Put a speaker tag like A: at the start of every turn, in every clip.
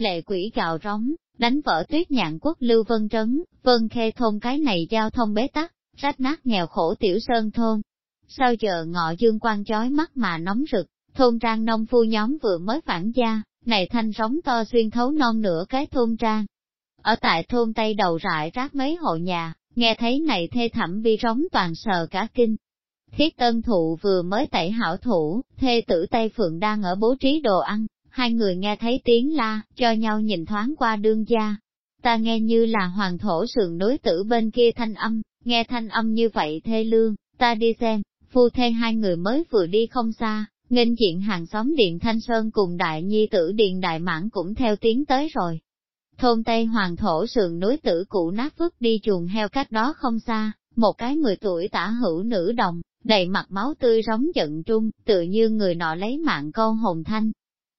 A: lệ quỷ gào rống, đánh vỡ tuyết nhạn quốc lưu vân trấn, vân khê thôn cái này giao thông bế tắc, rách nát nghèo khổ tiểu sơn thôn. Sau giờ ngọ dương quan chói mắt mà nóng rực, thôn trang nông phu nhóm vừa mới phản gia, này thanh sóng to xuyên thấu non nửa cái thôn trang. Ở tại thôn Tây đầu rải rác mấy hộ nhà, nghe thấy này thê thảm bi rống toàn sờ cả kinh. Thiết tân thụ vừa mới tẩy hảo thủ, thê tử Tây Phượng đang ở bố trí đồ ăn, hai người nghe thấy tiếng la, cho nhau nhìn thoáng qua đương gia. Ta nghe như là hoàng thổ sườn núi tử bên kia thanh âm, nghe thanh âm như vậy thê lương, ta đi xem, phu thê hai người mới vừa đi không xa, nghênh diện hàng xóm Điện Thanh Sơn cùng đại nhi tử Điện Đại Mãn cũng theo tiếng tới rồi. Thôn Tây Hoàng thổ sườn núi tử cụ nát phước đi chuồng heo cách đó không xa, một cái người tuổi tả hữu nữ đồng, đầy mặt máu tươi rống giận trung, tự như người nọ lấy mạng câu hồn thanh.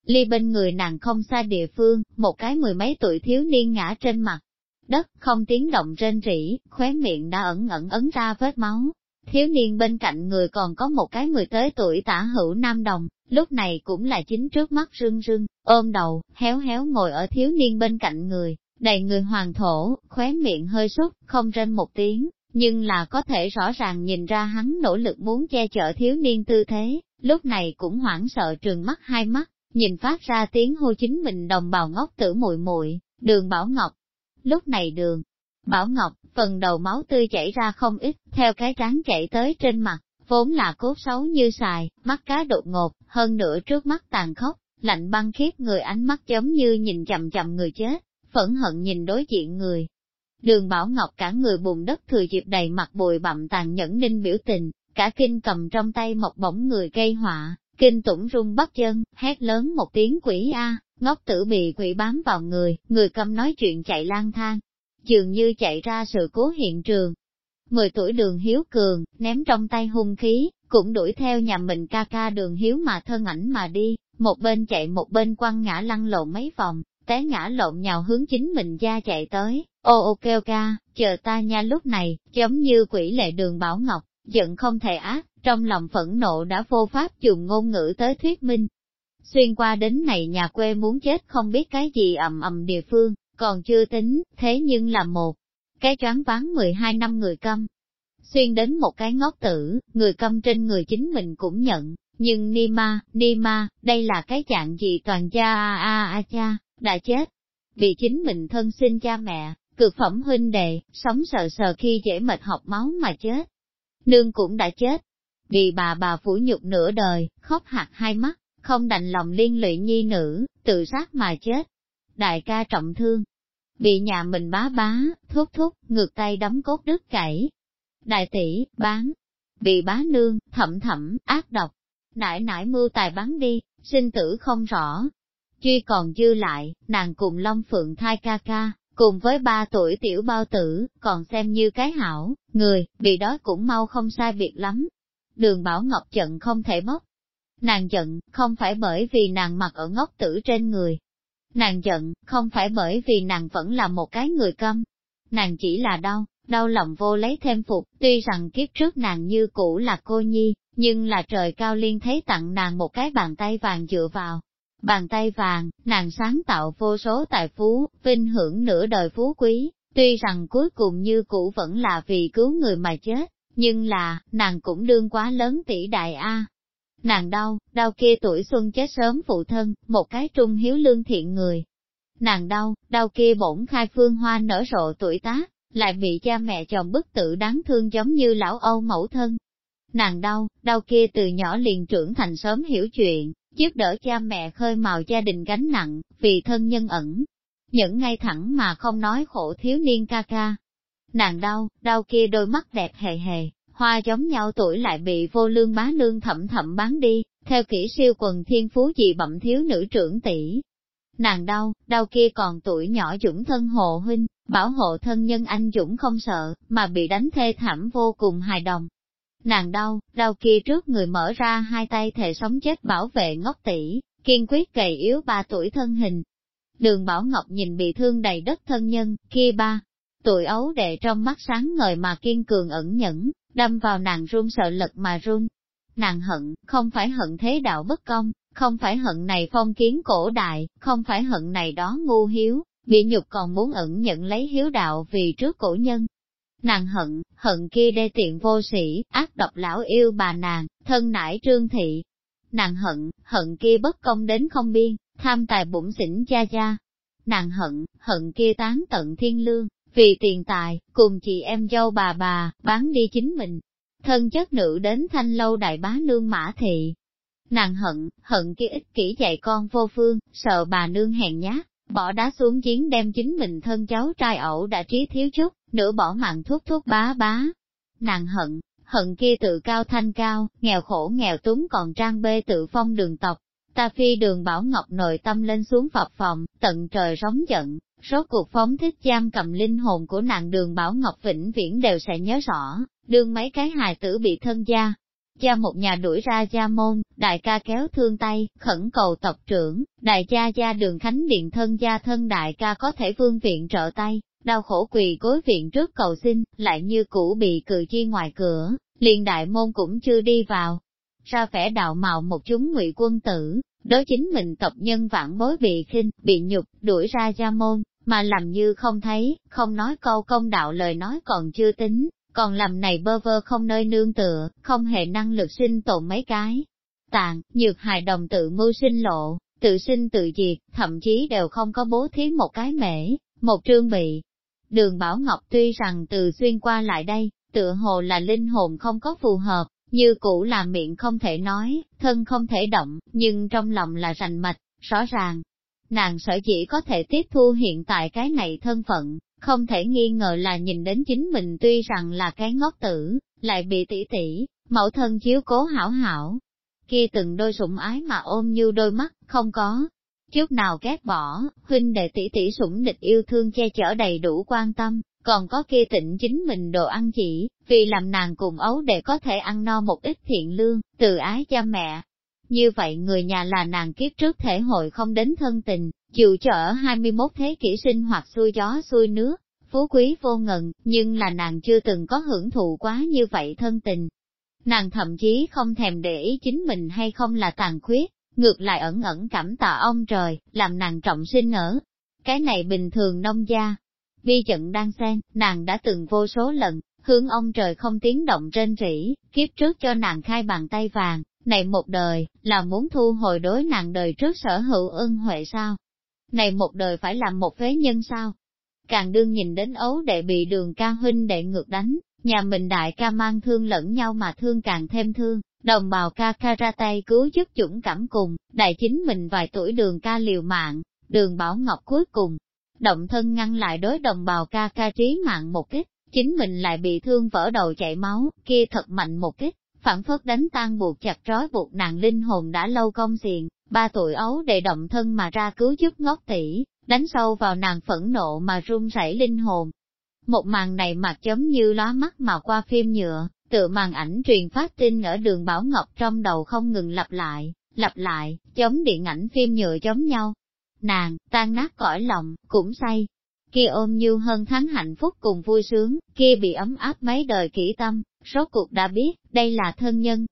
A: Ly bên người nàng không xa địa phương, một cái mười mấy tuổi thiếu niên ngã trên mặt. Đất không tiếng động trên rỉ, khóe miệng đã ẩn ẩn ấn ra vết máu, Thiếu niên bên cạnh người còn có một cái mười tới tuổi tả hữu nam đồng, lúc này cũng là chính trước mắt rưng rưng, ôm đầu, héo héo ngồi ở thiếu niên bên cạnh người, đầy người hoàng thổ, khóe miệng hơi sút, không rên một tiếng, nhưng là có thể rõ ràng nhìn ra hắn nỗ lực muốn che chở thiếu niên tư thế, lúc này cũng hoảng sợ trường mắt hai mắt, nhìn phát ra tiếng hô chính mình đồng bào ngốc tử muội muội đường Bảo Ngọc. Lúc này đường, Bảo Ngọc, phần đầu máu tươi chảy ra không ít, theo cái trán chảy tới trên mặt, vốn là cốt xấu như xài, mắt cá đột ngột, hơn nữa trước mắt tàn khốc, lạnh băng khiếp người ánh mắt giống như nhìn chậm chậm người chết, phẫn hận nhìn đối diện người. Đường Bảo Ngọc cả người bùn đất thừa dịp đầy mặt bụi bặm tàn nhẫn ninh biểu tình, cả kinh cầm trong tay một bổng người gây họa, kinh tủng rung bắt chân, hét lớn một tiếng quỷ A, ngốc tử bị quỷ bám vào người, người cầm nói chuyện chạy lang thang, dường như chạy ra sự cố hiện trường. Mười tuổi đường hiếu cường, ném trong tay hung khí, cũng đuổi theo nhà mình ca ca đường hiếu mà thân ảnh mà đi, một bên chạy một bên quăng ngã lăn lộn mấy vòng, té ngã lộn nhào hướng chính mình ra chạy tới, ô ô kêu ca, chờ ta nha lúc này, giống như quỷ lệ đường Bảo Ngọc, giận không thể ác, trong lòng phẫn nộ đã vô pháp dùng ngôn ngữ tới thuyết minh. Xuyên qua đến này nhà quê muốn chết không biết cái gì ầm ầm địa phương, còn chưa tính, thế nhưng là một cái choáng ván 12 năm người câm. Xuyên đến một cái ngót tử, người câm trên người chính mình cũng nhận, nhưng Nima, Nima, đây là cái dạng gì toàn cha a a a cha, đã chết. Vì chính mình thân sinh cha mẹ, cực phẩm huynh đệ, sống sờ sờ khi dễ mệt học máu mà chết. Nương cũng đã chết. Vì bà bà phủ nhục nửa đời, khóc hạt hai mắt, không đành lòng liên lụy nhi nữ, tự sát mà chết. Đại ca trọng thương, bị nhà mình bá bá, thúc thúc, ngược tay đấm cốt đứt cảy. Đại tỷ, bán, bị bá nương, thẩm thẩm, ác độc, nải nải mưu tài bán đi, sinh tử không rõ. Truy còn dư lại, nàng cùng Long Phượng thai ca ca, cùng với ba tuổi tiểu bao tử, còn xem như cái hảo, người, bị đó cũng mau không sai biệt lắm. Đường Bảo Ngọc giận không thể bóc. Nàng giận, không phải bởi vì nàng mặc ở ngốc tử trên người, Nàng giận, không phải bởi vì nàng vẫn là một cái người câm. Nàng chỉ là đau, đau lòng vô lấy thêm phục, tuy rằng kiếp trước nàng như cũ là cô nhi, nhưng là trời cao liên thấy tặng nàng một cái bàn tay vàng dựa vào. Bàn tay vàng, nàng sáng tạo vô số tài phú, vinh hưởng nửa đời phú quý, tuy rằng cuối cùng như cũ vẫn là vì cứu người mà chết, nhưng là, nàng cũng đương quá lớn tỷ đại A, Nàng đau, đau kia tuổi xuân chết sớm phụ thân, một cái trung hiếu lương thiện người. Nàng đau, đau kia bổn khai phương hoa nở rộ tuổi tác, lại bị cha mẹ chồng bức tử đáng thương giống như lão Âu mẫu thân. Nàng đau, đau kia từ nhỏ liền trưởng thành sớm hiểu chuyện, giúp đỡ cha mẹ khơi mào gia đình gánh nặng, vì thân nhân ẩn. Những ngay thẳng mà không nói khổ thiếu niên ca ca. Nàng đau, đau kia đôi mắt đẹp hề hề, hoa giống nhau tuổi lại bị vô lương bá lương thẩm thẩm bán đi, theo kỹ siêu quần thiên phú dị bẩm thiếu nữ trưởng tỷ. Nàng đau, đau kia còn tuổi nhỏ dũng thân hộ huynh, bảo hộ thân nhân anh dũng không sợ, mà bị đánh thê thảm vô cùng hài đồng. Nàng đau, đau kia trước người mở ra hai tay thể sống chết bảo vệ ngốc tỷ, kiên quyết gầy yếu ba tuổi thân hình. Đường Bảo Ngọc nhìn bị thương đầy đất thân nhân, kia ba, tuổi ấu đệ trong mắt sáng ngời mà kiên cường ẩn nhẫn, đâm vào nàng run sợ lật mà run. Nàng hận, không phải hận thế đạo bất công, không phải hận này phong kiến cổ đại, không phải hận này đó ngu hiếu, bị nhục còn muốn ẩn nhận lấy hiếu đạo vì trước cổ nhân. Nàng hận, hận kia đê tiện vô sĩ, ác độc lão yêu bà nàng, thân nải trương thị. Nàng hận, hận kia bất công đến không biên, tham tài bụng xỉn cha cha. Nàng hận, hận kia tán tận thiên lương, vì tiền tài, cùng chị em dâu bà bà, bán đi chính mình. Thân chất nữ đến thanh lâu đại bá nương mã thị. Nàng hận, hận kia ích kỷ dạy con vô phương, sợ bà nương hèn nhát, bỏ đá xuống chiến đem chính mình thân cháu trai ẩu đã trí thiếu chút, nửa bỏ mạng thuốc thuốc bá bá. Nàng hận, hận kia tự cao thanh cao, nghèo khổ nghèo túng còn trang bê tự phong đường tộc. Ta phi đường bảo ngọc nội tâm lên xuống phập phòng, tận trời rống giận, Rốt cuộc phóng thích giam cầm linh hồn của nàng đường Bảo Ngọc vĩnh viễn đều sẽ nhớ rõ, đương mấy cái hài tử bị thân gia. Cha một nhà đuổi ra gia môn, đại ca kéo thương tay, khẩn cầu tộc trưởng, đại gia gia đường khánh điện thân gia thân đại ca có thể vương viện trợ tay, đau khổ quỳ cối viện trước cầu xin, lại như cũ bị cự chi ngoài cửa, liền đại môn cũng chưa đi vào. Ra vẻ đạo mạo một chúng ngụy quân tử, đối chính mình tộc nhân vạn bối bị khinh, bị nhục, đuổi ra gia môn, mà làm như không thấy, không nói câu công đạo lời nói còn chưa tính, còn làm này bơ vơ không nơi nương tựa, không hề năng lực sinh tồn mấy cái. tạng nhược hài đồng tự mưu sinh lộ, tự sinh tự diệt, thậm chí đều không có bố thí một cái mễ, một trương bị. Đường Bảo Ngọc tuy rằng từ xuyên qua lại đây, tựa hồ là linh hồn không có phù hợp, như cũ là miệng không thể nói, thân không thể động, nhưng trong lòng là rành mạch, rõ ràng, Nàng sở chỉ có thể tiếp thu hiện tại cái này thân phận, không thể nghi ngờ là nhìn đến chính mình tuy rằng là cái ngốc tử, lại bị tỷ tỷ, mẫu thân chiếu cố hảo hảo. Kia từng đôi sủng ái mà ôm như đôi mắt, không có. Chút nào ghét bỏ, huynh đệ tỷ tỷ sủng địch yêu thương che chở đầy đủ quan tâm, còn có kia tịnh chính mình đồ ăn chỉ, vì làm nàng cùng ấu để có thể ăn no một ít thiện lương, từ ái cha mẹ, như vậy người nhà là nàng kiếp trước thể hội không đến thân tình, chịu chở 21 thế kỷ sinh hoạt xuôi gió xuôi nước, phú quý vô ngần, nhưng là nàng chưa từng có hưởng thụ quá như vậy thân tình. Nàng thậm chí không thèm để ý chính mình hay không là tàn khuyết, ngược lại ẩn ẩn cảm tạ ông trời, làm nàng trọng sinh ở. Cái này bình thường nông gia. Vi trận đang xen, nàng đã từng vô số lần, hướng ông trời không tiếng động trên rỉ, kiếp trước cho nàng khai bàn tay vàng, này một đời, là muốn thu hồi đối nàng đời trước sở hữu ân huệ sao? Này một đời phải làm một phế nhân sao? Càng đương nhìn đến ấu đệ bị đường ca huynh đệ ngược đánh, nhà mình đại ca mang thương lẫn nhau mà thương càng thêm thương, đồng bào ca ca ra tay cứu giúp dũng cảm cùng, đại chính mình vài tuổi đường ca liều mạng, đường bảo ngọc cuối cùng, động thân ngăn lại đối đồng bào ca ca trí mạng một kích, chính mình lại bị thương vỡ đầu chảy máu, kia thật mạnh một kích, phản phất đánh tan buộc chặt trói buộc nàng linh hồn đã lâu công xiền, ba tuổi ấu để động thân mà ra cứu giúp ngốc tỷ, đánh sâu vào nàng phẫn nộ mà run rẩy linh hồn. Một màn này mặt chấm như lóa mắt mà qua phim nhựa, tự màn ảnh truyền phát tin ở đường Bảo Ngọc trong đầu không ngừng lặp lại, lặp lại, chống điện ảnh phim nhựa chống nhau. Nàng, tan nát cõi lòng, cũng say. Kia ôm như hơn thắng hạnh phúc cùng vui sướng, kia bị ấm áp mấy đời kỹ tâm, Rốt cuộc đã biết, đây là thân nhân,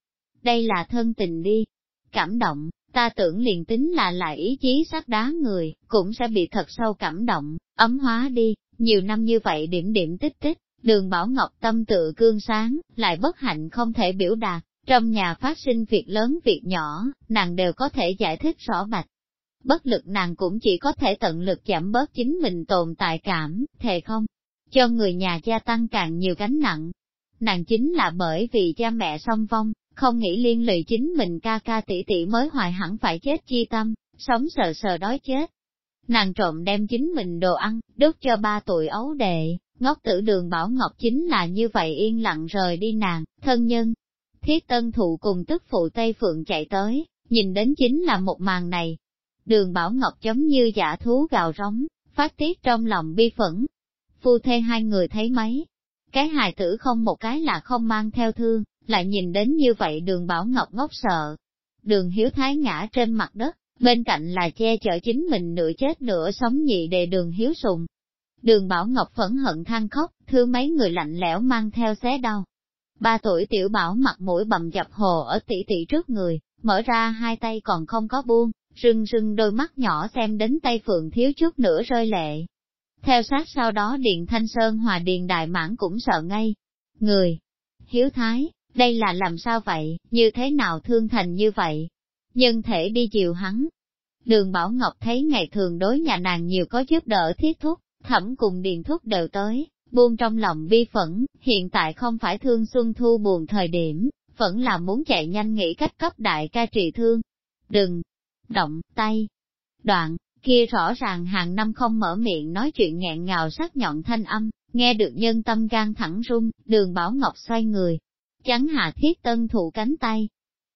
A: đây là thân tình đi. Cảm động, ta tưởng liền tính là lại ý chí sắt đá người, cũng sẽ bị thật sâu cảm động, ấm hóa đi, nhiều năm như vậy điểm điểm tích tích, đường Bảo Ngọc tâm tự cương sáng, lại bất hạnh không thể biểu đạt, trong nhà phát sinh việc lớn việc nhỏ, nàng đều có thể giải thích rõ bạch. Bất lực nàng cũng chỉ có thể tận lực giảm bớt chính mình tồn tại cảm, thề không? Cho người nhà gia tăng càng nhiều gánh nặng, nàng chính là bởi vì cha mẹ song vong, không nghĩ liên lụy chính mình ca ca tỷ tỷ mới hoài hẳn phải chết chi tâm, sống sờ sờ đói chết. Nàng trộm đem chính mình đồ ăn, đốt cho ba tuổi ấu đệ, ngốc tử đường Bảo Ngọc chính là như vậy yên lặng rời đi nàng, thân nhân. Thiết tân thụ cùng tức phụ Tây Phượng chạy tới, nhìn đến chính là một màn này. Đường Bảo Ngọc giống như giả thú gào rống, phát tiết trong lòng bi phẫn. Phu thê hai người thấy mấy, cái hài tử không một cái là không mang theo thương, lại nhìn đến như vậy đường Bảo Ngọc ngốc sợ. Đường Hiếu Thái ngã trên mặt đất, bên cạnh là che chở chính mình nửa chết nửa sống nhị đề đường Hiếu Sùng. Đường Bảo Ngọc phẫn hận than khóc, thương mấy người lạnh lẽo mang theo xé đau. Ba tuổi tiểu bảo mặt mũi bầm dập hồ ở tỷ tỷ trước người, mở ra hai tay còn không có buông, rưng rưng đôi mắt nhỏ xem đến tay phượng thiếu chút nữa rơi lệ. Theo sát sau đó Điện Thanh Sơn hòa Điền Đại Mãn cũng sợ ngay. Người, hiếu thái, đây là làm sao vậy, như thế nào thương thành như vậy? Nhân thể đi chiều hắn. Đường Bảo Ngọc thấy ngày thường đối nhà nàng nhiều có giúp đỡ thiết thúc, thẩm cùng Điền thúc đều tới, buông trong lòng bi phẫn, hiện tại không phải thương xuân thu buồn thời điểm, vẫn là muốn chạy nhanh nghĩ cách cấp đại ca trị thương. Đừng, động, tay, đoạn, kia rõ ràng hàng năm không mở miệng nói chuyện nghẹn ngào sắc nhọn thanh âm, nghe được nhân tâm gan thẳng run, đường Bảo Ngọc xoay người, chắn hạ thiết tân thụ cánh tay.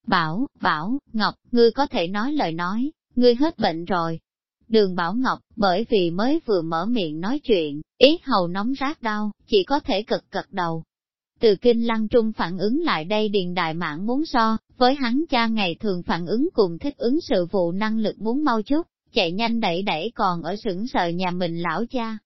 A: Bảo, Bảo, Ngọc, ngươi có thể nói lời nói, ngươi hết bệnh rồi. Đường Bảo Ngọc, bởi vì mới vừa mở miệng nói chuyện, ít hầu nóng rát đau, chỉ có thể cực cật đầu. Từ kinh lăng trung phản ứng lại đây điền đại mãn muốn so, với hắn cha ngày thường phản ứng cùng thích ứng sự vụ năng lực muốn mau chút, chạy nhanh đẩy đẩy còn ở sững sờ nhà mình lão cha.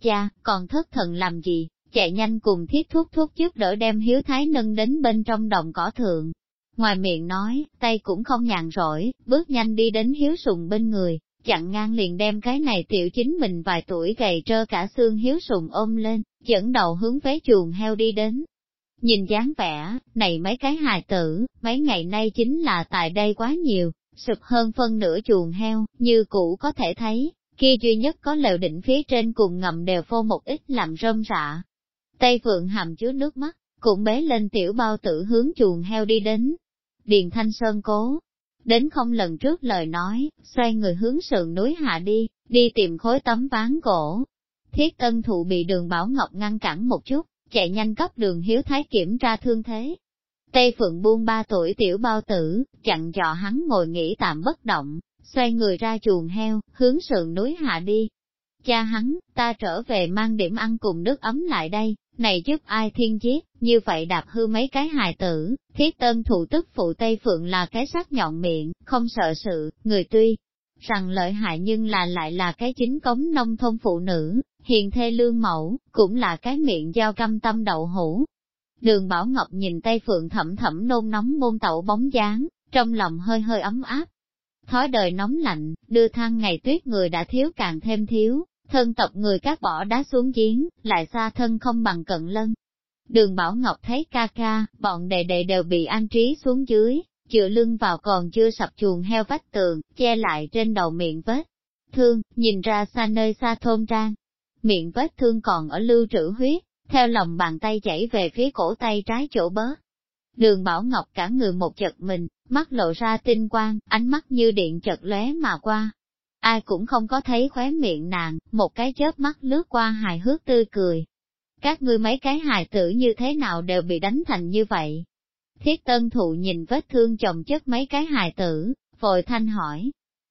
A: Cha, còn thất thần làm gì, chạy nhanh cùng thiết thuốc thuốc trước đỡ đem hiếu thái nâng đến bên trong đồng cỏ thượng. Ngoài miệng nói, tay cũng không nhàn rỗi, bước nhanh đi đến hiếu sùng bên người, chặn ngang liền đem cái này tiểu chính mình vài tuổi gầy trơ cả xương hiếu sùng ôm lên, dẫn đầu hướng vé chuồng heo đi đến. Nhìn dáng vẻ, này mấy cái hài tử, mấy ngày nay chính là tại đây quá nhiều, sụp hơn phân nửa chuồng heo, như cũ có thể thấy, kia duy nhất có lều đỉnh phía trên cùng ngầm đều phô một ít làm rơm rạ. Tây Phượng hàm chứa nước mắt, cũng bế lên tiểu bao tử hướng chuồng heo đi đến. Điền Thanh Sơn cố, đến không lần trước lời nói, xoay người hướng sườn núi hạ đi, đi tìm khối tấm ván gỗ. Thiết tân thụ bị đường Bảo Ngọc ngăn cản một chút, chạy nhanh cấp đường Hiếu Thái kiểm tra thương thế, Tây Phượng buông ba tuổi tiểu bao tử, chặn dò hắn ngồi nghỉ tạm bất động, xoay người ra chuồng heo, hướng sườn núi hạ đi. Cha hắn, ta trở về mang điểm ăn cùng nước ấm lại đây, này giúp ai thiên chiết, như vậy đạp hư mấy cái hài tử, thiết tân thủ tức phụ Tây Phượng là cái sắc nhọn miệng, không sợ sự, người tuy rằng lợi hại nhưng là lại là cái chính cống nông thôn phụ nữ, hiền thê lương mẫu, cũng là cái miệng giao căm tâm đậu hũ, Đường Bảo Ngọc nhìn tay Phượng thẩm thẩm nôn nóng môn tẩu bóng dáng, trong lòng hơi hơi ấm áp. Thói đời nóng lạnh, đưa thang ngày tuyết người đã thiếu càng thêm thiếu, thân tộc người các bỏ đá xuống giếng, lại xa thân không bằng cận lân. Đường Bảo Ngọc thấy ca ca, bọn đệ đệ đều bị an trí xuống dưới, chữa lưng vào còn chưa sập chuồng heo vách tường, che lại trên đầu miệng vết. Thương, nhìn ra xa nơi xa thôn trang. Miệng vết thương còn ở lưu trữ huyết, theo lòng bàn tay chảy về phía cổ tay trái chỗ bớ. Đường Bảo Ngọc cả người một chật mình, mắt lộ ra tinh quang, ánh mắt như điện chật lóe mà qua. Ai cũng không có thấy khóe miệng nàng, một cái chớp mắt lướt qua hài hước tươi cười. Các ngươi mấy cái hài tử như thế nào đều bị đánh thành như vậy. Thiết tân thụ nhìn vết thương chồng chất mấy cái hài tử, vội thanh hỏi.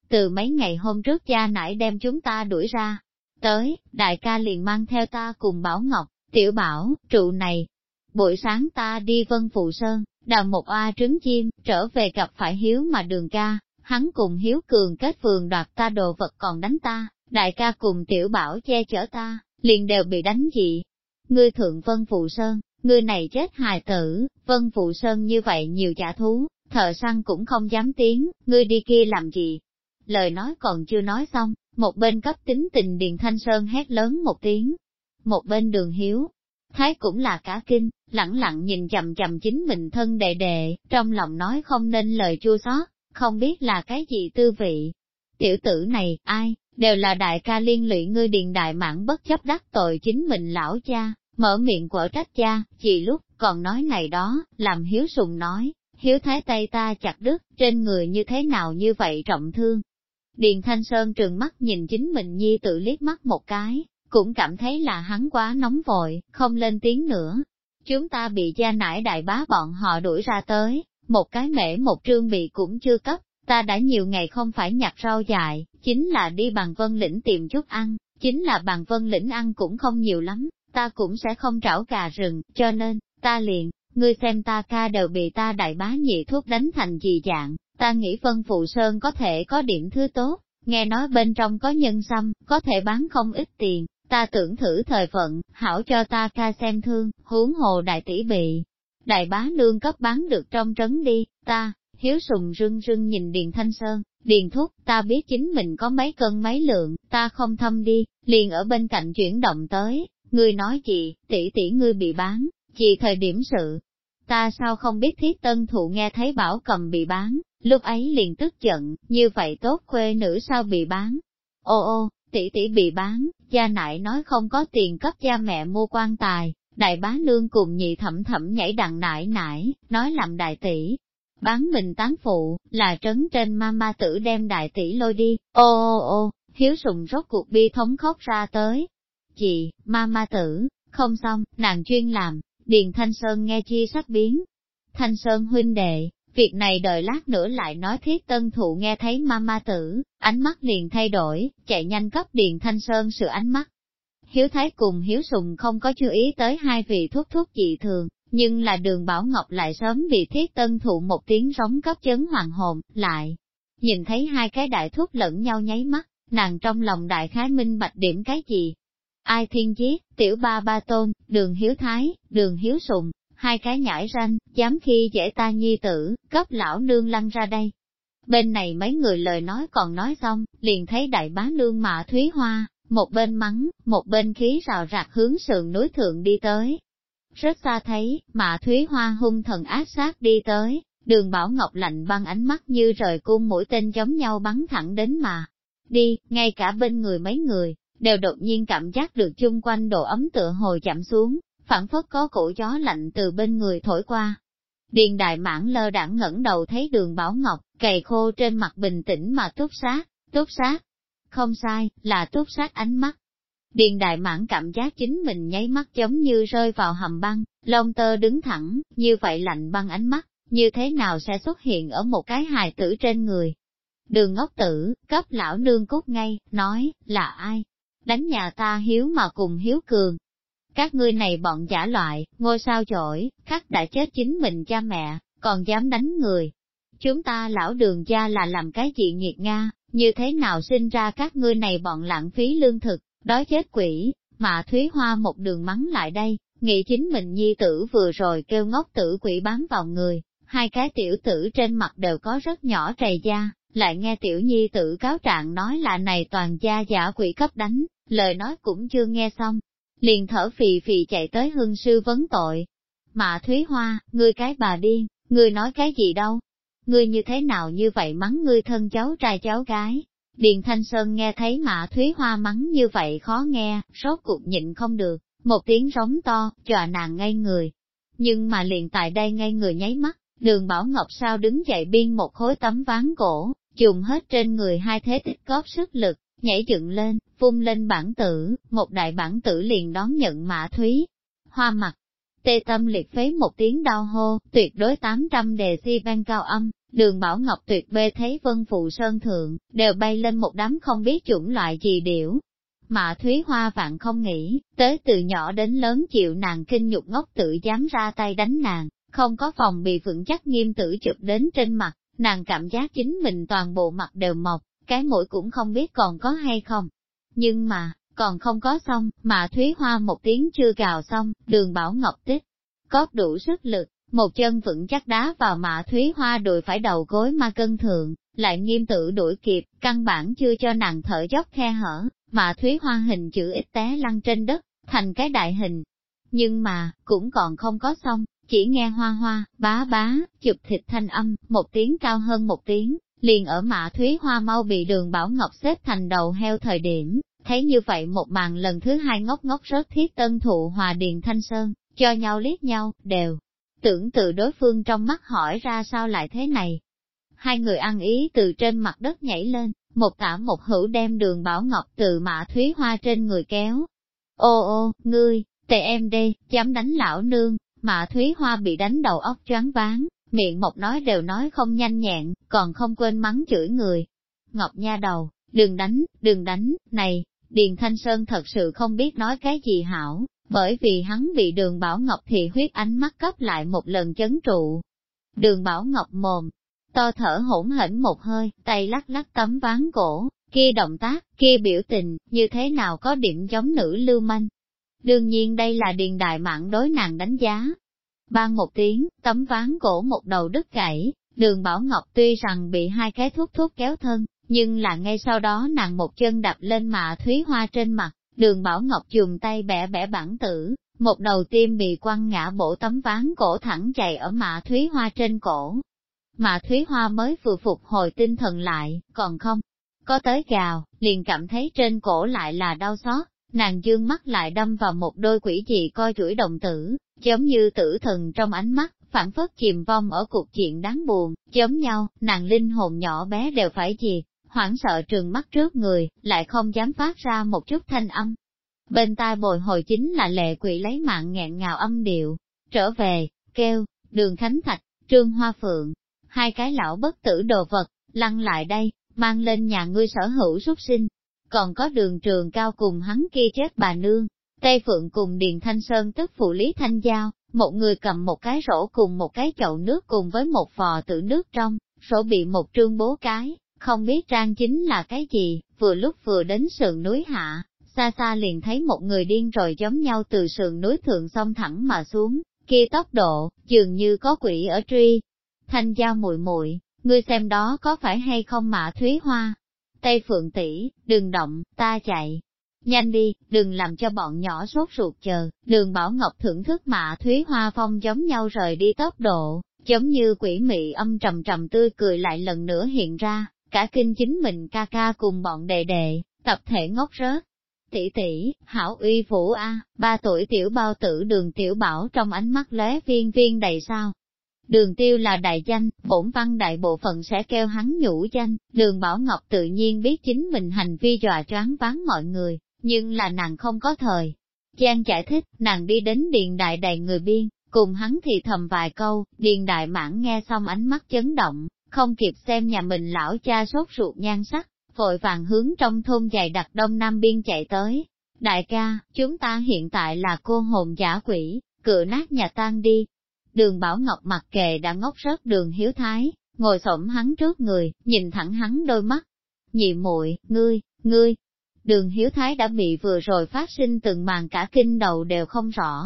A: Từ mấy ngày hôm trước cha nãy đem chúng ta đuổi ra. Tới, đại ca liền mang theo ta cùng Bảo Ngọc, Tiểu bảo, trụ này, buổi sáng ta đi vân phụ sơn, đào một oa trứng chim, trở về gặp phải hiếu mà đường ca, hắn cùng hiếu cường kết vườn đoạt ta đồ vật còn đánh ta, đại ca cùng tiểu bảo che chở ta, liền đều bị đánh dị. Ngươi thượng vân phụ sơn, người này chết hài tử, vân phụ sơn như vậy nhiều trả thú, thợ săn cũng không dám tiếng, ngươi đi kia làm gì? Lời nói còn chưa nói xong, một bên cấp tính tình Điền Thanh Sơn hét lớn một tiếng, một bên đường hiếu. Thái cũng là cả kinh, lặng lặng nhìn chầm chầm chính mình thân đệ đệ, trong lòng nói không nên lời chua xót, không biết là cái gì tư vị. Tiểu tử này, ai, đều là đại ca liên lụy ngươi điền đại mãn bất chấp đắc tội chính mình lão cha, mở miệng quở trách cha, chỉ lúc còn nói này đó, làm hiếu sùng nói, hiếu thái tay ta chặt đứt, trên người như thế nào như vậy trọng thương. Điền Thanh Sơn trừng mắt nhìn chính mình nhi tự liếc mắt một cái, cũng cảm thấy là hắn quá nóng vội, không lên tiếng nữa. Chúng ta bị gia nải đại bá bọn họ đuổi ra tới, một cái mễ một trương bị cũng chưa cấp, ta đã nhiều ngày không phải nhặt rau dại, chính là đi bằng vân lĩnh tìm chút ăn, chính là bằng vân lĩnh ăn cũng không nhiều lắm, ta cũng sẽ không trảo gà rừng, cho nên, ta liền, ngươi xem ta ca đều bị ta đại bá nhị thuốc đánh thành gì dạng, ta nghĩ vân phụ sơn có thể có điểm thứ tốt, nghe nói bên trong có nhân xăm, có thể bán không ít tiền, ta tưởng thử thời vận, hảo cho ta ca xem thương, huống hồ đại tỷ bị. Đại bá nương cấp bán được trong trấn đi, ta, Hiếu sùng rưng rưng nhìn Điền Thanh Sơn, Điền thúc, ta biết chính mình có mấy cân mấy lượng, ta không thâm đi, liền ở bên cạnh chuyển động tới, ngươi nói gì, tỷ tỷ ngươi bị bán, gì thời điểm sự. Ta sao không biết thiết tân thụ nghe thấy bảo cầm bị bán, lúc ấy liền tức giận, như vậy tốt khuê nữ sao bị bán. Ô ô, tỷ tỷ bị bán, gia nại nói không có tiền cấp cha mẹ mua quan tài, đại bá nương cùng nhị thẩm thẩm nhảy đằng nải nải, nói làm đại tỷ. Bán mình tán phụ, là trấn trên ma ma tử đem đại tỷ lôi đi, ô ô ô, hiếu sùng rốt cuộc bi thống khóc ra tới. Chị, ma ma tử, không xong, nàng chuyên làm, Điền Thanh Sơn nghe chi sắc biến. Thanh Sơn huynh đệ, việc này đợi lát nữa lại nói thiết tân thụ nghe thấy ma ma tử, ánh mắt liền thay đổi, chạy nhanh cấp Điền Thanh Sơn sự ánh mắt. Hiếu Thái cùng Hiếu Sùng không có chú ý tới hai vị thuốc thuốc dị thường, nhưng là đường Bảo Ngọc lại sớm bị thiết tân thụ một tiếng rống cấp chấn hoàng hồn, lại. Nhìn thấy hai cái đại thuốc lẫn nhau nháy mắt, nàng trong lòng đại khái minh bạch điểm cái gì, Ai thiên giết, tiểu ba ba tôn, đường hiếu thái, đường hiếu sùng, hai cái nhãi ranh, dám khi dễ ta nhi tử, cấp lão nương lăn ra đây. Bên này mấy người lời nói còn nói xong, liền thấy đại bá nương mạ thúy hoa, một bên mắng, một bên khí rào rạc hướng sườn núi thượng đi tới. Rất xa thấy, mạ thúy hoa hung thần ác sát đi tới, đường bảo ngọc lạnh băng ánh mắt như rời cung mũi tên giống nhau bắn thẳng đến mà. Đi, ngay cả bên người mấy người, đều đột nhiên cảm giác được chung quanh độ ấm tựa hồi chậm xuống, phản phất có cổ gió lạnh từ bên người thổi qua. Điền đại mãn lơ đãng ngẩng đầu thấy đường bảo ngọc, cày khô trên mặt bình tĩnh mà túc sát, túc sát. Không sai, là túc sát ánh mắt. Điền đại mãn cảm giác chính mình nháy mắt giống như rơi vào hầm băng, lông tơ đứng thẳng, như vậy lạnh băng ánh mắt, như thế nào sẽ xuất hiện ở một cái hài tử trên người. Đường ngốc tử, cấp lão nương cút ngay, nói, là ai, đánh nhà ta hiếu mà cùng hiếu cường. Các ngươi này bọn giả loại, ngôi sao chổi, khắc đã chết chính mình cha mẹ, còn dám đánh người. Chúng ta lão đường gia là làm cái gì nghiệt Nga, như thế nào sinh ra các ngươi này bọn lãng phí lương thực, đói chết quỷ, mà Thúy Hoa một đường mắng lại đây, nghĩ chính mình nhi tử vừa rồi kêu ngốc tử quỷ bám vào người, hai cái tiểu tử trên mặt đều có rất nhỏ trầy da, lại nghe tiểu nhi tử cáo trạng nói là này toàn gia giả quỷ cấp đánh, lời nói cũng chưa nghe xong, liền thở phì phì chạy tới hương sư vấn tội. Mạ Thúy Hoa, ngươi cái bà điên, ngươi nói cái gì đâu? Ngươi như thế nào như vậy mắng ngươi thân cháu trai cháu gái? Điền Thanh Sơn nghe thấy Mạ Thúy Hoa mắng như vậy khó nghe, rốt cuộc nhịn không được, một tiếng rống to, dọa nàng ngay người. Nhưng mà liền tại đây ngay người nháy mắt, đường Bảo Ngọc sao đứng dậy biên một khối tấm ván cổ, dùng hết trên người hai thế tích góp sức lực, nhảy dựng lên, vung lên bản tử, một đại bản tử liền đón nhận mã thúy. Hoa mặt, tê tâm liệt phế một tiếng đau hô, tuyệt đối 800 đề si ban cao âm, đường Bảo Ngọc tuyệt bê thấy vân phụ sơn thượng, đều bay lên một đám không biết chủng loại gì điểu. Mạ Thúy Hoa vạn không nghĩ, tới từ nhỏ đến lớn chịu nàng kinh nhục ngốc tự dám ra tay đánh nàng, không có phòng bị vững chắc nghiêm tử chụp đến trên mặt, nàng cảm giác chính mình toàn bộ mặt đều mọc, cái mũi cũng không biết còn có hay không. Nhưng mà, còn không có xong, mà Thúy Hoa một tiếng chưa gào xong, đường Bảo Ngọc tích. Có đủ sức lực, một chân vững chắc đá vào mạ Thúy Hoa đùi phải đầu gối ma cân thượng, lại nghiêm tự đuổi kịp, căn bản chưa cho nàng thở dốc khe hở, mạ Thúy Hoa hình chữ ít té lăn trên đất, thành cái đại hình. Nhưng mà, cũng còn không có xong, chỉ nghe hoa hoa, bá bá, chụp thịt thanh âm, một tiếng cao hơn một tiếng, liền ở mạ thúy hoa mau bị đường Bảo Ngọc xếp thành đầu heo thời điểm, thấy như vậy một màn lần thứ hai ngốc ngốc rớt thiết tân thụ hòa điền thanh sơn, cho nhau liếc nhau, đều tưởng từ đối phương trong mắt hỏi ra sao lại thế này. Hai người ăn ý từ trên mặt đất nhảy lên, một tả một hữu đem đường Bảo Ngọc từ mạ thúy hoa trên người kéo. Ô ô, ngươi, tệ em đi dám đánh lão nương, mạ thúy hoa bị đánh đầu óc choáng váng, miệng mộc nói đều nói không nhanh nhẹn, còn không quên mắng chửi người. Ngọc nha đầu, đừng đánh, đừng đánh, này, Điền Thanh Sơn thật sự không biết nói cái gì hảo, bởi vì hắn bị đường Bảo Ngọc thì huyết ánh mắt cấp lại một lần chấn trụ. Đường Bảo Ngọc mồm, to thở hỗn hển một hơi, tay lắc lắc tấm ván cổ, kia động tác, kia biểu tình, như thế nào có điểm giống nữ lưu manh. Đương nhiên đây là điền đại mạng đối nàng đánh giá, Ban một tiếng, tấm ván cổ một đầu đứt gãy, Đường Bảo Ngọc tuy rằng bị hai cái thuốc thuốc kéo thân, nhưng là ngay sau đó nàng một chân đạp lên mạ thúy hoa trên mặt, đường Bảo Ngọc dùng tay bẻ bẻ bản tử, một đầu tim bị quăng ngã bổ tấm ván cổ thẳng chạy ở mạ thúy hoa trên cổ. Mạ thúy hoa mới vừa phục hồi tinh thần lại, còn không, có tới gào, liền cảm thấy trên cổ lại là đau xót, nàng dương mắt lại đâm vào một đôi quỷ dị coi chuỗi đồng tử, giống như tử thần trong ánh mắt, phản phất chìm vong ở cuộc chuyện đáng buồn, giống nhau, nàng linh hồn nhỏ bé đều phải gì, hoảng sợ trường mắt trước người, lại không dám phát ra một chút thanh âm. Bên tai bồi hồi chính là lệ quỷ lấy mạng nghẹn ngào âm điệu, trở về, kêu, đường Khánh Thạch, trương hoa phượng, hai cái lão bất tử đồ vật, lăn lại đây, mang lên nhà ngươi sở hữu xuất sinh. Còn có đường trường cao cùng hắn kia chết bà nương, Tây Phượng cùng Điền Thanh Sơn tức phụ Lý Thanh Giao, một người cầm một cái rổ cùng một cái chậu nước cùng với một vò tử nước trong, sổ bị một trương bố cái, không biết trang chính là cái gì, vừa lúc vừa đến sườn núi hạ, xa xa liền thấy một người điên rồi giống nhau từ sườn núi thượng sông thẳng mà xuống, kia tốc độ, dường như có quỷ ở truy. Thanh giao muội muội ngươi xem đó có phải hay không mạ thúy hoa? Tây Phượng tỷ, đừng động, ta chạy. Nhanh đi, đừng làm cho bọn nhỏ sốt ruột chờ, đường Bảo Ngọc thưởng thức mạ thúy hoa phong giống nhau rời đi tốc độ, giống như quỷ mị âm trầm trầm tươi cười lại lần nữa hiện ra, cả kinh chính mình ca ca cùng bọn đệ đệ, tập thể ngốc rớt. Tỷ tỷ, hảo uy phủ A, ba tuổi tiểu bao tử đường tiểu bảo trong ánh mắt lóe viên viên đầy sao, Đường tiêu là đại danh, bổn văn đại bộ phận sẽ kêu hắn nhũ danh, đường Bảo Ngọc tự nhiên biết chính mình hành vi dọa choáng ván mọi người, nhưng là nàng không có thời. Giang giải thích, nàng đi đến điện đại đầy người biên, cùng hắn thì thầm vài câu, điền đại mãn nghe xong ánh mắt chấn động, không kịp xem nhà mình lão cha sốt ruột nhan sắc, vội vàng hướng trong thôn dày đặc đông nam biên chạy tới. Đại ca, chúng ta hiện tại là cô hồn giả quỷ, cựa nát nhà tan đi, Đường Bảo Ngọc mặc kệ đã ngốc rớt đường hiếu thái, ngồi xổm hắn trước người, nhìn thẳng hắn đôi mắt. Nhị muội, ngươi, ngươi. Đường hiếu thái đã bị vừa rồi phát sinh từng màn cả kinh đầu đều không rõ.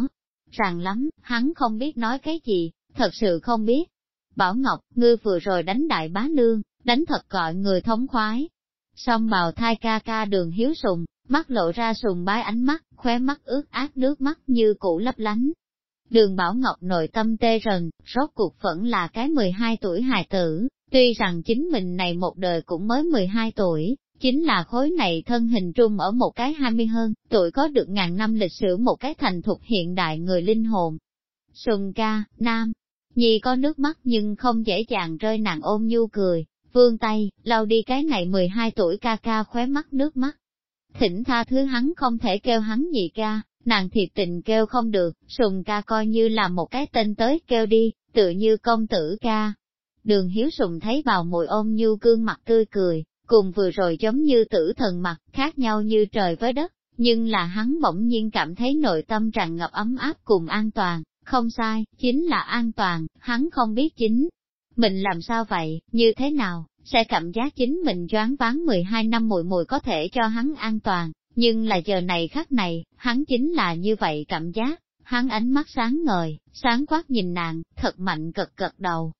A: Ràng lắm, hắn không biết nói cái gì, thật sự không biết. Bảo Ngọc, ngươi vừa rồi đánh đại bá nương, đánh thật gọi người thống khoái. xong bào thai ca ca đường hiếu sùng, mắt lộ ra sùng bái ánh mắt, khóe mắt ướt át nước mắt như cũ lấp lánh, Đường Bảo Ngọc nội tâm tê rần, rốt cuộc vẫn là cái 12 tuổi hài tử, tuy rằng chính mình này một đời cũng mới 12 tuổi, chính là khối này thân hình trung ở một cái 20 hơn, tuổi có được ngàn năm lịch sử một cái thành thục hiện đại người linh hồn. Sùng ca, nam, nhi có nước mắt nhưng không dễ dàng rơi nàng ôm nhu cười, vương tay, lau đi cái này 12 tuổi ca ca khóe mắt nước mắt. Thỉnh tha thứ hắn không thể kêu hắn nhị ca, nàng thiệt tình kêu không được, sùng ca coi như là một cái tên tới kêu đi, tự như công tử ca. Đường hiếu sùng thấy vào mùi ôm nhu cương mặt tươi cười, cùng vừa rồi giống như tử thần mặt, khác nhau như trời với đất, nhưng là hắn bỗng nhiên cảm thấy nội tâm tràn ngập ấm áp cùng an toàn, không sai, chính là an toàn, hắn không biết chính. Mình làm sao vậy, như thế nào, sẽ cảm giác chính mình choáng ván 12 năm mùi mùi có thể cho hắn an toàn, nhưng là giờ này khắc này, hắn chính là như vậy cảm giác, hắn ánh mắt sáng ngời, sáng quát nhìn nàng, thật mạnh cực cực đầu.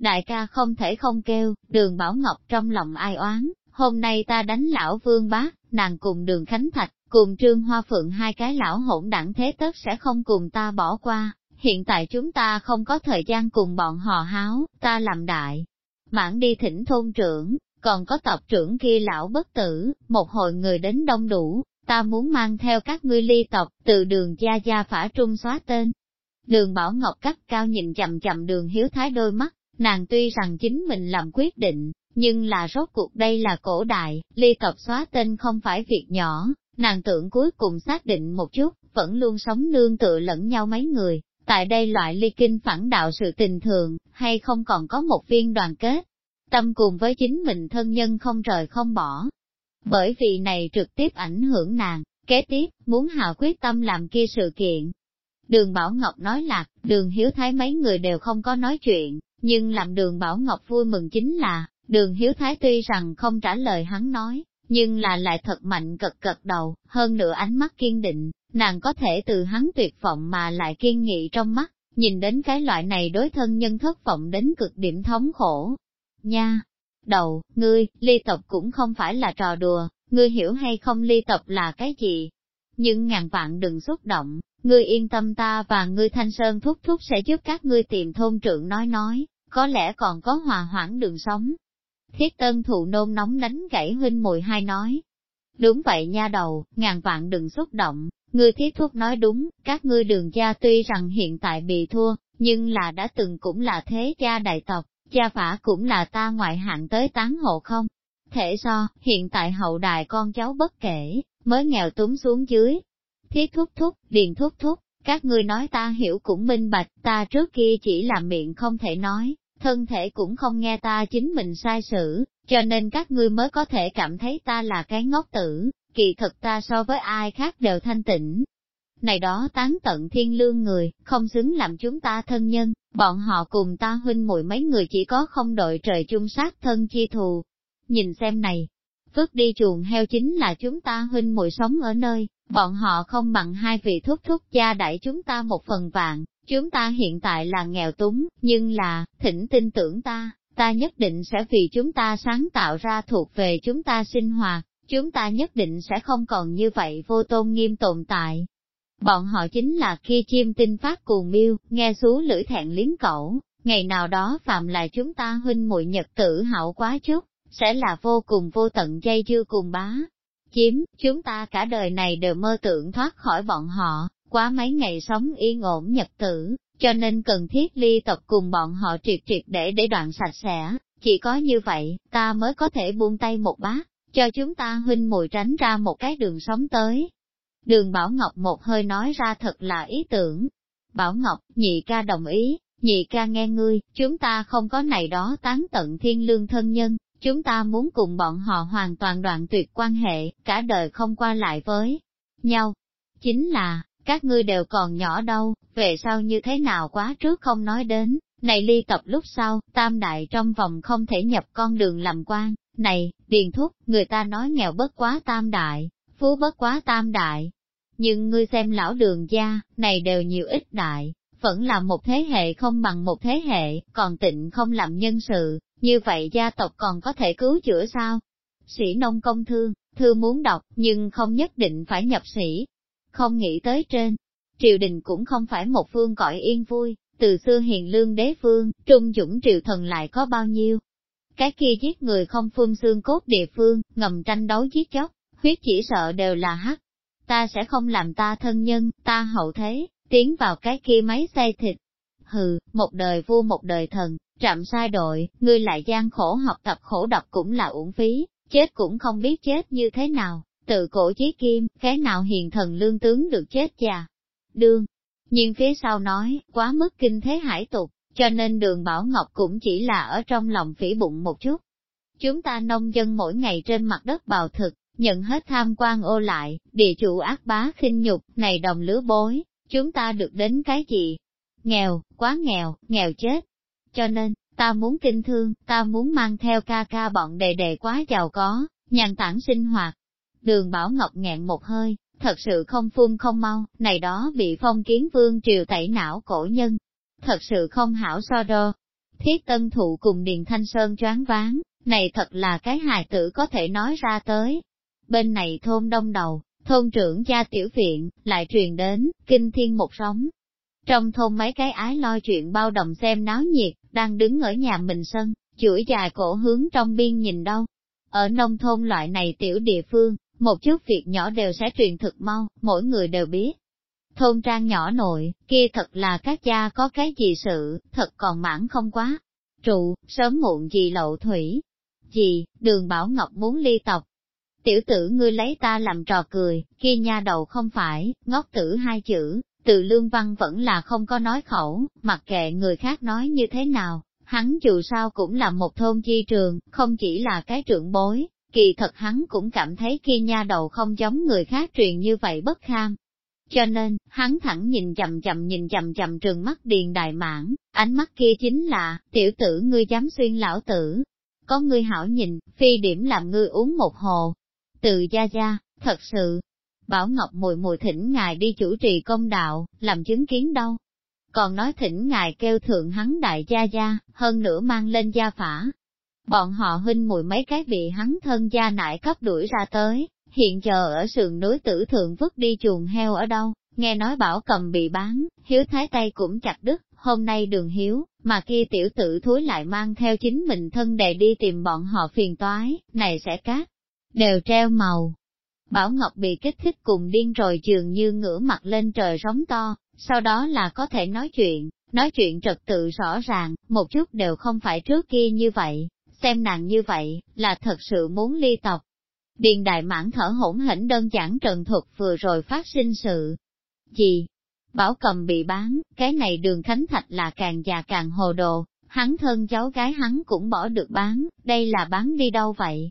A: Đại ca không thể không kêu, đường Bảo Ngọc trong lòng ai oán, hôm nay ta đánh lão vương bác, nàng cùng đường Khánh Thạch, cùng trương hoa phượng hai cái lão hỗn đẳng thế tất sẽ không cùng ta bỏ qua, hiện tại chúng ta không có thời gian cùng bọn họ háo, ta làm đại. Mãn đi thỉnh thôn trưởng, còn có tộc trưởng kia lão bất tử, một hồi người đến đông đủ, ta muốn mang theo các ngươi ly tộc, từ đường gia gia phả trung xóa tên. Đường Bảo Ngọc cắt cao nhìn chậm chậm đường hiếu thái đôi mắt, nàng tuy rằng chính mình làm quyết định, nhưng là rốt cuộc đây là cổ đại, ly tộc xóa tên không phải việc nhỏ, nàng tưởng cuối cùng xác định một chút, vẫn luôn sống nương tựa lẫn nhau mấy người, tại đây loại ly kinh phản đạo sự tình thường, hay không còn có một viên đoàn kết, tâm cùng với chính mình thân nhân không rời không bỏ. Bởi vì này trực tiếp ảnh hưởng nàng, kế tiếp, muốn hạ quyết tâm làm kia sự kiện. Đường Bảo Ngọc nói lạc, đường Hiếu Thái mấy người đều không có nói chuyện, nhưng làm đường Bảo Ngọc vui mừng chính là, đường Hiếu Thái tuy rằng không trả lời hắn nói, nhưng là lại thật mạnh cật cật đầu, hơn nữa ánh mắt kiên định, nàng có thể từ hắn tuyệt vọng mà lại kiên nghị trong mắt, nhìn đến cái loại này đối thân nhân thất vọng đến cực điểm thống khổ. Nha! Đầu, ngươi, ly tộc cũng không phải là trò đùa, ngươi hiểu hay không ly tộc là cái gì? Nhưng ngàn vạn đừng xúc động, ngươi yên tâm ta và ngươi thanh sơn thúc thúc sẽ giúp các ngươi tìm thôn trưởng nói nói, có lẽ còn có hòa hoãn đường sống. Thiết tân thụ nôn nóng đánh gãy huynh mùi hai nói. Đúng vậy nha đầu, ngàn vạn đừng xúc động, ngươi thiết thúc nói đúng, các ngươi đường gia tuy rằng hiện tại bị thua, nhưng là đã từng cũng là thế gia đại tộc, gia phả cũng là ta ngoại hạng tới tán hộ không. Thể do hiện tại hậu đài con cháu bất kể, mới nghèo túng xuống dưới. Thiết thúc thúc, điền thúc thúc, các ngươi nói ta hiểu cũng minh bạch, ta trước kia chỉ là miệng không thể nói, thân thể cũng không nghe ta chính mình sai sử, cho nên các ngươi mới có thể cảm thấy ta là cái ngốc tử, kỳ thực ta so với ai khác đều thanh tịnh. Này đó tán tận thiên lương người, không xứng làm chúng ta thân nhân, bọn họ cùng ta huynh muội mấy người chỉ có không đội trời chung sát thân chi thù. Nhìn xem này, vứt đi chuồng heo chính là chúng ta huynh muội sống ở nơi, bọn họ không bằng hai vị thúc thúc gia đẩy chúng ta một phần vạn, chúng ta hiện tại là nghèo túng, nhưng là, thỉnh tin tưởng ta, ta nhất định sẽ vì chúng ta sáng tạo ra thuộc về chúng ta sinh hoạt, chúng ta nhất định sẽ không còn như vậy vô tôn nghiêm tồn tại. Bọn họ chính là khi chim tinh phát cuồng miêu, nghe xú lưỡi thẹn liếm cẩu, ngày nào đó phạm lại chúng ta huynh muội nhật tử hảo quá chút, sẽ là vô cùng vô tận dây dưa cùng bá. Chiếm, chúng ta cả đời này đều mơ tưởng thoát khỏi bọn họ, quá mấy ngày sống yên ổn nhật tử, cho nên cần thiết ly tập cùng bọn họ triệt triệt để để đoạn sạch sẽ, chỉ có như vậy, ta mới có thể buông tay một bát, cho chúng ta huynh mùi tránh ra một cái đường sống tới. Đường Bảo Ngọc một hơi nói ra thật là ý tưởng. Bảo Ngọc, nhị ca đồng ý, nhị ca nghe ngươi, chúng ta không có này đó tán tận thiên lương thân nhân, chúng ta muốn cùng bọn họ hoàn toàn đoạn tuyệt quan hệ, cả đời không qua lại với nhau. Chính là, các ngươi đều còn nhỏ đâu, về sau như thế nào quá trước không nói đến, này ly tập lúc sau, tam đại trong vòng không thể nhập con đường làm quan, này, điền thúc, người ta nói nghèo bất quá tam đại, phú bất quá tam đại. Nhưng ngươi xem lão đường gia, này đều nhiều ít đại, vẫn là một thế hệ không bằng một thế hệ, còn tịnh không làm nhân sự, như vậy gia tộc còn có thể cứu chữa sao? Sĩ nông công thương, thư muốn đọc, nhưng không nhất định phải nhập sĩ. Không nghĩ tới trên, triều đình cũng không phải một phương cõi yên vui, từ xưa hiền lương đế phương, trung dũng triều thần lại có bao nhiêu, cái kia giết người không phun xương cốt địa phương, ngầm tranh đấu giết chóc, huyết chỉ sợ đều là hắc. Ta sẽ không làm ta thân nhân, ta hậu thế, tiến vào cái kia máy xay thịt. Hừ, một đời vua một đời thần, trạm sai đội, ngươi lại gian khổ học tập khổ đọc cũng là uổng phí, chết cũng không biết chết như thế nào, tự cổ chí kim, cái nào hiền thần lương tướng được chết già. Đương, nhưng phía sau nói, quá mức kinh thế hải tục, cho nên đường Bảo Ngọc cũng chỉ là ở trong lòng phỉ bụng một chút. Chúng ta nông dân mỗi ngày trên mặt đất bào thực, nhận hết tham quan ô lại, địa chủ ác bá khinh nhục, này đồng lứa bối, chúng ta được đến cái gì? Nghèo, quá nghèo, nghèo chết. Cho nên, ta muốn kinh thương, ta muốn mang theo ca ca bọn đệ đệ quá giàu có, nhàn tản sinh hoạt. Đường Bảo Ngọc nghẹn một hơi, thật sự không phun không mau, này đó bị phong kiến vương triều tẩy não cổ nhân, thật sự không hảo so đo. Thiết tân thụ cùng Điền Thanh Sơn choáng váng, này thật là cái hài tử có thể nói ra tới. Bên này thôn đông đầu, thôn trưởng gia tiểu viện, lại truyền đến, kinh thiên một sóng. Trong thôn mấy cái ái lo chuyện bao đồng xem náo nhiệt, đang đứng ở nhà mình sân, chuỗi dài cổ hướng trong biên nhìn đâu. Ở nông thôn loại này tiểu địa phương, một chút việc nhỏ đều sẽ truyền thực mau, mỗi người đều biết, Thôn trang nhỏ nội, kia thật là các gia có cái gì sự, thật còn mãn không quá. Trụ, sớm muộn gì lậu thủy. Gì, đường Bảo Ngọc muốn ly tộc. Tiểu tử ngươi lấy ta làm trò cười, kia nha đầu không phải, ngốc tử hai chữ, từ lương văn vẫn là không có nói khẩu, mặc kệ người khác nói như thế nào, hắn dù sao cũng là một thôn chi trường, không chỉ là cái trưởng bối, kỳ thật hắn cũng cảm thấy khi nha đầu không giống người khác truyền như vậy bất kham, cho nên, hắn thẳng nhìn chầm chầm nhìn chầm chầm trường mắt điền đại mãn, ánh mắt kia chính là, tiểu tử ngươi dám xuyên lão tử. Có ngươi hảo nhìn, phi điểm làm ngươi uống một hồ. Từ gia gia, thật sự. Bảo Ngọc mùi mùi thỉnh ngài đi chủ trì công đạo, làm chứng kiến đâu. còn nói thỉnh ngài kêu thượng hắn đại gia gia, hơn nữa mang lên gia phả. Bọn họ huynh mùi mấy cái bị hắn thân gia nại cấp đuổi ra tới, hiện giờ ở sườn núi tử thượng vứt đi chuồng heo ở đâu, nghe nói bảo cầm bị bán, hiếu thái tay cũng chặt đứt, hôm nay đường hiếu, mà kia tiểu tử thúi lại mang theo chính mình thân đề đi tìm bọn họ phiền toái, này sẽ cát, đều treo màu. Bảo Ngọc bị kích thích cùng điên rồi dường như ngửa mặt lên trời rống to, sau đó là có thể nói chuyện, nói chuyện trật tự rõ ràng, một chút đều không phải trước kia như vậy, xem nàng như vậy, là thật sự muốn ly tộc. Điền đại mãn thở hỗn hển đơn giản trần thuật vừa rồi phát sinh sự. Gì? Bảo cầm bị bán, cái này đường Khánh Thạch là càng già càng hồ đồ, hắn thân cháu gái hắn cũng bỏ được bán, đây là bán đi đâu vậy?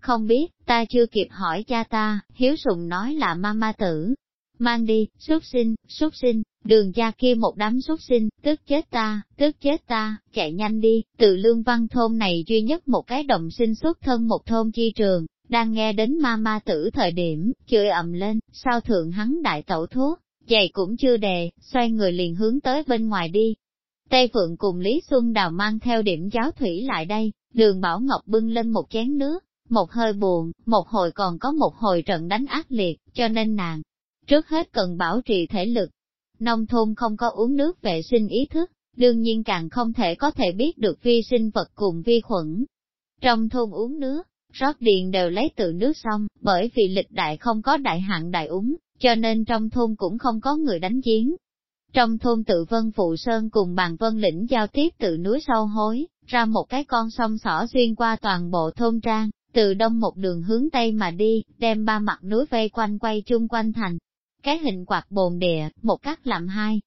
A: Không biết, ta chưa kịp hỏi cha ta, Hiếu Sùng nói là mama tử, mang đi, xuất sinh, xuất sinh, đường gia kia một đám xuất sinh, tức chết ta, tức chết ta, chạy nhanh đi, từ lương văn thôn này duy nhất một cái đồng sinh xuất thân một thôn chi trường, đang nghe đến ma ma tử thời điểm, chửi ầm lên, sao thượng hắn đại tẩu thuốc, giày cũng chưa đề, xoay người liền hướng tới bên ngoài đi. Tây Phượng cùng Lý Xuân Đào mang theo điểm giáo thủy lại đây, đường Bảo Ngọc bưng lên một chén nước, một hơi buồn, một hồi còn có một hồi trận đánh ác liệt, cho nên nàng, Trước hết cần bảo trì thể lực. Nông thôn không có uống nước vệ sinh ý thức, đương nhiên càng không thể có thể biết được vi sinh vật cùng vi khuẩn. Trong thôn uống nước, rót điện đều lấy từ nước sông, bởi vì lịch đại không có đại hạn đại uống, cho nên trong thôn cũng không có người đánh giếng. Trong thôn tự vân phụ sơn cùng bàn vân lĩnh giao tiếp từ núi sâu hối, ra một cái con sông sỏ xuyên qua toàn bộ thôn trang, từ đông một đường hướng tây mà đi, đem ba mặt núi vây quanh quay chung quanh thành cái hình quạt bồn địa, một cách làm hai.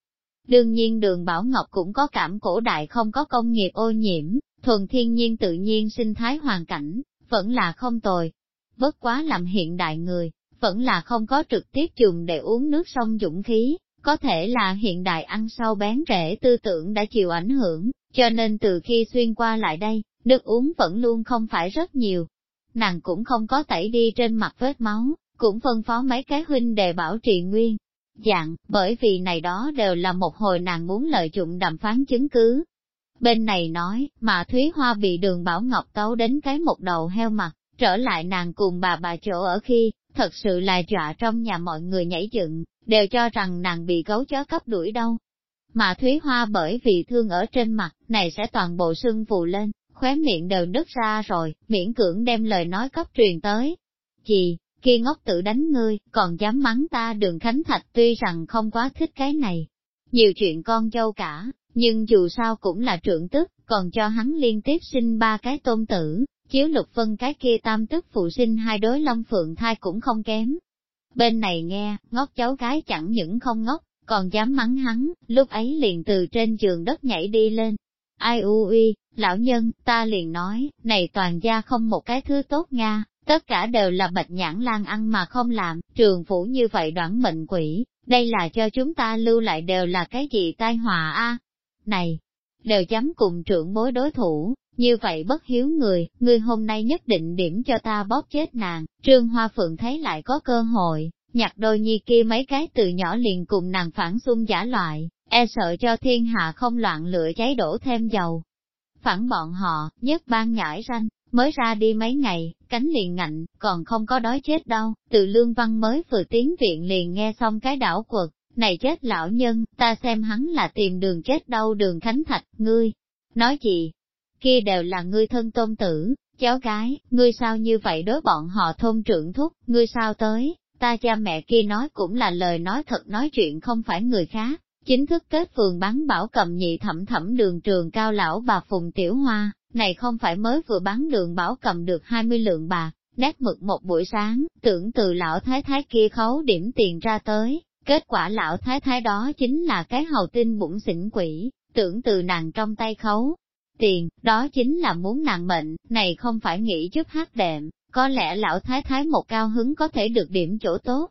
A: Đương nhiên đường Bảo Ngọc cũng có cảm cổ đại không có công nghiệp ô nhiễm, thuần thiên nhiên tự nhiên sinh thái hoàn cảnh, vẫn là không tồi. Bất quá làm hiện đại người, vẫn là không có trực tiếp dùng để uống nước sông dũng khí, có thể là hiện đại ăn sâu bén rễ tư tưởng đã chịu ảnh hưởng, cho nên từ khi xuyên qua lại đây, nước uống vẫn luôn không phải rất nhiều. Nàng cũng không có tẩy đi trên mặt vết máu, cũng phân phó mấy cái huynh đề bảo trì nguyên. Dạng, bởi vì này đó đều là một hồi nàng muốn lợi dụng đàm phán chứng cứ. Bên này nói, mà Thúy Hoa bị đường Bảo Ngọc tấu đến cái một đầu heo mặt, trở lại nàng cùng bà bà chỗ ở khi, thật sự là dọa trong nhà mọi người nhảy dựng, đều cho rằng nàng bị gấu chó cấp đuổi đâu. Mà Thúy Hoa bởi vì thương ở trên mặt, này sẽ toàn bộ sưng phù lên, khóe miệng đều đứt ra rồi, miễn cưỡng đem lời nói cấp truyền tới. Chị, kia ngốc tự đánh ngươi, còn dám mắng ta đường Khánh Thạch tuy rằng không quá thích cái này. Nhiều chuyện con dâu cả, nhưng dù sao cũng là trưởng tức, còn cho hắn liên tiếp sinh ba cái tôn tử, chiếu lục phân cái kia tam tức phụ sinh hai đối long phượng thai cũng không kém. Bên này nghe, ngốc cháu gái chẳng những không ngốc, còn dám mắng hắn, lúc ấy liền từ trên giường đất nhảy đi lên. Ai u uy, lão nhân, ta liền nói, này toàn gia không một cái thứ tốt Nga, Tất cả đều là bạch nhãn lan ăn mà không làm, trường phủ như vậy đoạn mệnh quỷ, đây là cho chúng ta lưu lại đều là cái gì tai họa a? Này, đều dám cùng trưởng bối đối thủ, như vậy bất hiếu người, người hôm nay nhất định điểm cho ta bóp chết nàng, trương hoa phượng thấy lại có cơ hội, nhặt đôi nhi kia mấy cái từ nhỏ liền cùng nàng phản xung giả loại, e sợ cho thiên hạ không loạn lửa cháy đổ thêm dầu. Phản bọn họ, nhất ban nhãi ranh, Mới ra đi mấy ngày, cánh liền ngạnh, còn không có đói chết đâu, từ lương văn mới vừa tiến viện liền nghe xong cái đảo quật, này chết lão nhân, ta xem hắn là tìm đường chết đâu đường khánh thạch, ngươi, nói gì, kia đều là ngươi thân tôn tử, cháu gái, ngươi sao như vậy đối bọn họ thôn trưởng thúc, ngươi sao tới, ta cha mẹ kia nói cũng là lời nói thật nói chuyện không phải người khác, chính thức kết phường bán bảo cầm nhị thẩm thẩm đường trường cao lão bà Phùng Tiểu Hoa, này không phải mới vừa bán đường bảo cầm được 20 lượng bạc, nét mực một buổi sáng, tưởng từ lão thái thái kia khấu điểm tiền ra tới, kết quả lão thái thái đó chính là cái hầu tinh bụng xỉn quỷ, tưởng từ nàng trong tay khấu. Tiền, đó chính là muốn nàng mệnh, này không phải nghĩ giúp hát đệm, có lẽ lão thái thái một cao hứng có thể được điểm chỗ tốt.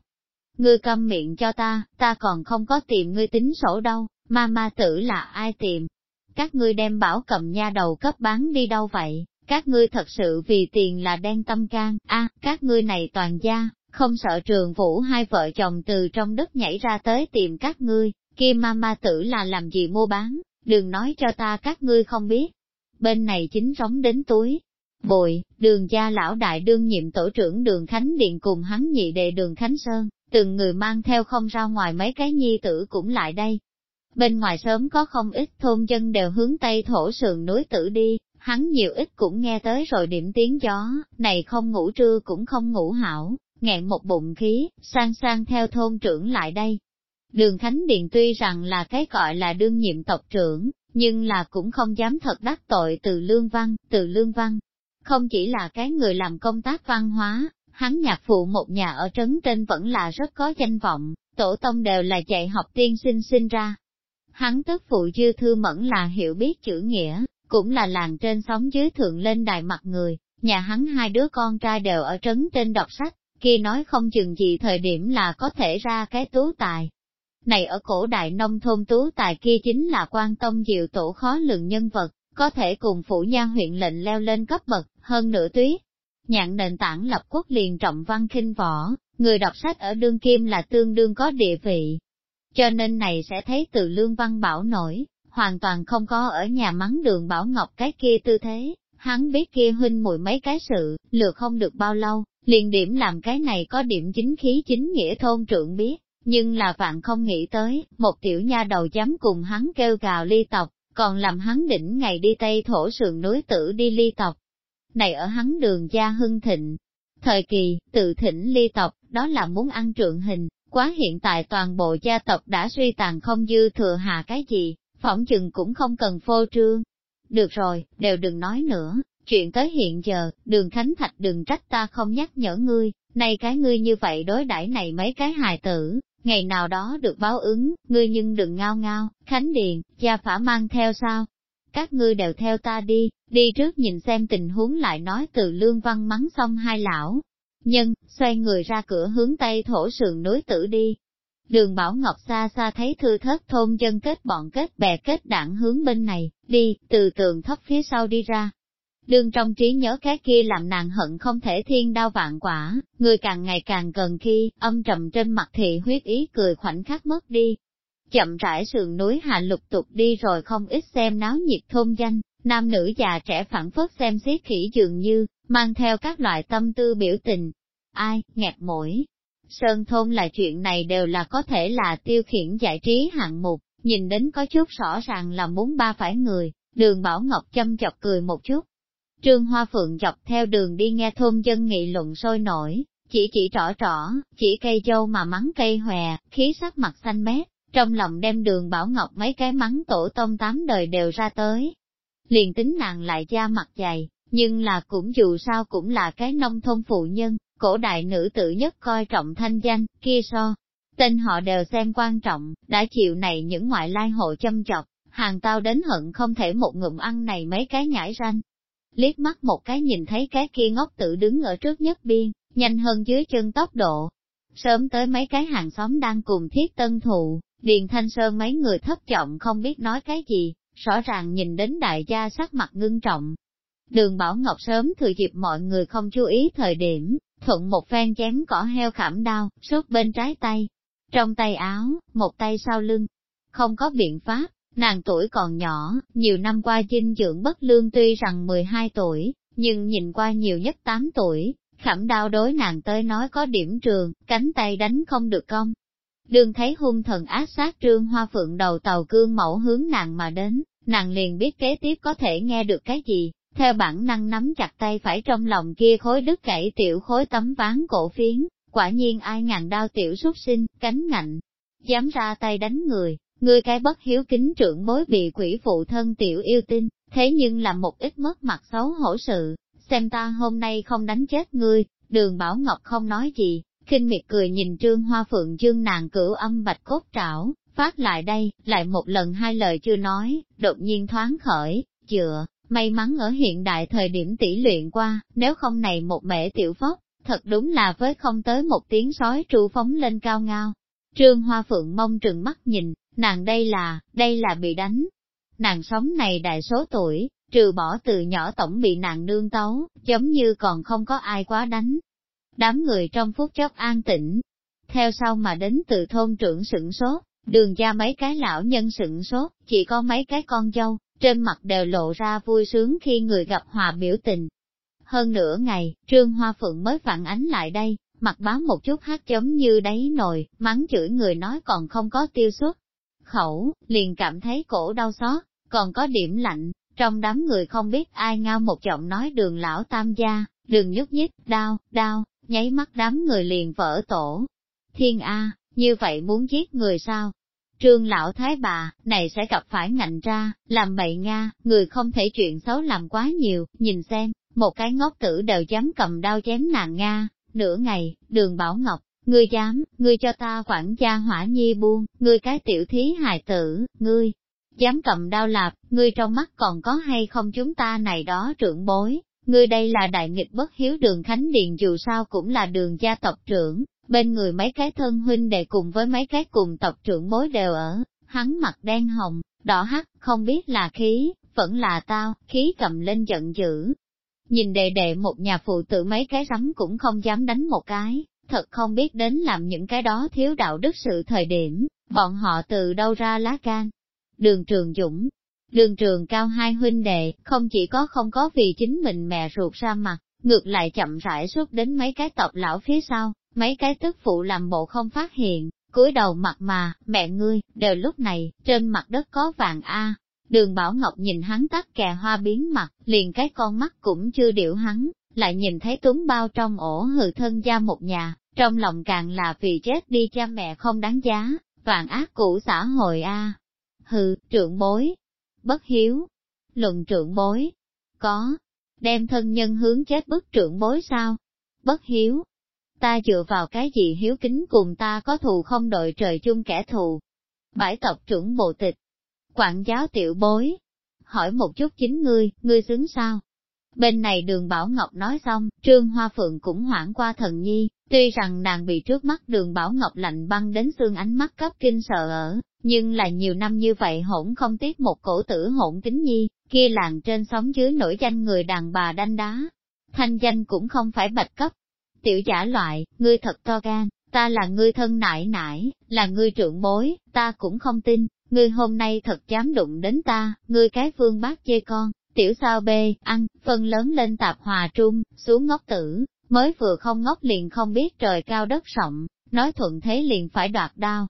A: Ngươi câm miệng cho ta, ta còn không có tìm ngươi tính sổ đâu, ma ma tử là ai tìm, các ngươi đem bảo cầm nha đầu cấp bán đi đâu vậy, các ngươi thật sự vì tiền là đen tâm can, a các ngươi này toàn gia, không sợ trường vũ hai vợ chồng từ trong đất nhảy ra tới tìm các ngươi, kia ma ma tử là làm gì mua bán, đừng nói cho ta các ngươi không biết. Bên này chính rống đến túi. Bội, đường gia lão đại đương nhiệm tổ trưởng đường Khánh Điện cùng hắn nhị đệ đường Khánh Sơn, từng người mang theo không ra ngoài mấy cái nhi tử cũng lại đây. Bên ngoài sớm có không ít thôn dân đều hướng tây thổ sườn núi tử đi, hắn nhiều ít cũng nghe tới rồi điểm tiếng gió, này không ngủ trưa cũng không ngủ hảo, nghẹn một bụng khí, sang sang theo thôn trưởng lại đây. Đường Khánh Điện tuy rằng là cái gọi là đương nhiệm tộc trưởng, nhưng là cũng không dám thật đắc tội từ lương văn, từ lương văn. Không chỉ là cái người làm công tác văn hóa, hắn nhạc phụ một nhà ở trấn trên vẫn là rất có danh vọng, tổ tông đều là dạy học tiên sinh sinh ra. Hắn tức phụ dư thư mẫn là hiểu biết chữ nghĩa, cũng là làng trên sóng dưới thượng lên đài mặt người, nhà hắn hai đứa con trai đều ở trấn trên đọc sách, kia nói không chừng gì thời điểm là có thể ra cái tú tài. Này ở cổ đại nông thôn tú tài kia chính là quan tông diệu tổ khó lượng nhân vật, có thể cùng phủ nha huyện lệnh leo lên cấp bậc, hơn nửa tuyết. Nhạn nền tảng lập quốc liền trọng văn kinh võ, người đọc sách ở đương kim là tương đương có địa vị. Cho nên này sẽ thấy từ lương văn bảo nổi, hoàn toàn không có ở nhà mắng đường Bảo Ngọc cái kia tư thế, hắn biết kia huynh mùi mấy cái sự, lừa không được bao lâu, liền điểm làm cái này có điểm chính khí chính nghĩa thôn trưởng biết, nhưng là vạn không nghĩ tới, một tiểu nha đầu dám cùng hắn kêu gào ly tộc, còn làm hắn đỉnh ngày đi Tây thổ sườn núi tử đi ly tộc. Này ở hắn đường gia hưng thịnh, thời kỳ, tự thỉnh ly tộc, đó là muốn ăn trượng hình, quá hiện tại toàn bộ gia tộc đã suy tàn không dư thừa hà cái gì, phỏng chừng cũng không cần phô trương. Được rồi, đều đừng nói nữa, chuyện tới hiện giờ, đường Khánh Thạch đừng trách ta không nhắc nhở ngươi, nay cái ngươi như vậy đối đãi này mấy cái hài tử, ngày nào đó được báo ứng, ngươi nhưng đừng ngao ngao, Khánh Điền, gia phả mang theo sao? Các ngươi đều theo ta đi, đi trước nhìn xem tình huống lại nói từ lương văn mắng xong hai lão. Nhân, xoay người ra cửa hướng tây thổ sườn núi tử đi, Đường Bảo Ngọc xa xa thấy thư thất thôn dân kết bọn kết bè kết đảng hướng bên này, đi, từ tường thấp phía sau đi ra. Đường trong trí nhớ cái kia làm nàng hận không thể thiên đao vạn quả, người càng ngày càng gần khi, âm trầm trên mặt thị huyết ý cười khoảnh khắc mất đi. Chậm rãi sườn núi hạ lục tục đi rồi không ít xem náo nhiệt thôn danh, nam nữ già trẻ phản phất xem xiết khỉ dường như, mang theo các loại tâm tư biểu tình. Ai, nghẹt mũi, Sơn thôn là chuyện này đều là có thể là tiêu khiển giải trí hạng mục, nhìn đến có chút rõ ràng là muốn ba phải người, đường Bảo Ngọc châm chọc cười một chút. Trương Hoa Phượng dọc theo đường đi nghe thôn dân nghị luận sôi nổi, chỉ chỉ trỏ trỏ, chỉ cây dâu mà mắng cây hòe, khí sắc mặt xanh mét, trong lòng đem đường Bảo Ngọc mấy cái mắng tổ tông tám đời đều ra tới. Liền tính nàng lại da mặt dày, nhưng là cũng dù sao cũng là cái nông thôn phụ nhân, cổ đại nữ tử nhất coi trọng thanh danh, kia so. Tên họ đều xem quan trọng, đã chịu này những ngoại lai hộ châm chọc, hàng tao đến hận không thể một ngụm ăn này mấy cái nhảy ranh. Liếc mắt một cái nhìn thấy cái kia ngốc tử đứng ở trước nhất biên, nhanh hơn dưới chân tốc độ. Sớm tới mấy cái hàng xóm đang cùng thiết tân thụ, Điền Thanh Sơn mấy người thất trọng không biết nói cái gì, rõ ràng nhìn đến đại gia sắc mặt ngưng trọng. Đường Bảo Ngọc sớm thừa dịp mọi người không chú ý thời điểm, thuận một phen chém cỏ heo khảm đao, sốt bên trái tay, trong tay áo, một tay sau lưng. Không có biện pháp, nàng tuổi còn nhỏ, nhiều năm qua dinh dưỡng bất lương tuy rằng 12 tuổi, nhưng nhìn qua nhiều nhất 8 tuổi, khảm đao đối nàng tới nói có điểm trường, cánh tay đánh không được cong Đương thấy hung thần ác sát trương hoa phượng đầu tàu cương mẫu hướng nàng mà đến, nàng liền biết kế tiếp có thể nghe được cái gì, theo bản năng nắm chặt tay phải trong lòng kia khối đứt gãy tiểu khối tấm ván cổ phiến, quả nhiên ai ngàn đao tiểu xuất sinh, cánh ngạnh, dám ra tay đánh người, người cái bất hiếu kính trưởng bối bị quỷ phụ thân tiểu yêu tinh, thế nhưng là một ít mất mặt xấu hổ sự, xem ta hôm nay không đánh chết ngươi, đường Bảo Ngọc không nói gì, kinh miệt cười nhìn trương hoa phượng dương nàng cửu âm bạch cốt trảo, phát lại đây, lại một lần hai lời chưa nói, đột nhiên thoáng khởi, chữa, May mắn ở hiện đại thời điểm tỷ luyện qua, nếu không này một mẻ tiểu phốc, thật đúng là với không tới một tiếng sói tru phóng lên cao ngao. Trương Hoa Phượng mong trừng mắt nhìn, nàng đây là, đây là bị đánh. Nàng sống này đại số tuổi, trừ bỏ từ nhỏ tổng bị nàng nương tấu, giống như còn không có ai quá đánh. Đám người trong phút chốc an tĩnh, theo sau mà đến từ thôn trưởng sửng sốt, Đường ra mấy cái lão nhân sửng sốt, chỉ có mấy cái con dâu, trên mặt đều lộ ra vui sướng khi người gặp hòa biểu tình. Hơn nửa ngày, Trương Hoa Phượng mới phản ánh lại đây, mặt bám một chút hát giống như đáy nồi, mắng chửi người nói còn không có tiêu xuất. Khẩu, liền cảm thấy cổ đau xót, còn có điểm lạnh, trong đám người không biết ai ngao một giọng nói đường lão tam gia, đường nhúc nhích, đau, đau, nháy mắt đám người liền vỡ tổ. Thiên A, như vậy muốn giết người sao? Trương lão thái bà, này sẽ gặp phải ngạnh ra, làm bậy Nga, người không thể chuyện xấu làm quá nhiều, nhìn xem, một cái ngốc tử đều dám cầm đao chém nàng Nga, nửa ngày, đường Bảo Ngọc, ngươi dám, ngươi cho ta quản gia hỏa nhi buông, ngươi cái tiểu thí hài tử, ngươi, dám cầm đao lạp, ngươi trong mắt còn có hay không chúng ta này đó trưởng bối, ngươi đây là đại nghịch bất hiếu đường Khánh Điền dù sao cũng là đường gia tộc trưởng, bên người mấy cái thân huynh đệ cùng với mấy cái cùng tộc trưởng bối đều ở, hắn mặt đen hồng, đỏ hắt, không biết là khí, vẫn là tao, khí cầm lên giận dữ. Nhìn đệ đệ một nhà phụ tử mấy cái rắm cũng không dám đánh một cái, thật không biết đến làm những cái đó thiếu đạo đức sự thời điểm, bọn họ từ đâu ra lá gan. Đường trường dũng, đường trường cao hai huynh đệ, không chỉ có không có vì chính mình mẹ ruột ra mặt, ngược lại chậm rãi suốt đến mấy cái tộc lão phía sau, mấy cái tức phụ làm bộ không phát hiện, cúi đầu mặt mà, mẹ ngươi, đều lúc này, trên mặt đất có vàng A. Đường Bảo Ngọc nhìn hắn tắt kè hoa biến mặt, liền cái con mắt cũng chưa điệu hắn, lại nhìn thấy túng bao trong ổ hừ thân gia một nhà, trong lòng càng là vì chết đi cha mẹ không đáng giá, vàng ác cũ xã hội A. Hừ, trượng bối, bất hiếu, luận trượng bối, có, đem thân nhân hướng chết bức trượng bối sao? Bất hiếu, ta dựa vào cái gì hiếu kính cùng ta có thù không đội trời chung kẻ thù. Bãi tộc trưởng bộ tịch, quản giáo tiểu bối, hỏi một chút chính ngươi, ngươi xứng sao? Bên này đường Bảo Ngọc nói xong, Trương Hoa Phượng cũng hoảng qua thần nhi, tuy rằng nàng bị trước mắt đường Bảo Ngọc lạnh băng đến xương ánh mắt cấp kinh sợ ở, nhưng là nhiều năm như vậy hỗn không tiếc một cổ tử hỗn kính nhi, kia làng trên sóng dưới nổi danh người đàn bà đanh đá. Thanh danh cũng không phải bạch cấp, tiểu giả loại, ngươi thật to gan, ta là ngươi thân nải nải, là ngươi trưởng bối, ta cũng không tin, ngươi hôm nay thật dám đụng đến ta, ngươi cái vương bác chê con, tiểu sao bê, ăn, phân lớn lên tạp hòa trung, xuống ngốc tử, mới vừa không ngốc liền không biết trời cao đất rộng, nói thuận thế liền phải đoạt đao.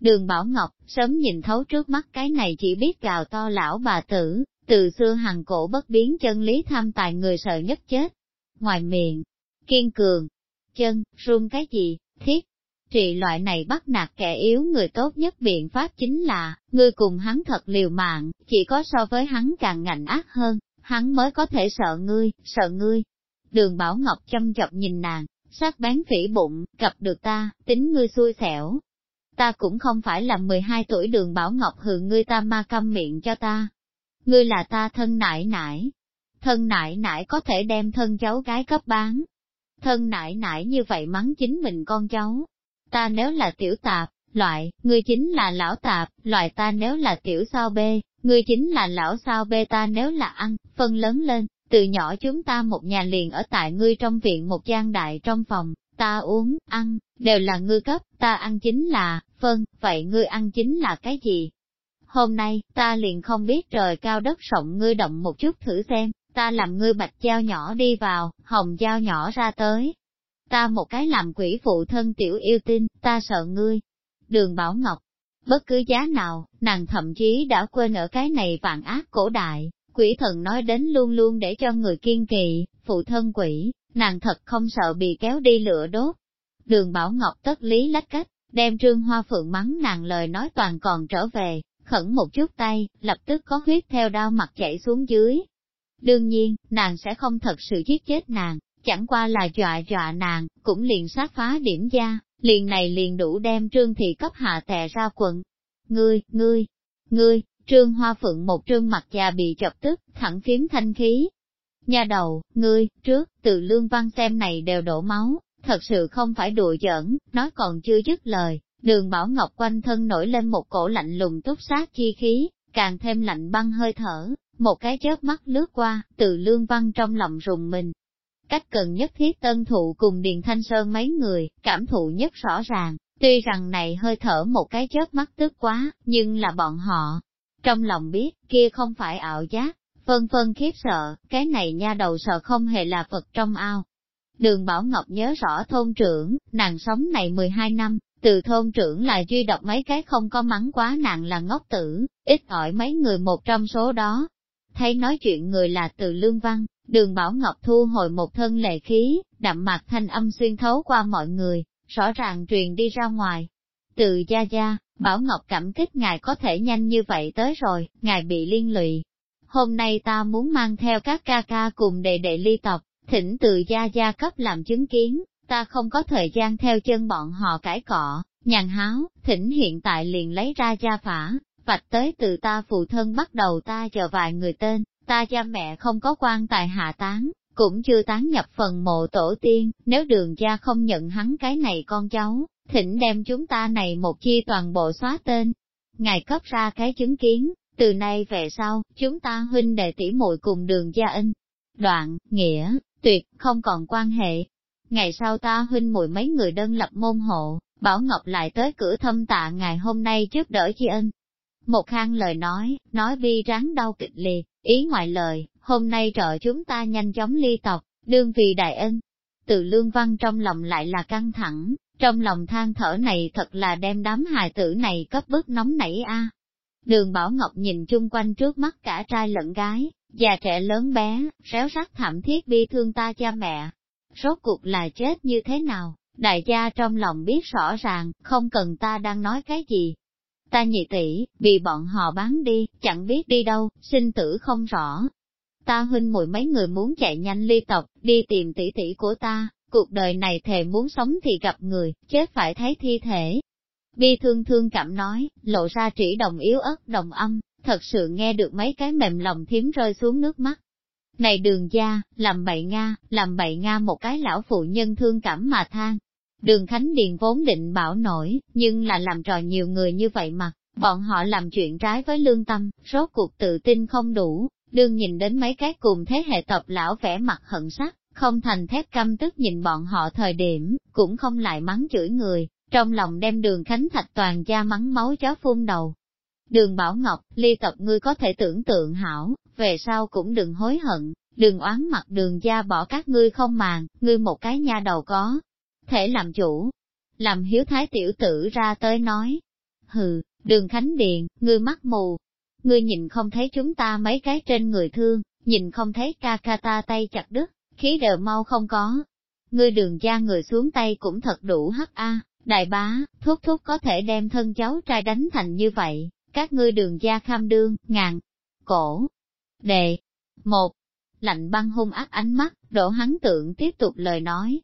A: Đường Bảo Ngọc, sớm nhìn thấu trước mắt cái này chỉ biết gào to lão bà tử, từ xưa hàng cổ bất biến chân lý tham tài người sợ nhất chết. Ngoài miệng, kiên cường, chân, run cái gì, thiết. Trị loại này bắt nạt kẻ yếu người tốt nhất biện pháp chính là, ngươi cùng hắn thật liều mạng, chỉ có so với hắn càng ngạnh ác hơn, hắn mới có thể sợ ngươi, sợ ngươi. Đường Bảo Ngọc chăm chọc nhìn nàng, sát bán phỉ bụng, gặp được ta, tính ngươi xui xẻo. Ta cũng không phải là 12 tuổi đường Bảo Ngọc hừ ngươi ta ma câm miệng cho ta. Ngươi là ta thân nải nải. Thân nải nải có thể đem thân cháu gái cấp bán, thân nải nải như vậy mắng chính mình con cháu. Ta nếu là tiểu tạp, loại, ngươi chính là lão tạp, loại ta nếu là tiểu sao bê, ngươi chính là lão sao bê ta nếu là ăn, phân lớn lên, từ nhỏ chúng ta một nhà liền ở tại ngươi trong viện một gian đại trong phòng, ta uống, ăn, đều là ngươi cấp, ta ăn chính là, phân, vậy ngươi ăn chính là cái gì? Hôm nay, ta liền không biết trời cao đất rộng ngươi động một chút thử xem, ta làm ngươi bạch dao nhỏ đi vào, hồng dao nhỏ ra tới. Ta một cái làm quỷ phụ thân tiểu yêu tinh, ta sợ ngươi. Đường Bảo Ngọc, bất cứ giá nào, nàng thậm chí đã quên ở cái này vạn ác cổ đại, quỷ thần nói đến luôn luôn để cho người kiên kỳ, phụ thân quỷ, nàng thật không sợ bị kéo đi lửa đốt. Đường Bảo Ngọc tất lý lách cách, đem trương hoa phượng mắng nàng lời nói toàn còn trở về, khẩn một chút tay, lập tức có huyết theo đao mặt chảy xuống dưới, Đương nhiên, nàng sẽ không thật sự giết chết nàng, chẳng qua là dọa dọa nàng, cũng liền sát phá điểm gia, liền này liền đủ đem trương thị cấp hạ tè ra quận. Ngươi, ngươi, ngươi, trương hoa phượng một trương mặt già bị chọc tức, thẳng phiếm thanh khí. Nhà đầu, ngươi, trước, từ lương văn xem này đều đổ máu, thật sự không phải đùa giỡn, nói còn chưa dứt lời, đường Bảo Ngọc quanh thân nổi lên một cổ lạnh lùng túc sát chi khí, càng thêm lạnh băng hơi thở, một cái chớp mắt lướt qua, từ lương văn trong lòng rùng mình. Cách cần nhất thiết tân thụ cùng Điền Thanh Sơn mấy người, cảm thụ nhất rõ ràng, Tuy rằng này hơi thở một cái chớp mắt tức quá, nhưng là bọn họ. Trong lòng biết, kia không phải ảo giác, phân phân khiếp sợ, cái này nha đầu sợ không hề là Phật trong ao. Đường Bảo Ngọc nhớ rõ thôn trưởng, nàng sống này 12 năm, từ thôn trưởng là duy độc mấy cái không có mắng quá nàng là ngốc tử, ít ỏi mấy người một trong số đó. Thấy nói chuyện người là từ lương văn, đường Bảo Ngọc thu hồi một thân lệ khí, đậm mặt thanh âm xuyên thấu qua mọi người, rõ ràng truyền đi ra ngoài. Từ gia gia, Bảo Ngọc cảm kích ngài có thể nhanh như vậy tới rồi, ngài bị liên lụy. Hôm nay ta muốn mang theo các ca ca cùng đệ đệ ly tộc, thỉnh từ gia gia cấp làm chứng kiến, ta không có thời gian theo chân bọn họ cãi cọ, nhàn háo, thỉnh hiện tại liền lấy ra gia phả, vạch tới từ ta phụ thân bắt đầu ta chờ vài người tên, ta cha mẹ không có quan tài hạ tán, cũng chưa tán nhập phần mộ tổ tiên, nếu đường gia không nhận hắn cái này con cháu, thỉnh đem chúng ta này một chi toàn bộ xóa tên. Ngài cấp ra cái chứng kiến, từ nay về sau, chúng ta huynh đệ tỷ muội cùng đường gia in. Đoạn, nghĩa, tuyệt, không còn quan hệ. Ngày sau ta huynh muội mấy người đơn lập môn hộ, Bảo Ngọc lại tới cửa thâm tạ ngày hôm nay giúp đỡ chi ân. Một khang lời nói, nói bi ráng đau kịch liệt, ý ngoại lời, hôm nay trợ chúng ta nhanh chóng ly tộc, đương vì đại ân. Từ lương văn trong lòng lại là căng thẳng, trong lòng than thở này thật là đem đám hài tử này cấp bức nóng nảy a. Đường Bảo Ngọc nhìn chung quanh trước mắt cả trai lẫn gái, già trẻ lớn bé, réo rắt thảm thiết bi thương ta cha mẹ. Rốt cuộc là chết như thế nào, đại gia trong lòng biết rõ ràng, không cần ta đang nói cái gì. Ta nhị tỷ, bị bọn họ bán đi, chẳng biết đi đâu, sinh tử không rõ. Ta huynh muội mấy người muốn chạy nhanh ly tộc, đi tìm tỷ tỷ của ta, cuộc đời này thề muốn sống thì gặp người, chết phải thấy thi thể. Bi thương thương cảm nói, lộ ra chỉ đồng yếu ớt đồng âm, thật sự nghe được mấy cái mềm lòng thiếm rơi xuống nước mắt. Này đường gia, làm bậy Nga, làm bậy Nga một cái lão phụ nhân thương cảm mà than. Đường Khánh Điền vốn định bảo nổi, nhưng là làm trò nhiều người như vậy mà, bọn họ làm chuyện trái với lương tâm, rốt cuộc tự tin không đủ, đương nhìn đến mấy cái cùng thế hệ tộc lão vẻ mặt hận sắc, không thành thép căm tức nhìn bọn họ thời điểm, cũng không lại mắng chửi người, trong lòng đem đường Khánh Thạch toàn gia mắng máu chó phun đầu. Đường Bảo Ngọc, ly tập ngươi có thể tưởng tượng hảo, về sau cũng đừng hối hận, đừng oán mặt đường gia bỏ các ngươi không màng, ngươi một cái nha đầu có, thể làm chủ. Làm hiếu thái tiểu tử ra tới nói, hừ, đường Khánh điện, ngươi mắt mù, ngươi nhìn không thấy chúng ta mấy cái trên người thương, nhìn không thấy ca ca ta tay chặt đứt, khí đều mau không có. Ngươi đường gia người xuống tay cũng thật đủ hắc a, đại bá, thuốc thúc có thể đem thân cháu trai đánh thành như vậy, các ngươi đường gia kham đương, ngàn, cổ, đề, một, lạnh băng hung ác ánh mắt, đổ hắn tượng tiếp tục lời nói.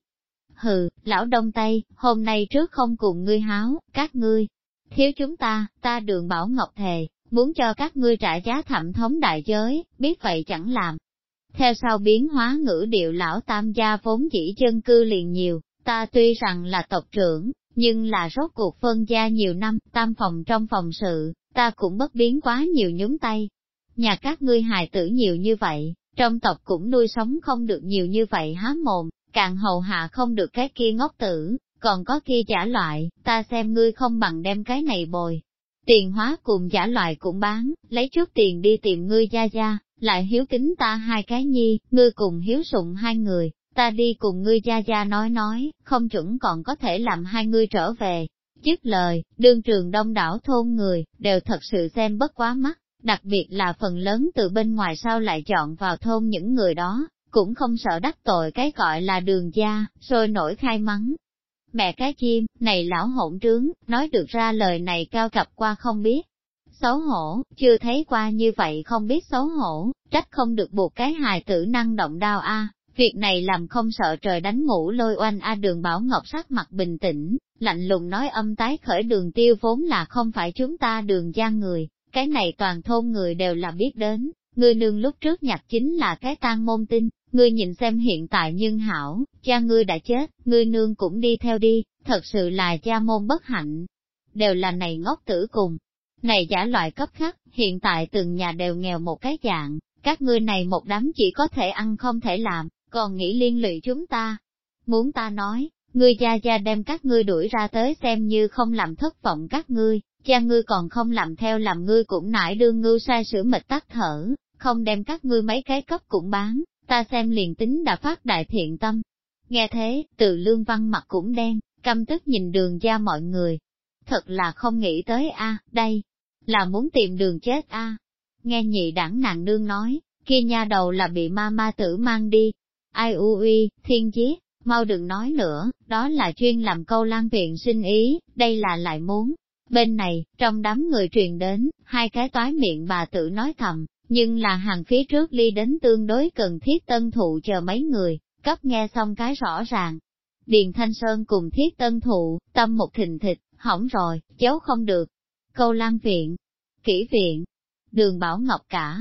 A: Hừ, lão đông tây, hôm nay trước không cùng ngươi háo, các ngươi, thiếu chúng ta, ta đường bảo ngọc thề, muốn cho các ngươi trả giá thẩm thống đại giới, biết vậy chẳng làm, theo sau biến hóa ngữ điệu lão tam gia vốn chỉ chân cư liền nhiều, ta tuy rằng là tộc trưởng, nhưng là rốt cuộc phân gia nhiều năm, tam phòng trong phòng sự, ta cũng bất biến quá nhiều nhúng tay. Nhà các ngươi hài tử nhiều như vậy, trong tộc cũng nuôi sống không được nhiều như vậy há mồm, càng hầu hạ không được cái kia ngốc tử, còn có kia giả loại, ta xem ngươi không bằng đem cái này bồi. Tiền hóa cùng giả loại cũng bán, lấy chút tiền đi tìm ngươi gia gia, lại hiếu kính ta hai cái nhi, ngươi cùng hiếu sụng hai người, ta đi cùng ngươi gia gia nói nói, không chuẩn còn có thể làm hai ngươi trở về. Dứt lời, đương trường đông đảo thôn người, đều thật sự xem bất quá mắt, đặc biệt là phần lớn từ bên ngoài sau lại chọn vào thôn những người đó, cũng không sợ đắc tội cái gọi là đường gia, rồi nổi khai mắng. Mẹ cái chim, này lão hỗn trướng, nói được ra lời này cao cập qua không biết, xấu hổ, chưa thấy qua như vậy không biết xấu hổ, trách không được buộc cái hài tử năng động đao a. Việc này làm không sợ trời đánh ngủ lôi oanh A đường Bảo Ngọc sắc mặt bình tĩnh, lạnh lùng nói âm tái khởi đường tiêu vốn là không phải chúng ta đường gia người, cái này toàn thôn người đều là biết đến, người nương lúc trước nhặt chính là cái tan môn tinh, ngươi nhìn xem hiện tại nhưng hảo, cha ngươi đã chết, ngươi nương cũng đi theo đi, thật sự là cha môn bất hạnh. Đều là này ngốc tử cùng, này giả loại cấp khắc, hiện tại từng nhà đều nghèo một cái dạng, các ngươi này một đám chỉ có thể ăn không thể làm, còn nghĩ liên lụy chúng ta. Muốn ta nói, ngươi gia gia đem các ngươi đuổi ra tới xem như không làm thất vọng các ngươi, cha ngươi còn không làm theo làm ngươi cũng nải đương ngưu sai sửa mệt tắt thở, không đem các ngươi mấy cái cấp cũng bán, ta xem liền tính đã phát đại thiện tâm. Nghe thế, từ lương văn mặt cũng đen, căm tức nhìn đường ra mọi người. Thật là không nghĩ tới a đây, là muốn tìm đường chết a Nghe nhị đảng nàng nương nói, kia nha đầu là bị ma ma tử mang đi. Ai u uy, thiên giết, mau đừng nói nữa, đó là chuyên làm câu lan viện sinh ý, đây là lại muốn. Bên này, trong đám người truyền đến, hai cái toái miệng bà tử nói thầm, nhưng là hàng phía trước ly đến tương đối cần thiết tân thụ chờ mấy người, cấp nghe xong cái rõ ràng. Điền Thanh Sơn cùng thiết tân thụ, tâm một thình thịt, hỏng rồi, cháu không được. Câu lan viện, kỹ viện, đường Bảo Ngọc cả.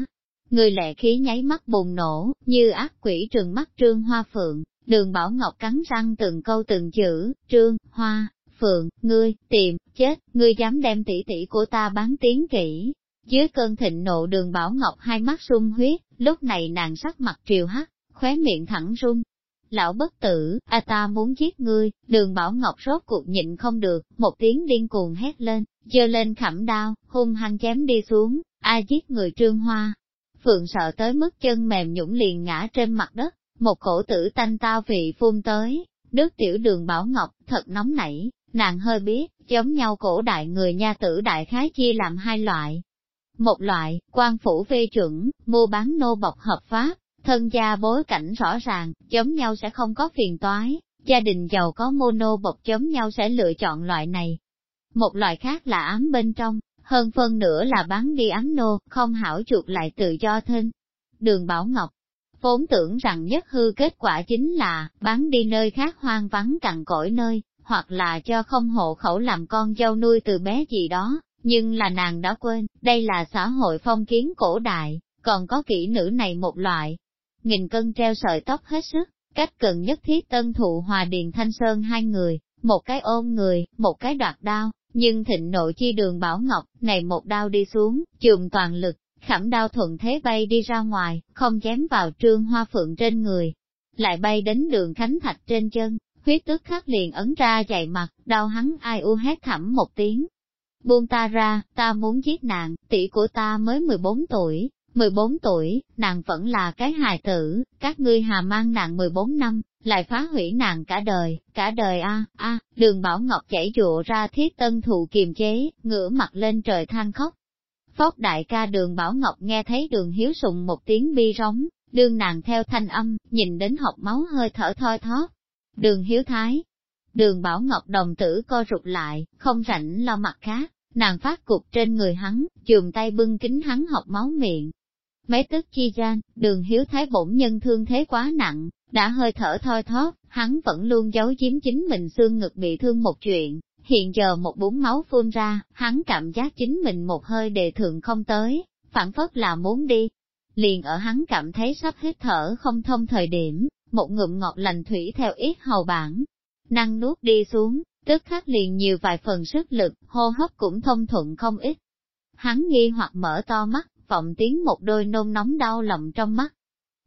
A: Người lệ khí nháy mắt bùng nổ, như ác quỷ trừng mắt trương hoa phượng, đường Bảo Ngọc cắn răng từng câu từng chữ, trương, hoa, phượng, ngươi, tìm, chết, ngươi dám đem tỷ tỷ của ta bán tiếng kỹ. Dưới cơn thịnh nộ đường Bảo Ngọc hai mắt sung huyết, lúc này nàng sắc mặt triều hắt, khóe miệng thẳng run. Lão bất tử, a ta muốn giết ngươi, đường Bảo Ngọc rốt cuộc nhịn không được, một tiếng điên cuồng hét lên, giơ lên khảm đao, hung hăng chém đi xuống, a giết người trương hoa. Phượng sợ tới mức chân mềm nhũng liền ngã trên mặt đất, một cổ tử tanh tao vị phun tới, nước tiểu đường Bảo Ngọc thật nóng nảy, nàng hơi biết, giống nhau cổ đại người nha tử đại khái chia làm hai loại. Một loại, quan phủ phê chuẩn, mua bán nô bọc hợp pháp, thân gia bối cảnh rõ ràng, chống nhau sẽ không có phiền toái, gia đình giàu có mua nô bọc chống nhau sẽ lựa chọn loại này. Một loại khác là ám bên trong, hơn phân nữa là bán đi ám nô, không hảo chuột lại tự do thân. Đường Bảo Ngọc, vốn tưởng rằng nhất hư kết quả chính là, bán đi nơi khác hoang vắng cằn cỗi nơi, hoặc là cho không hộ khẩu làm con dâu nuôi từ bé gì đó, nhưng là nàng đã quên, đây là xã hội phong kiến cổ đại, còn có kỹ nữ này một loại. Nghìn cân treo sợi tóc hết sức, cách cần nhất thiết tân thụ hòa điền thanh sơn hai người, một cái ôm người, một cái đoạt đao, nhưng thịnh nội chi đường Bảo Ngọc, này một đao đi xuống, trường toàn lực, khảm đao thuận thế bay đi ra ngoài, không chém vào trương hoa phượng trên người, lại bay đến đường Khánh Thạch trên chân, huyết tức khắc liền ấn ra chạy mặt, đau hắn ai u hét thẳm một tiếng. Buông ta ra, ta muốn giết nàng, tỷ của ta mới 14 tuổi, 14 tuổi, nàng vẫn là cái hài tử, các ngươi hà mang nàng 14 năm, lại phá hủy nàng cả đời, cả đời a a đường Bảo Ngọc chảy dụa ra thiết tân thụ kiềm chế, ngửa mặt lên trời than khóc. Phóc đại ca đường Bảo Ngọc nghe thấy đường hiếu sùng một tiếng bi rống, đương nàng theo thanh âm, nhìn đến học máu hơi thở thoi thóp. Đường hiếu thái, đường Bảo Ngọc đồng tử co rụt lại, không rảnh lo mặt khác, nàng phát cục trên người hắn, chùm tay bưng kính hắn học máu miệng, Mấy tức chi gian, đường hiếu thái bổn nhân thương thế quá nặng, đã hơi thở thoi thóp, hắn vẫn luôn giấu chiếm chính mình xương ngực bị thương một chuyện. Hiện giờ một bún máu phun ra, hắn cảm giác chính mình một hơi đề thượng không tới, phản phất là muốn đi. Liền ở hắn cảm thấy sắp hết thở không thông thời điểm, một ngụm ngọt lành thủy theo ít hầu bản. Năng nuốt đi xuống, tức khắc liền nhiều vài phần sức lực, hô hấp cũng thông thuận không ít. Hắn nghi hoặc mở to mắt, vọng tiếng một đôi nôn nóng đau lòng trong mắt.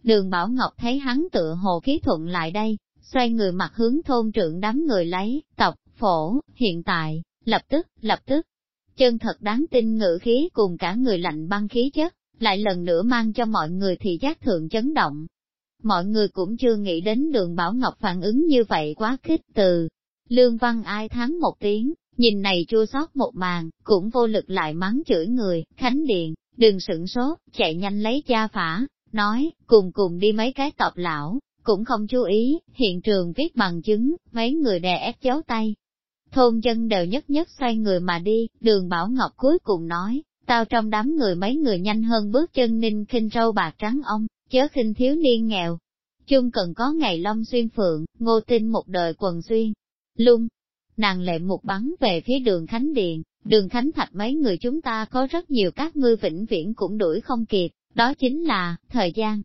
A: Đường Bảo Ngọc thấy hắn tựa hồ khí thuận lại đây, xoay người mặt hướng thôn trưởng đám người lấy, tộc, phổ, hiện tại, lập tức, lập tức. Chân thật đáng tin ngữ khí cùng cả người lạnh băng khí chất, lại lần nữa mang cho mọi người thị giác thượng chấn động. Mọi người cũng chưa nghĩ đến đường Bảo Ngọc phản ứng như vậy quá kích từ. Lương Văn ai thắng một tiếng, nhìn này chua sót một màn, cũng vô lực lại mắng chửi người, Khánh Điện, Đừng sửng sốt, chạy nhanh lấy cha phả, nói, cùng cùng đi mấy cái tộc lão, cũng không chú ý, hiện trường viết bằng chứng, mấy người đè ép chéo tay. Thôn dân đều nhất nhất xoay người mà đi, đường Bảo Ngọc cuối cùng nói, tao trong đám người mấy người nhanh hơn bước chân ninh khinh râu bạc trắng ông, chớ khinh thiếu niên nghèo. Chung cần có ngày long xuyên phượng, ngô tinh một đời quần xuyên. Lung, nàng lệ một bắn về phía đường Khánh Điện, Đường Khánh Thạch mấy người chúng ta có rất nhiều các ngươi vĩnh viễn cũng đuổi không kịp, đó chính là, thời gian.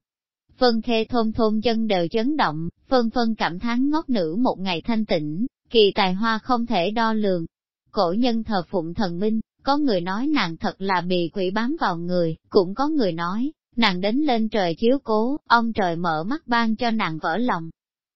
A: Phân khê thôn thôn dân đều chấn động, phân phân cảm thán ngốc nữ một ngày thanh tịnh, kỳ tài hoa không thể đo lường. Cổ nhân thờ phụng thần minh, có người nói nàng thật là bị quỷ bám vào người, cũng có người nói, nàng đến lên trời chiếu cố, ông trời mở mắt ban cho nàng vỡ lòng.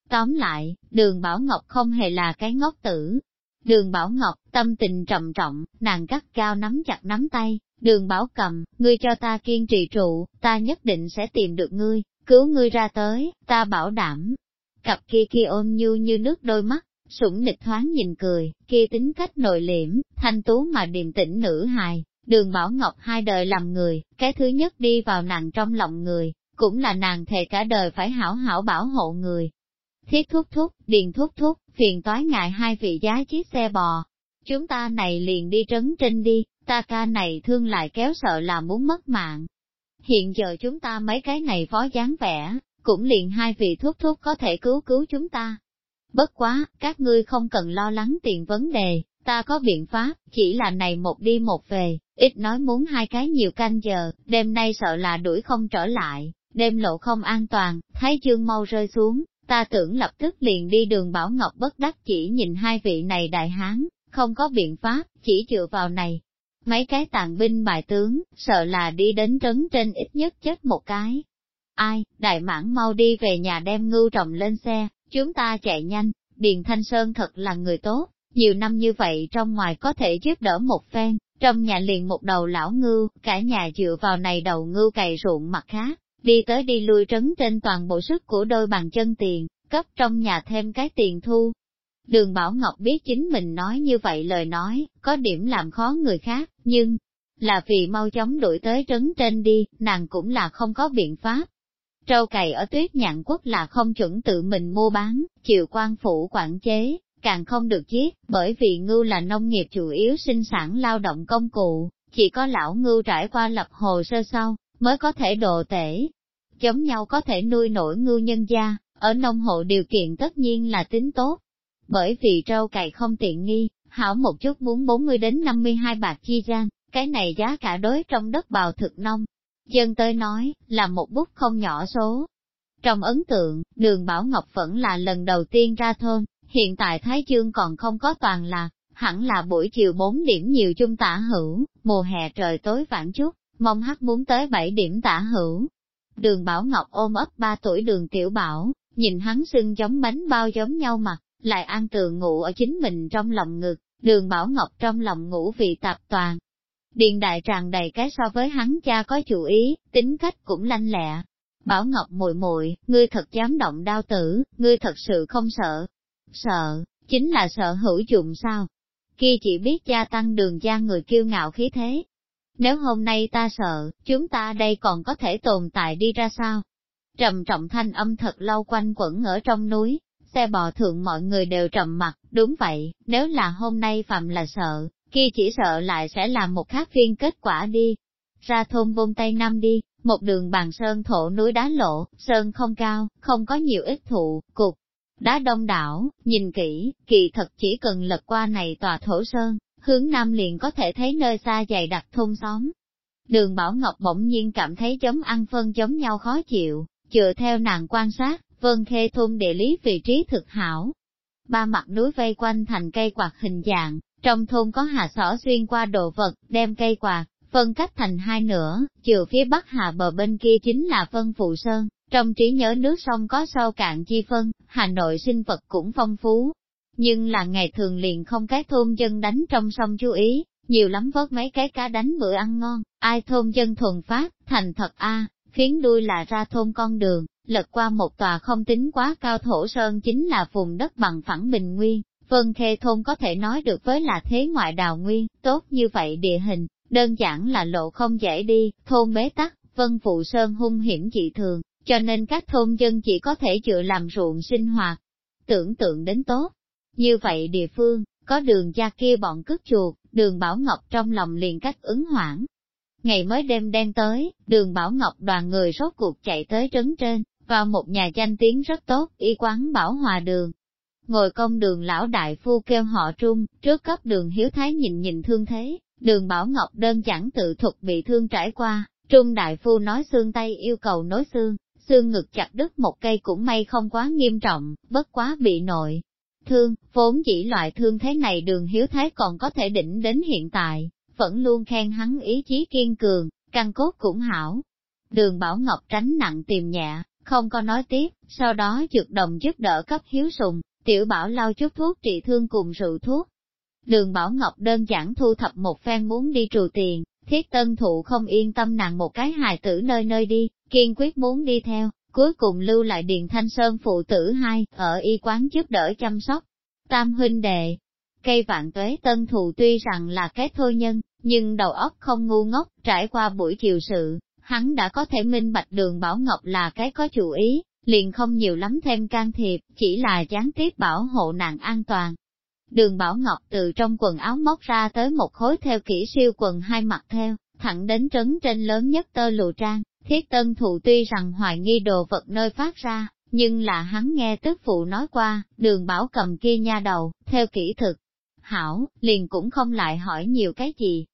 A: Tóm lại, đường Bảo Ngọc không hề là cái ngốc tử. Đường Bảo Ngọc, tâm tình trầm trọng, nàng gắt cao nắm chặt nắm tay, đường Bảo cầm, ngươi cho ta kiên trì trụ, ta nhất định sẽ tìm được ngươi, cứu ngươi ra tới, ta bảo đảm. Cặp kia kia ôm nhu như nước đôi mắt, sủng nịch thoáng nhìn cười, kia tính cách nội liễm, thanh tú mà điềm tĩnh nữ hài, đường Bảo Ngọc hai đời làm người, cái thứ nhất đi vào nàng trong lòng người, cũng là nàng thề cả đời phải hảo hảo bảo hộ người. Thiết thúc thúc, điền thúc thúc, phiền toái ngại hai vị giá chiếc xe bò. Chúng ta này liền đi trấn trên đi, ta ca này thương lại kéo sợ là muốn mất mạng. Hiện giờ chúng ta mấy cái này phó dáng vẻ, cũng liền hai vị thúc thúc có thể cứu cứu chúng ta. Bất quá, các ngươi không cần lo lắng tiền vấn đề, ta có biện pháp, chỉ là này một đi một về, ít nói muốn hai cái nhiều canh giờ, đêm nay sợ là đuổi không trở lại, đêm lộ không an toàn, thái dương mau rơi xuống, ta tưởng lập tức liền đi đường Bảo Ngọc bất đắc chỉ nhìn hai vị này đại hán, không có biện pháp, chỉ dựa vào này. Mấy cái tàn binh bài tướng, sợ là đi đến trấn trên ít nhất chết một cái. Ai, đại mãn mau đi về nhà đem ngưu trồng lên xe, chúng ta chạy nhanh, Điền Thanh Sơn thật là người tốt, nhiều năm như vậy trong ngoài có thể giúp đỡ một phen, trong nhà liền một đầu lão ngưu, cả nhà dựa vào này đầu ngưu cày ruộng mặt khác, đi tới đi lui trấn trên toàn bộ sức của đôi bàn chân tiền, cấp trong nhà thêm cái tiền thu. Đường Bảo Ngọc biết chính mình nói như vậy lời nói, có điểm làm khó người khác, nhưng, là vì mau chóng đuổi tới trấn trên đi, nàng cũng là không có biện pháp. Trâu cày ở tuyết nhạn quốc là không chuẩn tự mình mua bán, chịu quan phủ quản chế, càng không được giết, bởi vì ngưu là nông nghiệp chủ yếu sinh sản lao động công cụ, chỉ có lão ngưu trải qua lập hồ sơ sau, mới có thể độ tể. Giống nhau có thể nuôi nổi ngưu nhân gia, ở nông hộ điều kiện tất nhiên là tính tốt. Bởi vì trâu cày không tiện nghi, hảo một chút muốn 40 đến 52 bạc chi gian, cái này giá cả đối trong đất bào thực nông. Dân tới nói, là một bút không nhỏ số. Trong ấn tượng, đường Bảo Ngọc vẫn là lần đầu tiên ra thôn, hiện tại Thái Dương còn không có toàn là, hẳn là buổi chiều 4 điểm nhiều chung tả hữu, mùa hè trời tối vãn chút, mong hắc muốn tới 7 điểm tả hữu. Đường Bảo Ngọc ôm ấp 3 tuổi đường tiểu bảo, nhìn hắn sưng giống bánh bao giống nhau mặt, lại an tường ngủ ở chính mình trong lòng ngực, đường Bảo Ngọc trong lòng ngủ vì tạp toàn. Điền đại tràn đầy cái so với hắn cha có chủ ý, tính cách cũng lanh lẹ. Bảo Ngọc muội muội, ngươi thật dám động đao tử, ngươi thật sự không sợ. Sợ, chính là sợ hữu dụng sao? Kia chỉ biết gia tăng đường gia người kiêu ngạo khí thế, nếu hôm nay ta sợ, chúng ta đây còn có thể tồn tại đi ra sao? Trầm trọng thanh âm thật lâu quanh quẩn ở trong núi, xe bò thượng mọi người đều trầm mặt, đúng vậy, nếu là hôm nay phạm là sợ, kia chỉ sợ lại sẽ làm một khác phiên kết quả đi. Ra thôn vôn Tây Nam đi, một đường bàn sơn thổ núi đá lộ, sơn không cao, không có nhiều ít thụ, cục, đá đông đảo, nhìn kỹ, kỳ thật chỉ cần lật qua này tòa thổ sơn, hướng nam liền có thể thấy nơi xa dày đặc thôn xóm. Đường Bảo Ngọc bỗng nhiên cảm thấy giống ăn phân giống nhau khó chịu, dựa theo nàng quan sát, vân khê thôn địa lý vị trí thực hảo. Ba mặt núi vây quanh thành cây quạt hình dạng, trong thôn có hạ sỏ xuyên qua đồ vật, đem cây quạt, phân cách thành hai nửa, chiều phía bắc hạ bờ bên kia chính là phân phụ sơn, trong trí nhớ nước sông có sâu cạn chi phân, Hà Nội sinh vật cũng phong phú, nhưng là ngày thường liền không cái thôn dân đánh trong sông chú ý, nhiều lắm vớt mấy cái cá đánh bữa ăn ngon, ai thôn dân thuần phát, thành thật a phiến đuôi là ra thôn con đường, lật qua một tòa không tính quá cao thổ sơn chính là vùng đất bằng phẳng bình nguyên. Vân Khê thôn có thể nói được với là thế ngoại đào nguyên, tốt như vậy địa hình, đơn giản là lộ không dễ đi, thôn bế tắc, vân phụ sơn hung hiểm dị thường, cho nên các thôn dân chỉ có thể dựa làm ruộng sinh hoạt. Tưởng tượng đến tốt, như vậy địa phương, có đường gia kia bọn cướp chuột, đường Bảo Ngọc trong lòng liền cách ứng hoảng. Ngày mới đêm đen tới, đường Bảo Ngọc đoàn người rốt cuộc chạy tới trấn trên, vào một nhà danh tiếng rất tốt, y quán Bảo Hòa Đường. Ngồi công đường lão đại phu kêu họ trung, trước cấp đường hiếu thái nhìn nhìn thương thế, đường Bảo Ngọc đơn giản tự thuật bị thương trải qua, trung đại phu nói xương tay yêu cầu nối xương, xương ngực chặt đứt một cây cũng may không quá nghiêm trọng, bất quá bị nội, thương, vốn chỉ loại thương thế này đường hiếu thái còn có thể đỉnh đến hiện tại, vẫn luôn khen hắn ý chí kiên cường, căn cốt cũng hảo. Đường Bảo Ngọc tránh nặng tìm nhẹ, không có nói tiếp, sau đó dược đồng giúp đỡ cấp hiếu sùng, tiểu bảo lau chút thuốc trị thương cùng rượu thuốc. Đường Bảo Ngọc đơn giản thu thập một phen muốn đi trù tiền, thiết tân thụ không yên tâm nàng một cái hài tử nơi nơi đi, kiên quyết muốn đi theo, cuối cùng lưu lại Điền Thanh Sơn phụ tử hai, ở y quán giúp đỡ chăm sóc. Tam huynh đệ, cây vạn tuế tân thụ tuy rằng là cái thôi nhân, nhưng đầu óc không ngu ngốc, trải qua buổi chiều sự, hắn đã có thể minh bạch đường Bảo Ngọc là cái có chủ ý, liền không nhiều lắm thêm can thiệp, chỉ là gián tiếp bảo hộ nàng an toàn. Đường Bảo Ngọc từ trong quần áo móc ra tới một khối theo kỹ siêu quần hai mặt theo, thẳng đến trấn trên lớn nhất tơ lụa trang, thiết tân thụ tuy rằng hoài nghi đồ vật nơi phát ra, nhưng là hắn nghe tức phụ nói qua, đường bảo cầm kia nha đầu, theo kỹ thực. Hảo, liền cũng không lại hỏi nhiều cái gì,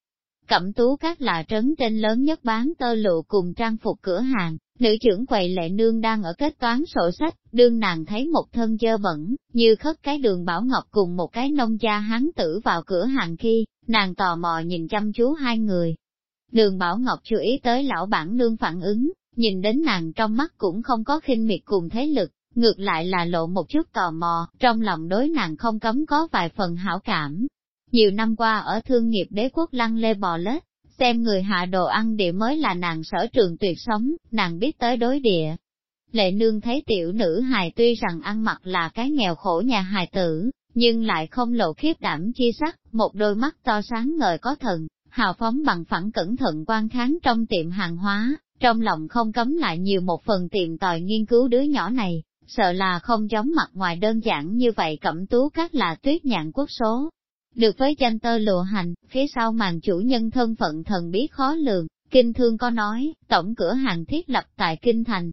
A: Cẩm tú các là trấn trên lớn nhất bán tơ lụa cùng trang phục cửa hàng, nữ trưởng quầy lệ nương đang ở kết toán sổ sách, đương nàng thấy một thân dơ bẩn, như khất cái đường bảo ngọc cùng một cái nông gia hán tử vào cửa hàng khi, nàng tò mò nhìn chăm chú hai người. Đường bảo ngọc chú ý tới lão bản nương phản ứng, nhìn đến nàng trong mắt cũng không có khinh miệt cùng thế lực, ngược lại là lộ một chút tò mò, trong lòng đối nàng không cấm có vài phần hảo cảm, nhiều năm qua ở thương nghiệp đế quốc lăng lê bò lết, xem người hạ đồ ăn địa mới là nàng sở trường tuyệt sống, nàng biết tới đối địa. Lệ nương thấy tiểu nữ hài tuy rằng ăn mặc là cái nghèo khổ nhà hài tử, nhưng lại không lộ khiếp đảm chi sắc, một đôi mắt to sáng ngời có thần, hào phóng bằng phẳng cẩn thận quan kháng trong tiệm hàng hóa, trong lòng không cấm lại nhiều một phần tiệm tòi nghiên cứu đứa nhỏ này, sợ là không giống mặt ngoài đơn giản như vậy cẩm tú các là tuyết nhạn quốc số, được với danh tơ lụa hành, phía sau màn chủ nhân thân phận thần bí khó lường, kinh thương có nói, tổng cửa hàng thiết lập tại kinh thành.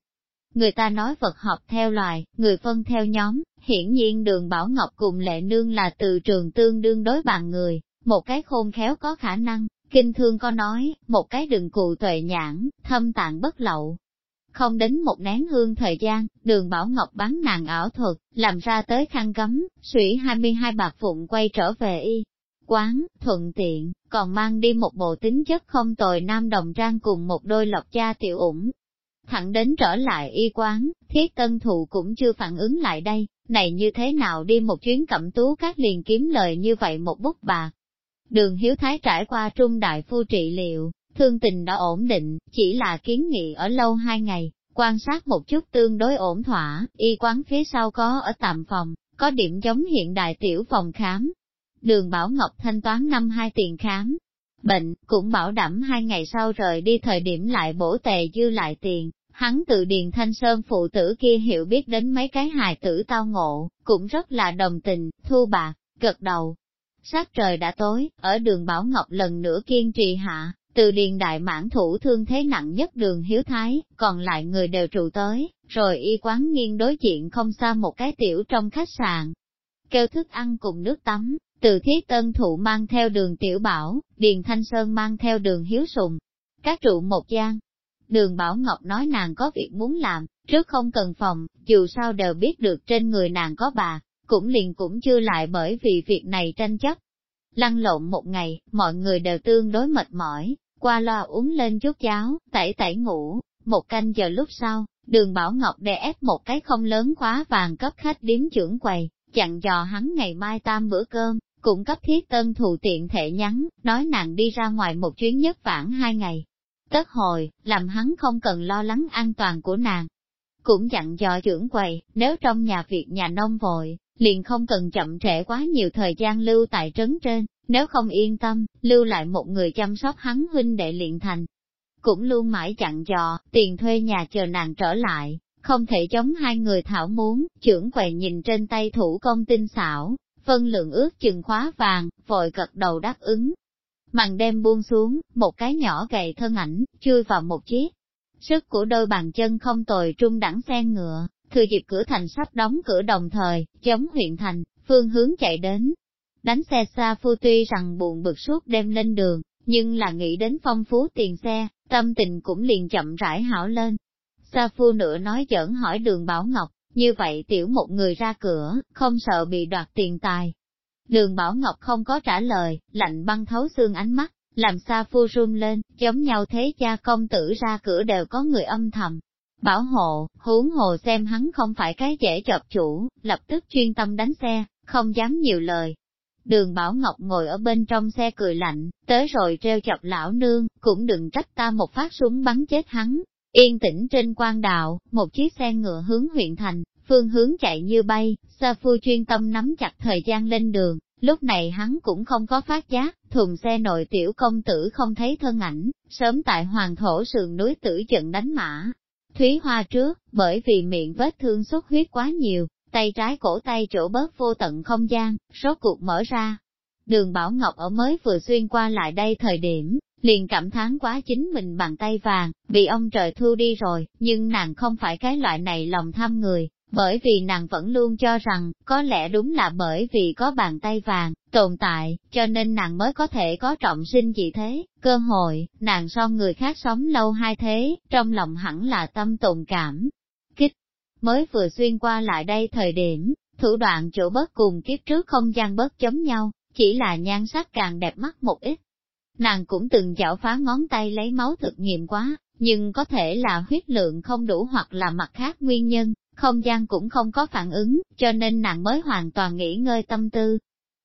A: Người ta nói vật học theo loài, người phân theo nhóm, hiển nhiên đường Bảo Ngọc cùng lệ nương là từ trường tương đương đối bàn người, một cái khôn khéo có khả năng, kinh thương có nói, một cái đừng cụ tuệ nhãn, thâm tạng bất lậu, không đến một nén hương thời gian, đường Bảo Ngọc bán nàng ảo thuật, làm ra tới khăn gấm, sủy 22 bạc phụng quay trở về y. Quán, thuận tiện, còn mang đi một bộ tính chất không tồi nam đồng trang cùng một đôi lọc cha tiểu ủng. Thẳng đến trở lại y quán, thiết tân thụ cũng chưa phản ứng lại đây, này như thế nào đi một chuyến cẩm tú các liền kiếm lời như vậy một bút bạc. Đường Hiếu Thái trải qua trung đại phu trị liệu, Thương tình đã ổn định, chỉ là kiến nghị ở lâu hai ngày, quan sát một chút tương đối ổn thỏa, y quán phía sau có ở tạm phòng, có điểm giống hiện đại tiểu phòng khám. Đường Bảo Ngọc thanh toán năm hai tiền khám. Bệnh, cũng bảo đảm hai ngày sau rời đi thời điểm lại bổ tề dư lại tiền, hắn tự điền thanh sơn phụ tử kia hiểu biết đến mấy cái hài tử tao ngộ, cũng rất là đồng tình, thu bạc, gật đầu. Sát trời đã tối, ở đường Bảo Ngọc lần nữa kiên trì hạ, từ điền đại mãn thủ thương thế nặng nhất đường hiếu thái, còn lại người đều trụ tới, rồi y quán nghiêng đối diện không xa một cái tiểu trong khách sạn. Kêu thức ăn cùng nước tắm, từ thiết tân thụ mang theo đường tiểu bảo, điền thanh sơn mang theo đường hiếu sùng. Các trụ một gian. Đường Bảo Ngọc nói nàng có việc muốn làm, trước không cần phòng, dù sao đều biết được trên người nàng có bà, cũng liền cũng chưa lại bởi vì việc này tranh chấp. Lăn lộn một ngày, mọi người đều tương đối mệt mỏi, qua loa uống lên chút cháo, tẩy tẩy ngủ, một canh giờ lúc sau, đường Bảo Ngọc đè ép một cái không lớn khóa vàng cấp khách điếm trưởng quầy, chặn dò hắn ngày mai tam bữa cơm, cũng cấp thiết tân thù tiện thể nhắn, nói nàng đi ra ngoài một chuyến nhất vãn hai ngày. Tất hồi, làm hắn không cần lo lắng an toàn của nàng. Cũng dặn dò trưởng quầy, nếu trong nhà việc nhà nông vội, liền không cần chậm trễ quá nhiều thời gian lưu tại trấn trên, nếu không yên tâm, lưu lại một người chăm sóc hắn huynh đệ luyện thành. Cũng luôn mãi chặn dò, tiền thuê nhà chờ nàng trở lại, không thể chống hai người thảo muốn, trưởng quầy nhìn trên tay thủ công tinh xảo, phân lượng ước chừng khóa vàng, vội gật đầu đáp ứng. Màn đêm buông xuống, một cái nhỏ gầy thân ảnh, chui vào một chiếc. Sức của đôi bàn chân không tồi trung đẳng sen ngựa, thừa dịp cửa thành sắp đóng cửa đồng thời, chống huyện thành, phương hướng chạy đến, Đánh xe xa phu tuy rằng buồn bực suốt đêm lên đường, nhưng là nghĩ đến phong phú tiền xe, tâm tình cũng liền chậm rãi hảo lên. Sa phu nữa nói giỡn hỏi đường Bảo Ngọc, như vậy tiểu một người ra cửa, không sợ bị đoạt tiền tài. Đường Bảo Ngọc không có trả lời, lạnh băng thấu xương ánh mắt, làm sa phu run lên, giống nhau thế cha công tử ra cửa đều có người âm thầm bảo hộ, huống hồ xem hắn không phải cái dễ chọc chủ, lập tức chuyên tâm đánh xe, không dám nhiều lời. Đường Bảo Ngọc ngồi ở bên trong xe cười lạnh, tới rồi treo chọc lão nương, cũng đừng trách ta một phát súng bắn chết hắn. Yên tĩnh trên quan đạo, một chiếc xe ngựa hướng huyện thành, phương hướng chạy như bay, Sa Phu chuyên tâm nắm chặt thời gian lên đường, lúc này hắn cũng không có phát giác, thùng xe nội tiểu công tử không thấy thân ảnh, sớm tại hoàng thổ sườn núi tử trận đánh mã. Thúy Hoa trước, bởi vì miệng vết thương xuất huyết quá nhiều, tay trái cổ tay chỗ bớt vô tận không gian, rốt cuộc mở ra. Đường Bảo Ngọc ở mới vừa xuyên qua lại đây thời điểm, liền cảm thán quá chính mình bàn tay vàng, bị ông trời thu đi rồi, nhưng nàng không phải cái loại này lòng tham người, bởi vì nàng vẫn luôn cho rằng, có lẽ đúng là bởi vì có bàn tay vàng, tồn tại, cho nên nàng mới có thể có trọng sinh gì thế, cơ hội, nàng so người khác sống lâu hai thế, trong lòng hẳn là tâm tồn cảm. Kích, mới vừa xuyên qua lại đây thời điểm, thủ đoạn chỗ bớt cùng kiếp trước không gian bớt chống nhau, chỉ là nhan sắc càng đẹp mắt một ít. Nàng cũng từng dạo phá ngón tay lấy máu thực nghiệm quá, nhưng có thể là huyết lượng không đủ hoặc là mặt khác nguyên nhân, không gian cũng không có phản ứng, cho nên nàng mới hoàn toàn nghỉ ngơi tâm tư.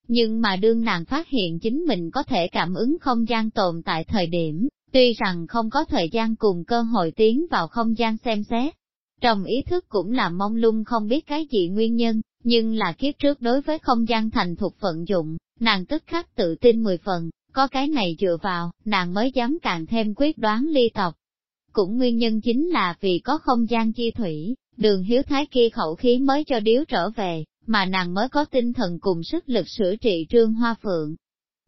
A: Nhưng mà đương nàng phát hiện chính mình có thể cảm ứng không gian tồn tại thời điểm, tuy rằng không có thời gian cùng cơ hội tiến vào không gian xem xét. Trong ý thức cũng là mong lung không biết cái gì nguyên nhân, nhưng là kiếp trước đối với không gian thành thuộc vận dụng, nàng tức khắc tự tin mười phần, có cái này dựa vào, nàng mới dám càng thêm quyết đoán ly tộc. Cũng nguyên nhân chính là vì có không gian chi thủy, đường hiếu thái kia khẩu khí mới cho điếu trở về, mà nàng mới có tinh thần cùng sức lực sửa trị trương hoa phượng.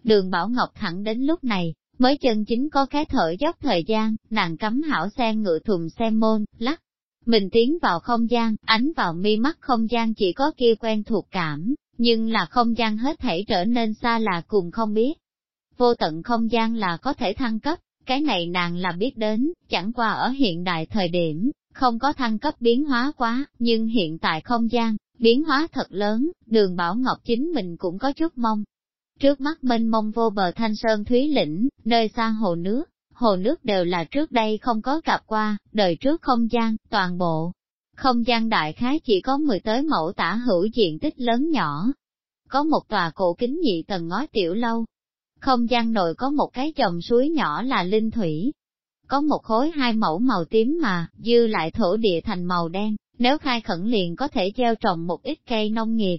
A: Đường Bảo Ngọc thẳng đến lúc này, mới chân chính có cái thở dốc thời gian, nàng cắm hảo xe ngựa thùng xe môn, lắc. Mình tiến vào không gian, ánh vào mi mắt không gian chỉ có kia quen thuộc cảm, nhưng là không gian hết thảy trở nên xa là cùng không biết. Vô tận không gian là có thể thăng cấp, cái này nàng là biết đến, chẳng qua ở hiện đại thời điểm, không có thăng cấp biến hóa quá, nhưng hiện tại không gian, biến hóa thật lớn, đường Bảo Ngọc chính mình cũng có chút mong. Trước mắt mênh mông vô bờ thanh sơn thúy lĩnh, nơi xa hồ nước, hồ nước đều là trước đây không có gặp qua, đời trước không gian, toàn bộ. Không gian đại khái chỉ có 10 tới mẫu tả hữu diện tích lớn nhỏ. Có một tòa cổ kính nhị tầng ngói tiểu lâu. Không gian nội có một cái dòng suối nhỏ là linh thủy, có một khối hai mẫu màu tím mà, dư lại thổ địa thành màu đen, nếu khai khẩn liền có thể gieo trồng một ít cây nông nghiệp.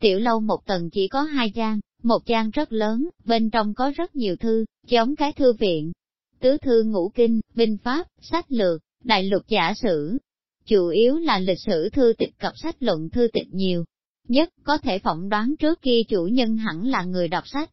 A: Tiểu lâu một tầng chỉ có hai trang, một trang rất lớn, bên trong có rất nhiều thư, giống cái thư viện. Tứ thư ngũ kinh, binh pháp, sách lược, đại lục giả sử. Chủ yếu là lịch sử thư tịch cập sách luận thư tịch nhiều. Nhất có thể phỏng đoán trước kia chủ nhân hẳn là người đọc sách.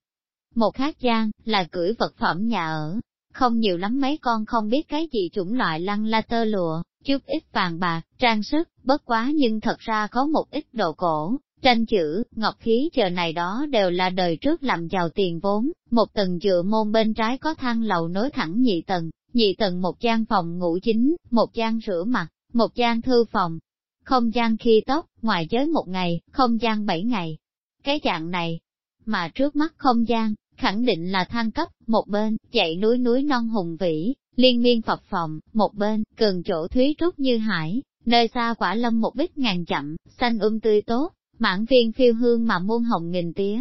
A: Một khác trang, là cưỡi vật phẩm nhà ở, không nhiều lắm mấy con không biết cái gì chủng loại lăng la tơ lụa, chút ít vàng bạc, trang sức, bất quá nhưng thật ra có một ít đồ cổ, tranh chữ, ngọc khí chờ này đó đều là đời trước làm giàu tiền vốn, một tầng dựa môn bên trái có thang lầu nối thẳng nhị tầng, nhị tầng một gian phòng ngủ chính, một gian rửa mặt, một gian thư phòng, không gian khi tóc, ngoài giới một ngày, không gian bảy ngày. Cái dạng này, mà trước mắt không gian, khẳng định là thăng cấp, một bên, chạy núi núi non hùng vĩ, liên miên phập phòng, một bên, cường chỗ thúy trúc như hải, nơi xa quả lâm một bích ngàn chậm, xanh um tươi tốt, mãn viên phiêu hương mà muôn hồng nghìn tía.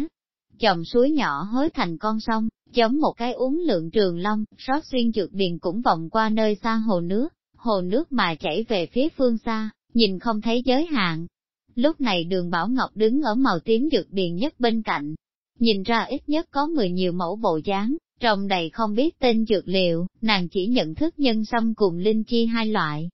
A: Chồng suối nhỏ hối thành con sông, giống một cái uống lượng trường long, rót xuyên trượt điền cũng vòng qua nơi xa hồ nước, hồ nước mà chảy về phía phương xa, nhìn không thấy giới hạn. Lúc này đường Bảo Ngọc đứng ở màu tím dược điền nhất bên cạnh, nhìn ra ít nhất có mười nhiều mẫu bộ dáng, trong đầy không biết tên dược liệu, nàng chỉ nhận thức nhân sâm cùng linh chi hai loại.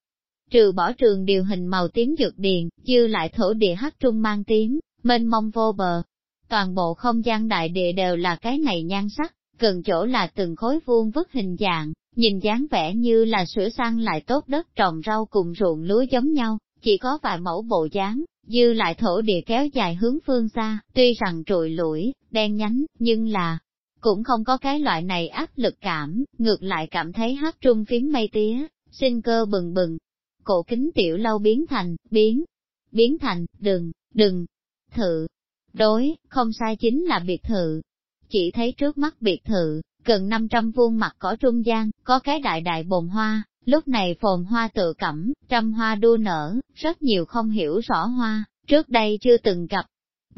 A: Trừ bỏ trường điều hình màu tím dược điền, dư lại thổ địa hắc trung mang tím, mênh mông vô bờ. Toàn bộ không gian đại địa đều là cái này nhan sắc, gần chỗ là từng khối vuông vức hình dạng, nhìn dáng vẻ như là sửa sang lại tốt đất trồng rau cùng ruộng lúa giống nhau, chỉ có vài mẫu bộ dáng, dư lại thổ địa kéo dài hướng phương xa, tuy rằng trụi lũi, đen nhánh, nhưng là, cũng không có cái loại này áp lực cảm, ngược lại cảm thấy hát trung phím mây tía, sinh cơ bừng bừng. Cổ kính tiểu lâu biến thành, biến, biến thành, đừng, đừng, thự, đối, không sai chính là biệt thự. Chỉ thấy trước mắt biệt thự, gần 500 vuông mặt cỏ trung gian, có cái đại đại bồn hoa, Lúc này phồn hoa tự cẩm, trăm hoa đua nở, rất nhiều không hiểu rõ hoa, trước đây chưa từng gặp.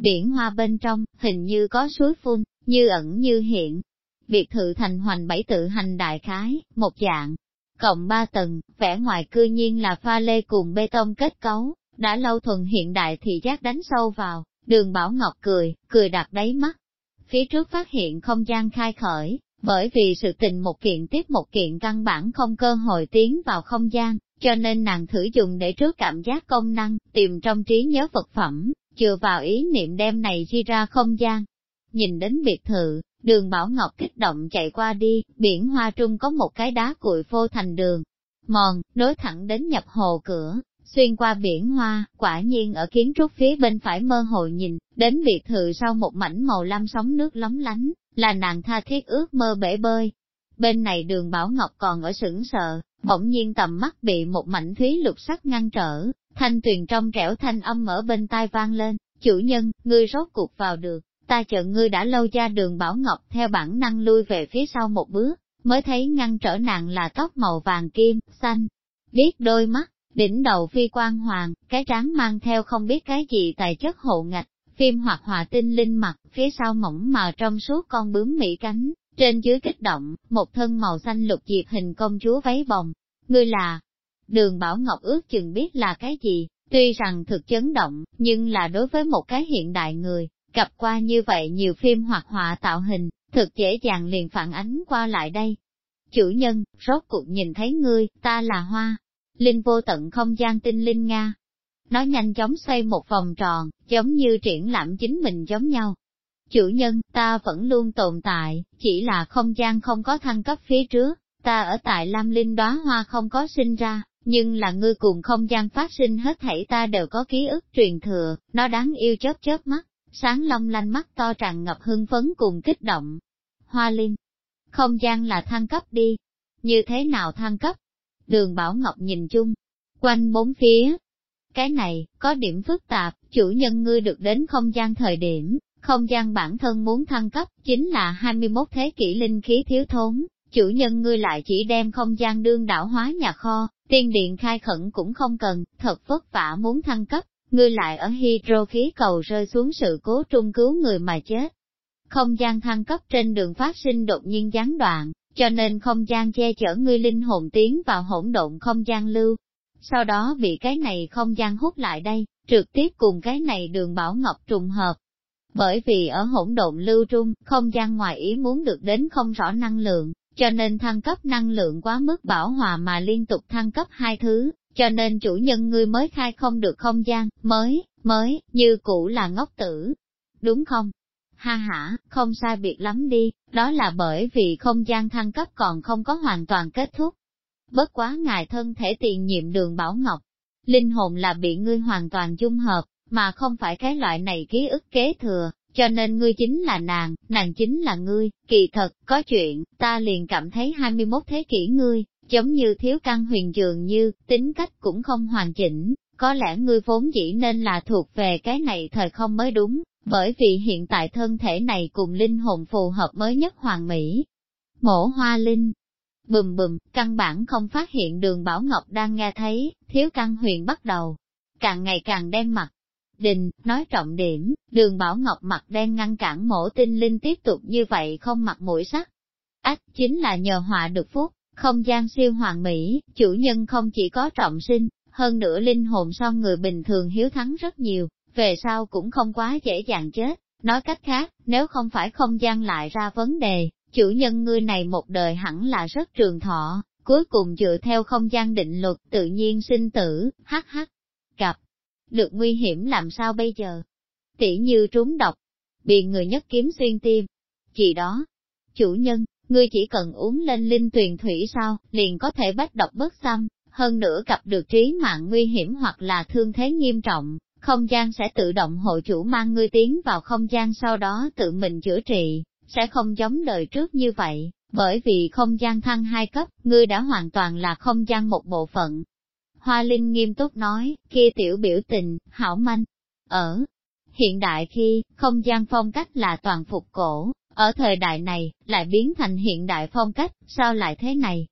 A: Biển hoa bên trong, hình như có suối phun, như ẩn như hiện. Biệt thự thành hoành bảy tự hành đại khái, một dạng, cộng ba tầng, vẻ ngoài cư nhiên là pha lê cùng bê tông kết cấu, đã lâu thuần hiện đại thì giác đánh sâu vào, đường Bảo Ngọc cười, cười đặt đáy mắt. Phía trước phát hiện không gian khai khởi, bởi vì sự tình một kiện tiếp một kiện căn bản không cơ hội tiến vào không gian, cho nên nàng thử dùng để trước cảm giác công năng, tìm trong trí nhớ vật phẩm, chừa vào ý niệm đem này di ra không gian. Nhìn đến biệt thự, đường Bảo Ngọc kích động chạy qua đi, biển hoa trung có một cái đá cuội phô thành đường. Mòn, nối thẳng đến nhập hồ cửa, xuyên qua biển hoa, quả nhiên ở kiến trúc phía bên phải mơ hồ nhìn, đến biệt thự sau một mảnh màu lam sóng nước lóng lánh, là nàng tha thiết ước mơ bể bơi. Bên này đường Bảo Ngọc còn ở sững sờ, bỗng nhiên tầm mắt bị một mảnh thúy lục sắc ngăn trở, thanh tuyền trong trẻo thanh âm ở bên tai vang lên, chủ nhân, ngươi rốt cuộc vào được, ta chờ ngươi đã lâu ra đường Bảo Ngọc theo bản năng lui về phía sau một bước, mới thấy ngăn trở nàng là tóc màu vàng kim, xanh, biết đôi mắt, đỉnh đầu phi quan hoàng, cái trán mang theo không biết cái gì tài chất hộ ngạch, phim hoặc hòa tinh linh mặt, phía sau mỏng mà trong suốt con bướm mỹ cánh, trên dưới kích động, một thân màu xanh lục diệp hình công chúa váy bồng. Ngươi là, đường Bảo Ngọc ước chừng biết là cái gì, tuy rằng thực chấn động, nhưng là đối với một cái hiện đại người, gặp qua như vậy nhiều phim hoặc họa tạo hình, thực dễ dàng liền phản ánh qua lại đây. Chủ nhân, rốt cuộc nhìn thấy ngươi, ta là hoa, linh vô tận không gian tinh linh Nga. Nó nhanh chóng xoay một vòng tròn, giống như triển lãm chính mình giống nhau. Chủ nhân, ta vẫn luôn tồn tại, chỉ là không gian không có thăng cấp phía trước, ta ở tại Lam Linh đóa hoa không có sinh ra, nhưng là ngươi cùng không gian phát sinh hết thảy ta đều có ký ức truyền thừa, nó đáng yêu chớp chớp mắt, sáng long lanh mắt to tràn ngập hưng phấn cùng kích động. Hoa Linh, không gian là thăng cấp đi, như thế nào thăng cấp? Đường Bảo Ngọc nhìn chung, quanh bốn phía. Cái này, có điểm phức tạp, chủ nhân ngươi được đến không gian thời điểm, không gian bản thân muốn thăng cấp, chính là 21 thế kỷ linh khí thiếu thốn, chủ nhân ngươi lại chỉ đem không gian đương đảo hóa nhà kho, tiên điện khai khẩn cũng không cần, thật vất vả muốn thăng cấp, ngươi lại ở hydro khí cầu rơi xuống sự cố trung cứu người mà chết. Không gian thăng cấp trên đường phát sinh đột nhiên gián đoạn, cho nên không gian che chở ngươi linh hồn tiến vào hỗn độn không gian lưu. Sau đó bị cái này không gian hút lại đây, trực tiếp cùng cái này đường Bảo Ngọc trùng hợp. Bởi vì ở hỗn độn lưu trung, không gian ngoài ý muốn được đến không rõ năng lượng, cho nên thăng cấp năng lượng quá mức bảo hòa mà liên tục thăng cấp hai thứ, cho nên chủ nhân ngươi mới khai không được không gian, mới, mới, như cũ là ngốc tử. Đúng không? ha hả, không sai biệt lắm đi, đó là bởi vì không gian thăng cấp còn không có hoàn toàn kết thúc. Bất quá ngài thân thể tiền nhiệm đường Bảo Ngọc, linh hồn là bị ngươi hoàn toàn dung hợp, mà không phải cái loại này ký ức kế thừa, cho nên ngươi chính là nàng, nàng chính là ngươi, kỳ thật, có chuyện, ta liền cảm thấy 21 thế kỷ ngươi, giống như thiếu căn huyền dường như, tính cách cũng không hoàn chỉnh, có lẽ ngươi vốn dĩ nên là thuộc về cái này thời không mới đúng, bởi vì hiện tại thân thể này cùng linh hồn phù hợp mới nhất hoàng mỹ. Mổ hoa linh, bùm bùm, căn bản không phát hiện đường Bảo Ngọc đang nghe thấy, thiếu căn huyền bắt đầu, càng ngày càng đen mặt. Đình, nói trọng điểm, đường Bảo Ngọc mặt đen ngăn cản mổ tinh linh tiếp tục như vậy không mặc mũi sắc. Ách, chính là nhờ họa được phúc, không gian siêu hoàng mỹ, chủ nhân không chỉ có trọng sinh, hơn nữa linh hồn so người bình thường hiếu thắng rất nhiều, về sau cũng không quá dễ dàng chết. Nói cách khác, nếu không phải không gian lại ra vấn đề, chủ nhân ngươi này một đời hẳn là rất trường thọ, cuối cùng dựa theo không gian định luật tự nhiên sinh tử, hắc hắc. Gặp, được nguy hiểm làm sao bây giờ? Tỉ như trúng độc, bị người nhất kiếm xuyên tim. Chỉ đó, chủ nhân, ngươi chỉ cần uống lên linh tuyền thủy sao, liền có thể bách độc bất xâm, hơn nữa gặp được trí mạng nguy hiểm hoặc là thương thế nghiêm trọng, không gian sẽ tự động hộ chủ mang ngươi tiến vào không gian sau đó tự mình chữa trị, sẽ không giống đời trước như vậy, bởi vì không gian thăng hai cấp, ngươi đã hoàn toàn là không gian một bộ phận. Hoa Linh nghiêm túc nói, kia tiểu biểu tình, hảo manh. Ở hiện đại khi, không gian phong cách là toàn phục cổ, ở thời đại này, lại biến thành hiện đại phong cách, sao lại thế này?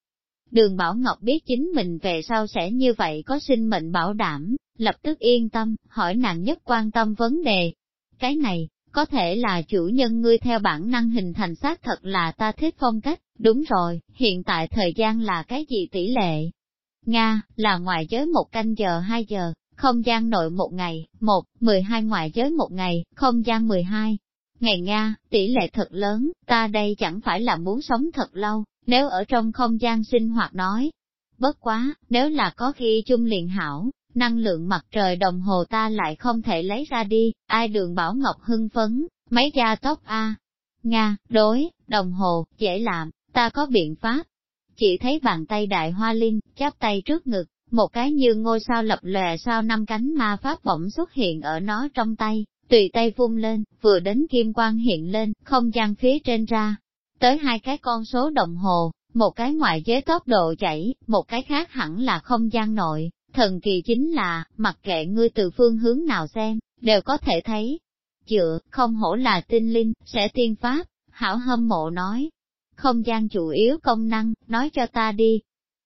A: Đường Bảo Ngọc biết chính mình về sau sẽ như vậy có sinh mệnh bảo đảm, lập tức yên tâm, hỏi nàng nhất quan tâm vấn đề. Cái này, có thể là chủ nhân ngươi theo bản năng hình thành xác thật là ta thích phong cách, đúng rồi, hiện tại thời gian là cái gì tỷ lệ? Nga, là ngoài giới một canh giờ hai giờ, không gian nội một ngày, một, mười hai ngoại giới một ngày, không gian mười hai. Ngày Nga, tỷ lệ thật lớn, ta đây chẳng phải là muốn sống thật lâu, nếu ở trong không gian sinh hoạt nói. Bất quá, nếu là có khi chung liền hảo, năng lượng mặt trời đồng hồ ta lại không thể lấy ra đi, ai đường Bảo Ngọc hưng phấn, mấy gia tóc A. Nga, đối, đồng hồ, dễ làm, ta có biện pháp. Chỉ thấy bàn tay đại hoa linh, chắp tay trước ngực, một cái như ngôi sao lập lòe sao năm cánh ma pháp bỗng xuất hiện ở nó trong tay, tùy tay vung lên, vừa đến kim quang hiện lên, không gian phía trên ra. Tới hai cái con số đồng hồ, một cái ngoại giới tốc độ chảy, một cái khác hẳn là không gian nội, Thần kỳ chính là, mặc kệ ngươi từ phương hướng nào xem, đều có thể thấy. Chữa, không hổ là tinh linh, sẽ tiên pháp, hảo hâm mộ nói. Không gian chủ yếu công năng, nói cho ta đi.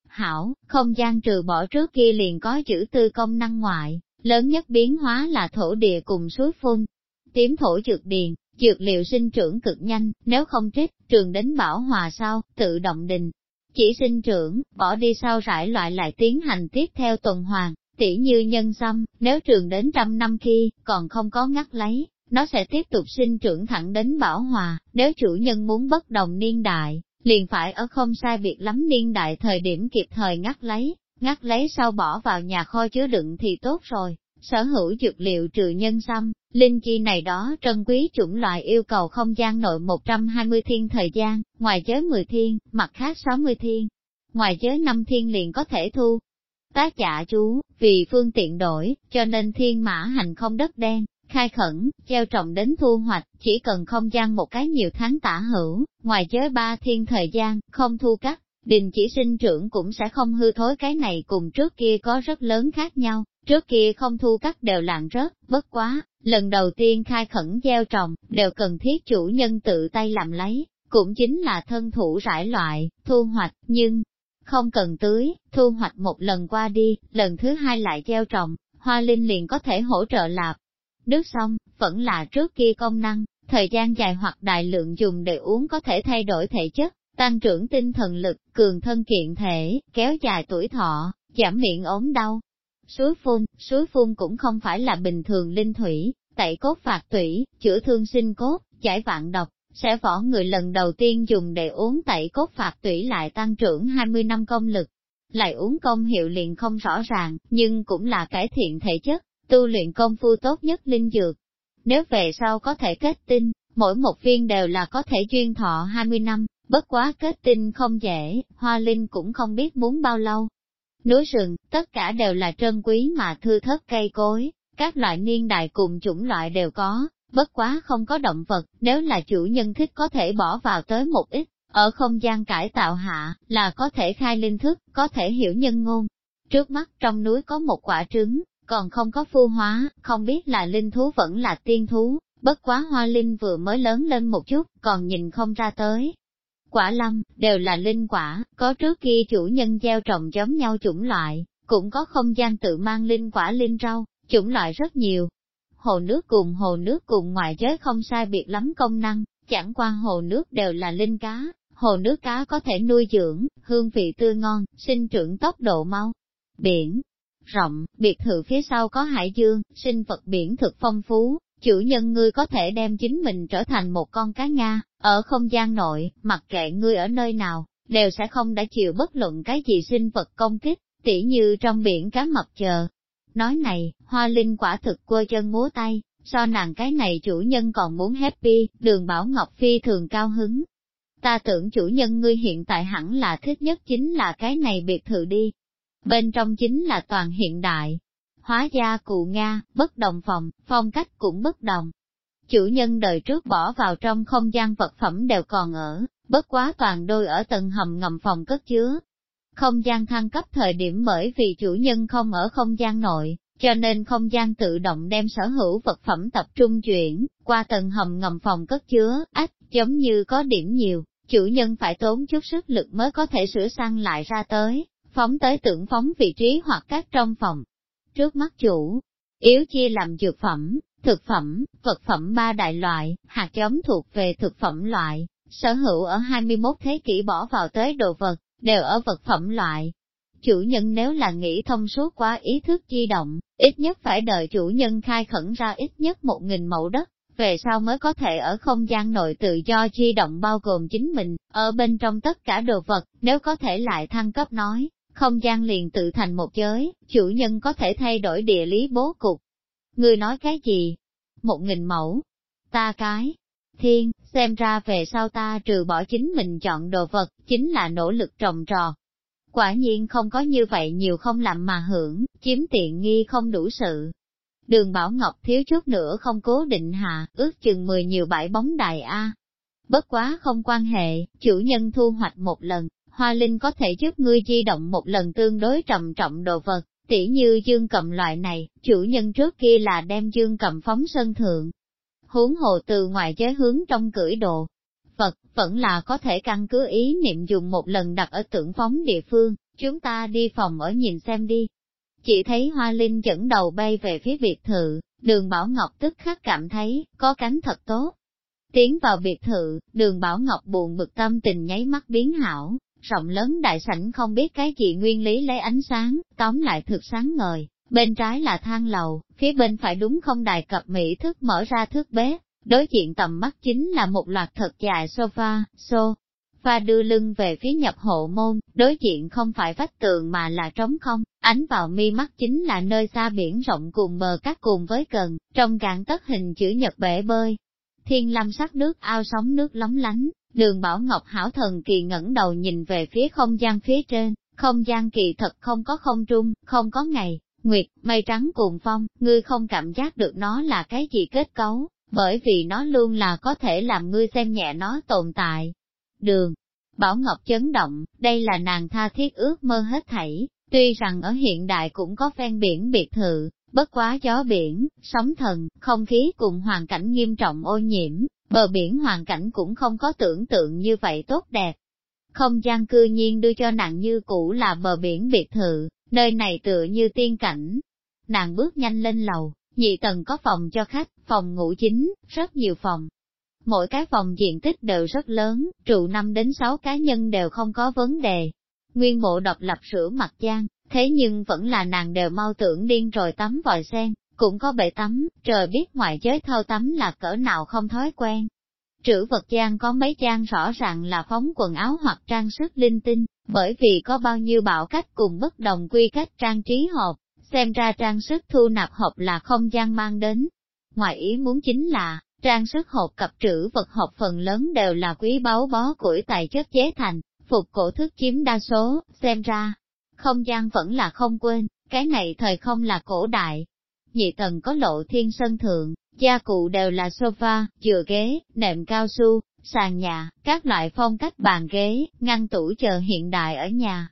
A: Hảo, không gian trừ bỏ trước kia liền có chữ tư công năng ngoại, lớn nhất biến hóa là thổ địa cùng suối phun. Tiếm thổ dược điền, dược liệu sinh trưởng cực nhanh, nếu không trích, trường đến bảo hòa sau, tự động đình, chỉ sinh trưởng, bỏ đi sau rải loại lại tiến hành tiếp theo tuần hoàn, tỉ như nhân xăm, nếu trường đến trăm năm khi, còn không có ngắt lấy, nó sẽ tiếp tục sinh trưởng thẳng đến bảo hòa, nếu chủ nhân muốn bất đồng niên đại, liền phải ở không sai biệt lắm niên đại thời điểm kịp thời ngắt lấy, ngắt lấy sau bỏ vào nhà kho chứa đựng thì tốt rồi. Sở hữu dược liệu trừ nhân xăm, linh chi này đó trân quý chủng loại yêu cầu không gian nội 120 thiên thời gian, ngoài giới 10 thiên, mặt khác 60 thiên, ngoài giới 5 thiên liền có thể thu. Tác giả chú, vì phương tiện đổi, cho nên thiên mã hành không đất đen, khai khẩn, gieo trồng đến thu hoạch, chỉ cần không gian một cái nhiều tháng tả hữu, ngoài giới ba thiên thời gian, không thu cắt, đình chỉ sinh trưởng cũng sẽ không hư thối cái này cùng trước kia có rất lớn khác nhau. Trước kia không thu cắt đều lạng rớt, bất quá, lần đầu tiên khai khẩn gieo trồng, đều cần thiết chủ nhân tự tay làm lấy, cũng chính là thân thủ rải loại, thu hoạch, nhưng không cần tưới, thu hoạch một lần qua đi, lần thứ hai lại gieo trồng, hoa linh liền có thể hỗ trợ lạp. Nước xong, vẫn là trước kia công năng, thời gian dài hoặc đại lượng dùng để uống có thể thay đổi thể chất, tăng trưởng tinh thần lực, cường thân kiện thể, kéo dài tuổi thọ, giảm miệng ốm đau, Suối phun, suối phun cũng không phải là bình thường linh thủy, tẩy cốt phạt tủy, chữa thương sinh cốt, giải vạn độc, sẽ võ người lần đầu tiên dùng để uống tẩy cốt phạt tủy lại tăng trưởng 20 năm công lực. Lại uống công hiệu liền không rõ ràng, nhưng cũng là cải thiện thể chất, tu luyện công phu tốt nhất linh dược. Nếu về sau có thể kết tinh, mỗi một viên đều là có thể duyên thọ 20 năm, bất quá kết tinh không dễ, hoa linh cũng không biết muốn bao lâu, Núi rừng, tất cả đều là trân quý mà thư thất cây cối, các loại niên đại cùng chủng loại đều có, bất quá không có động vật, nếu là chủ nhân thích có thể bỏ vào tới một ít, ở không gian cải tạo hạ, là có thể khai linh thức, có thể hiểu nhân ngôn. Trước mắt trong núi có một quả trứng, còn không có phu hóa, không biết là linh thú vẫn là tiên thú, bất quá hoa linh vừa mới lớn lên một chút, còn nhìn không ra tới, quả lâm, đều là linh quả, có trước kia chủ nhân gieo trồng giống nhau chủng loại, cũng có không gian tự mang linh quả linh rau, chủng loại rất nhiều. Hồ nước cùng hồ nước cùng ngoại giới không sai biệt lắm công năng, chẳng qua hồ nước đều là linh cá, hồ nước cá có thể nuôi dưỡng, hương vị tươi ngon, sinh trưởng tốc độ mau. Biển, rộng, biệt thự phía sau có hải dương, sinh vật biển thực phong phú, chủ nhân ngươi có thể đem chính mình trở thành một con cá Nga, ở không gian nội, mặc kệ ngươi ở nơi nào, đều sẽ không đã chịu bất luận cái gì sinh vật công kích, tỉ như trong biển cá mập chờ. Nói này, hoa linh quả thực quơ chân múa tay, so nàng cái này chủ nhân còn muốn happy, đường Bảo Ngọc Phi thường cao hứng. Ta tưởng chủ nhân ngươi hiện tại hẳn là thích nhất chính là cái này biệt thự đi. Bên trong chính là toàn hiện đại, hóa gia cụ Nga, bất đồng phòng, phong cách cũng bất đồng. Chủ nhân đời trước bỏ vào trong không gian vật phẩm đều còn ở, bất quá toàn đôi ở tầng hầm ngầm phòng cất chứa. Không gian thăng cấp thời điểm bởi vì chủ nhân không ở không gian nội, cho nên không gian tự động đem sở hữu vật phẩm tập trung chuyển, qua tầng hầm ngầm phòng cất chứa, ách, giống như có điểm nhiều, chủ nhân phải tốn chút sức lực mới có thể sửa sang lại ra tới, phóng tới tưởng phóng vị trí hoặc các trong phòng. Trước mắt chủ, yếu chia làm dược phẩm, thực phẩm, vật phẩm ba đại loại, hạt giống thuộc về thực phẩm loại, sở hữu ở 21 thế kỷ bỏ vào tới đồ vật, đều ở vật phẩm loại. Chủ nhân nếu là nghĩ thông suốt quá ý thức di động, ít nhất phải đợi chủ nhân khai khẩn ra ít nhất một nghìn mẫu đất, về sau mới có thể ở không gian nội tự do di động bao gồm chính mình, ở bên trong tất cả đồ vật, nếu có thể lại thăng cấp nói, không gian liền tự thành một giới, chủ nhân có thể thay đổi địa lý bố cục. Người nói cái gì? Một nghìn mẫu. Ta cái. Thiên, xem ra về sau ta trừ bỏ chính mình chọn đồ vật, chính là nỗ lực trồng trọt. Quả nhiên không có như vậy nhiều không làm mà hưởng, chiếm tiện nghi không đủ sự. Đường Bảo Ngọc thiếu chút nữa không cố định hạ, ước chừng 10 nhiều bãi bóng đài A. Bất quá không quan hệ, chủ nhân thu hoạch một lần, Hoa Linh có thể giúp ngươi di động một lần tương đối trầm trọng đồ vật, tỉ như dương cầm loại này, chủ nhân trước kia là đem dương cầm phóng sân thượng. Huống hồ từ ngoài giới hướng trong cưỡi đồ, vật, vẫn là có thể căn cứ ý niệm dùng một lần đặt ở tượng phóng địa phương, chúng ta đi phòng ở nhìn xem đi. Chỉ thấy Hoa Linh dẫn đầu bay về phía biệt thự, đường Bảo Ngọc tức khắc cảm thấy, có cánh thật tốt. Tiến vào biệt thự, đường Bảo Ngọc buồn bực tâm tình nháy mắt biến hảo, rộng lớn đại sảnh không biết cái gì nguyên lý lấy ánh sáng, tóm lại thực sáng ngời, bên trái là thang lầu, phía bên phải đúng không đài cập mỹ thức mở ra thước bếp, đối diện tầm mắt chính là một loạt thật dài sofa, so. Và đưa lưng về phía nhập hộ môn, đối diện không phải vách tường mà là trống không, ánh vào mi mắt chính là nơi xa biển rộng cùng bờ cát cùng với cần, trong cạn tất hình chữ nhật bể bơi. Thiên lâm sắc nước ao sóng nước lóng lánh, Đường Bảo Ngọc hảo thần kỳ ngẩng đầu nhìn về phía không gian phía trên, không gian kỳ thật không có không trung, không có ngày, nguyệt, mây trắng cùng phong, ngươi không cảm giác được nó là cái gì kết cấu, bởi vì nó luôn là có thể làm ngươi xem nhẹ nó tồn tại. Đường, Bảo Ngọc chấn động, đây là nàng tha thiết ước mơ hết thảy, tuy rằng ở hiện đại cũng có ven biển biệt thự, bất quá gió biển, sóng thần, không khí cùng hoàn cảnh nghiêm trọng ô nhiễm, bờ biển hoàn cảnh cũng không có tưởng tượng như vậy tốt đẹp. Không gian cư nhiên đưa cho nàng như cũ là bờ biển biệt thự, nơi này tựa như tiên cảnh. Nàng bước nhanh lên lầu, nhị tầng có phòng cho khách, phòng ngủ chính, rất nhiều phòng. Mỗi cái phòng diện tích đều rất lớn, trụ 5 đến 6 cá nhân đều không có vấn đề. Nguyên bộ độc lập sửa mặt gian, thế nhưng vẫn là nàng đều mau tưởng điên rồi tắm vòi sen, cũng có bể tắm, trời biết ngoài giới thâu tắm là cỡ nào không thói quen. Trữ vật gian có mấy trang rõ ràng là phóng quần áo hoặc trang sức linh tinh, bởi vì có bao nhiêu bảo cách cùng bất đồng quy cách trang trí hộp, xem ra trang sức thu nạp hộp là không gian mang đến. Ngoài ý muốn chính là, trang sức hộp cặp trữ vật hộp phần lớn đều là quý báu bó củi tài chất chế thành, phục cổ thức chiếm đa số, xem ra, không gian vẫn là không quên, cái này thời không là cổ đại, nhị tầng có lộ thiên sân thượng, gia cụ đều là sofa, chừa ghế, nệm cao su, sàn nhà, các loại phong cách bàn ghế, ngăn tủ chờ hiện đại ở nhà.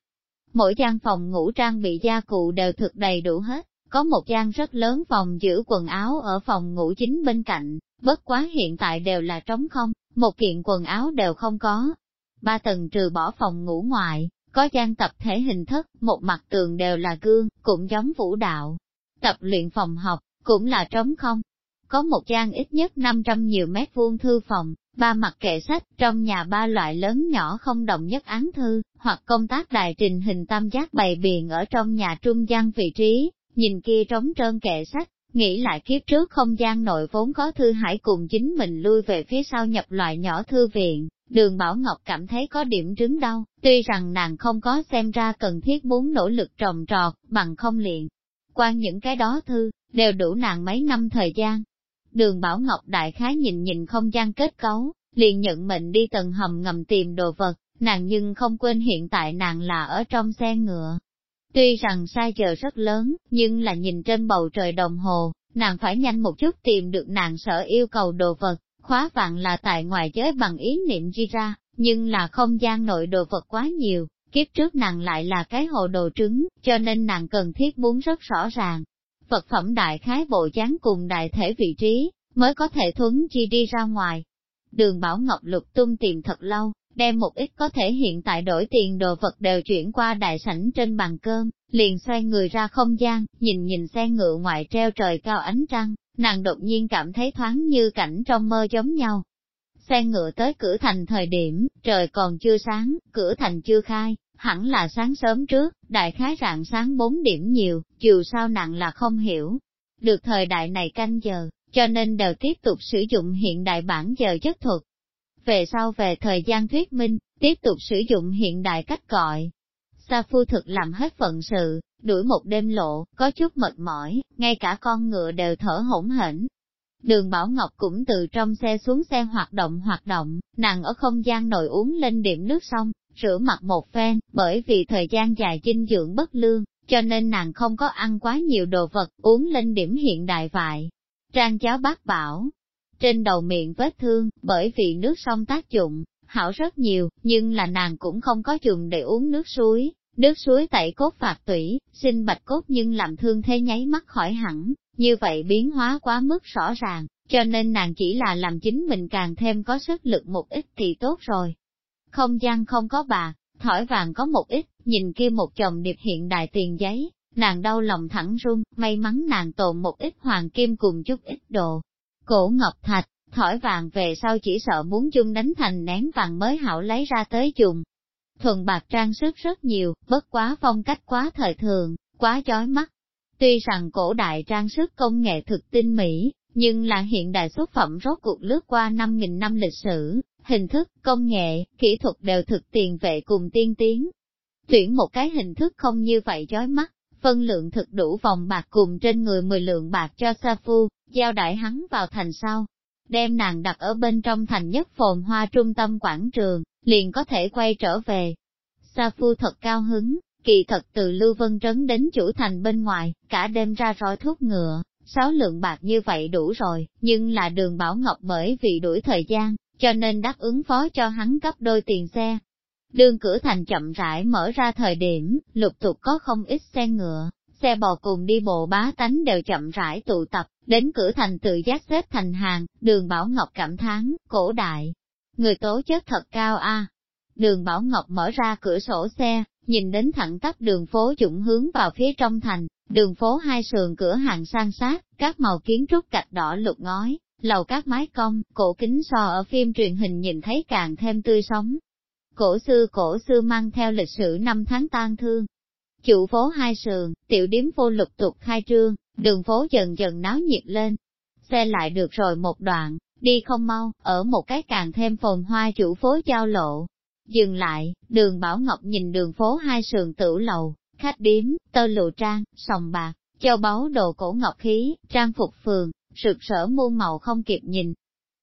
A: Mỗi gian phòng ngủ trang bị gia cụ đều thực đầy đủ hết, có một gian rất lớn phòng giữ quần áo ở phòng ngủ chính bên cạnh, bất quá hiện tại đều là trống không, một kiện quần áo đều không có. Ba tầng trừ bỏ phòng ngủ ngoài, có gian tập thể hình thức, một mặt tường đều là gương, cũng giống vũ đạo, Tập luyện phòng học, cũng là trống không. Có một gian ít nhất 500 nhiều mét vuông thư phòng, ba mặt kệ sách, trong nhà ba loại lớn nhỏ không đồng nhất án thư, hoặc công tác đài trình hình tam giác bày biện ở trong nhà trung gian vị trí, nhìn kia trống trơn kệ sách, nghĩ lại kiếp trước không gian nội vốn có thư hải cùng chính mình lui về phía sau nhập loại nhỏ thư viện, đường Bảo Ngọc cảm thấy có điểm trứng đau, tuy rằng nàng không có xem ra cần thiết muốn nỗ lực trồng trọt, bằng không liền, quan những cái đó thư, đều đủ nàng mấy năm thời gian. Đường Bảo Ngọc đại khái nhìn nhìn không gian kết cấu, liền nhận mệnh đi tầng hầm ngầm tìm đồ vật, nàng nhưng không quên hiện tại nàng là ở trong xe ngựa. Tuy rằng sai giờ rất lớn, nhưng là nhìn trên bầu trời đồng hồ, nàng phải nhanh một chút tìm được nàng sở yêu cầu đồ vật, khóa vạn là tại ngoài giới bằng ý niệm di ra, nhưng là không gian nội đồ vật quá nhiều, Kiếp trước nàng lại là cái hồ đồ trứng, cho nên nàng cần thiết muốn rất rõ ràng. Vật phẩm đại khái bộ dáng cùng đại thể vị trí, mới có thể thuấn chi đi ra ngoài. Đường Bảo Ngọc lục tung tìm thật lâu, đem một ít có thể hiện tại đổi tiền đồ vật đều chuyển qua đại sảnh trên bàn cơm, liền xoay người ra không gian, nhìn nhìn xe ngựa ngoại treo trời cao ánh trăng, nàng đột nhiên cảm thấy thoáng như cảnh trong mơ giống nhau. Xe ngựa tới cửa thành thời điểm, trời còn chưa sáng, cửa thành chưa khai, hẳn là sáng sớm trước, đại khái rạng sáng 4 điểm nhiều, dù sao nặng là không hiểu. Được thời đại này canh giờ, cho nên đều tiếp tục sử dụng hiện đại bản giờ chất thuật. Về sau về thời gian thuyết minh, tiếp tục sử dụng hiện đại cách gọi. Sa phu thực làm hết phận sự, đuổi một đêm lộ, có chút mệt mỏi, ngay cả con ngựa đều thở hổn hển. Đường Bảo Ngọc cũng từ trong xe xuống xe hoạt động hoạt động, nàng ở không gian nồi uống lên điểm nước xong, rửa mặt một phen, bởi vì thời gian dài dinh dưỡng bất lương, cho nên nàng không có ăn quá nhiều đồ vật, uống lên điểm hiện đại vại. Trang cháo bác bảo, trên đầu miệng vết thương, bởi vì nước sông tác dụng, hảo rất nhiều, nhưng là nàng cũng không có dùng để uống nước suối. Nước suối tẩy cốt phạt tủy, sinh bạch cốt nhưng làm thương thế nháy mắt khỏi hẳn, như vậy biến hóa quá mức rõ ràng, cho nên nàng chỉ là làm chính mình càng thêm có sức lực một ít thì tốt rồi. Không gian không có bạc, thỏi vàng có một ít, nhìn kia một chồng điệp hiện đại tiền giấy, nàng đau lòng thẳng run, may mắn nàng tồn một ít hoàng kim cùng chút ít đồ. Cổ ngọc thạch, thỏi vàng về sau chỉ sợ muốn chung đánh thành nén vàng mới hảo lấy ra tới dùng. Thuần bạc trang sức rất nhiều, bất quá phong cách quá thời thường, quá chói mắt. Tuy rằng cổ đại trang sức công nghệ thực tinh mỹ, nhưng là hiện đại xuất phẩm rốt cuộc lướt qua 5.000 năm lịch sử, hình thức, công nghệ, kỹ thuật đều thực tiền vệ cùng tiên tiến. Tuyển một cái hình thức không như vậy chói mắt, phân lượng thực đủ vòng bạc cùng trên người 10 lượng bạc cho Sa Phu, giao đại hắn vào thành sau. Đem nàng đặt ở bên trong thành nhất phồn hoa trung tâm quảng trường, liền có thể quay trở về. Sa Phu thật cao hứng, kỳ thật từ Lưu Vân Trấn đến chủ thành bên ngoài, cả đêm ra roi thuốc ngựa, sáu lượng bạc như vậy đủ rồi, nhưng là đường Bảo Ngọc bởi vì đuổi thời gian, cho nên đáp ứng phó cho hắn cấp đôi tiền xe. Đường cửa thành chậm rãi mở ra thời điểm, lục tục có không ít xe ngựa, xe bò cùng đi bộ bá tánh đều chậm rãi tụ tập, đến cửa thành tự giác xếp thành hàng, đường Bảo Ngọc cảm thán, cổ đại. Người tố chất thật cao a. Đường Bảo Ngọc mở ra cửa sổ xe, nhìn đến thẳng tắp đường phố dũng hướng vào phía trong thành, đường phố hai sườn cửa hàng sang sát, các màu kiến trúc gạch đỏ lục ngói, lầu các mái cong, cổ kính so ở phim truyền hình nhìn thấy càng thêm tươi sống. Cổ xưa cổ xưa mang theo lịch sử năm tháng tan thương. Chủ phố hai sườn, tiểu điếm vô lục tục khai trương, đường phố dần dần náo nhiệt lên. Xe lại được rồi một đoạn, đi không mau, ở một cái càng thêm phồn hoa chủ phố giao lộ. Dừng lại, đường Bảo Ngọc nhìn đường phố hai sườn tử lầu, khách điếm, tơ lụa trang, sòng bạc, châu báu đồ cổ ngọc khí, trang phục phường, sực sở muôn màu không kịp nhìn.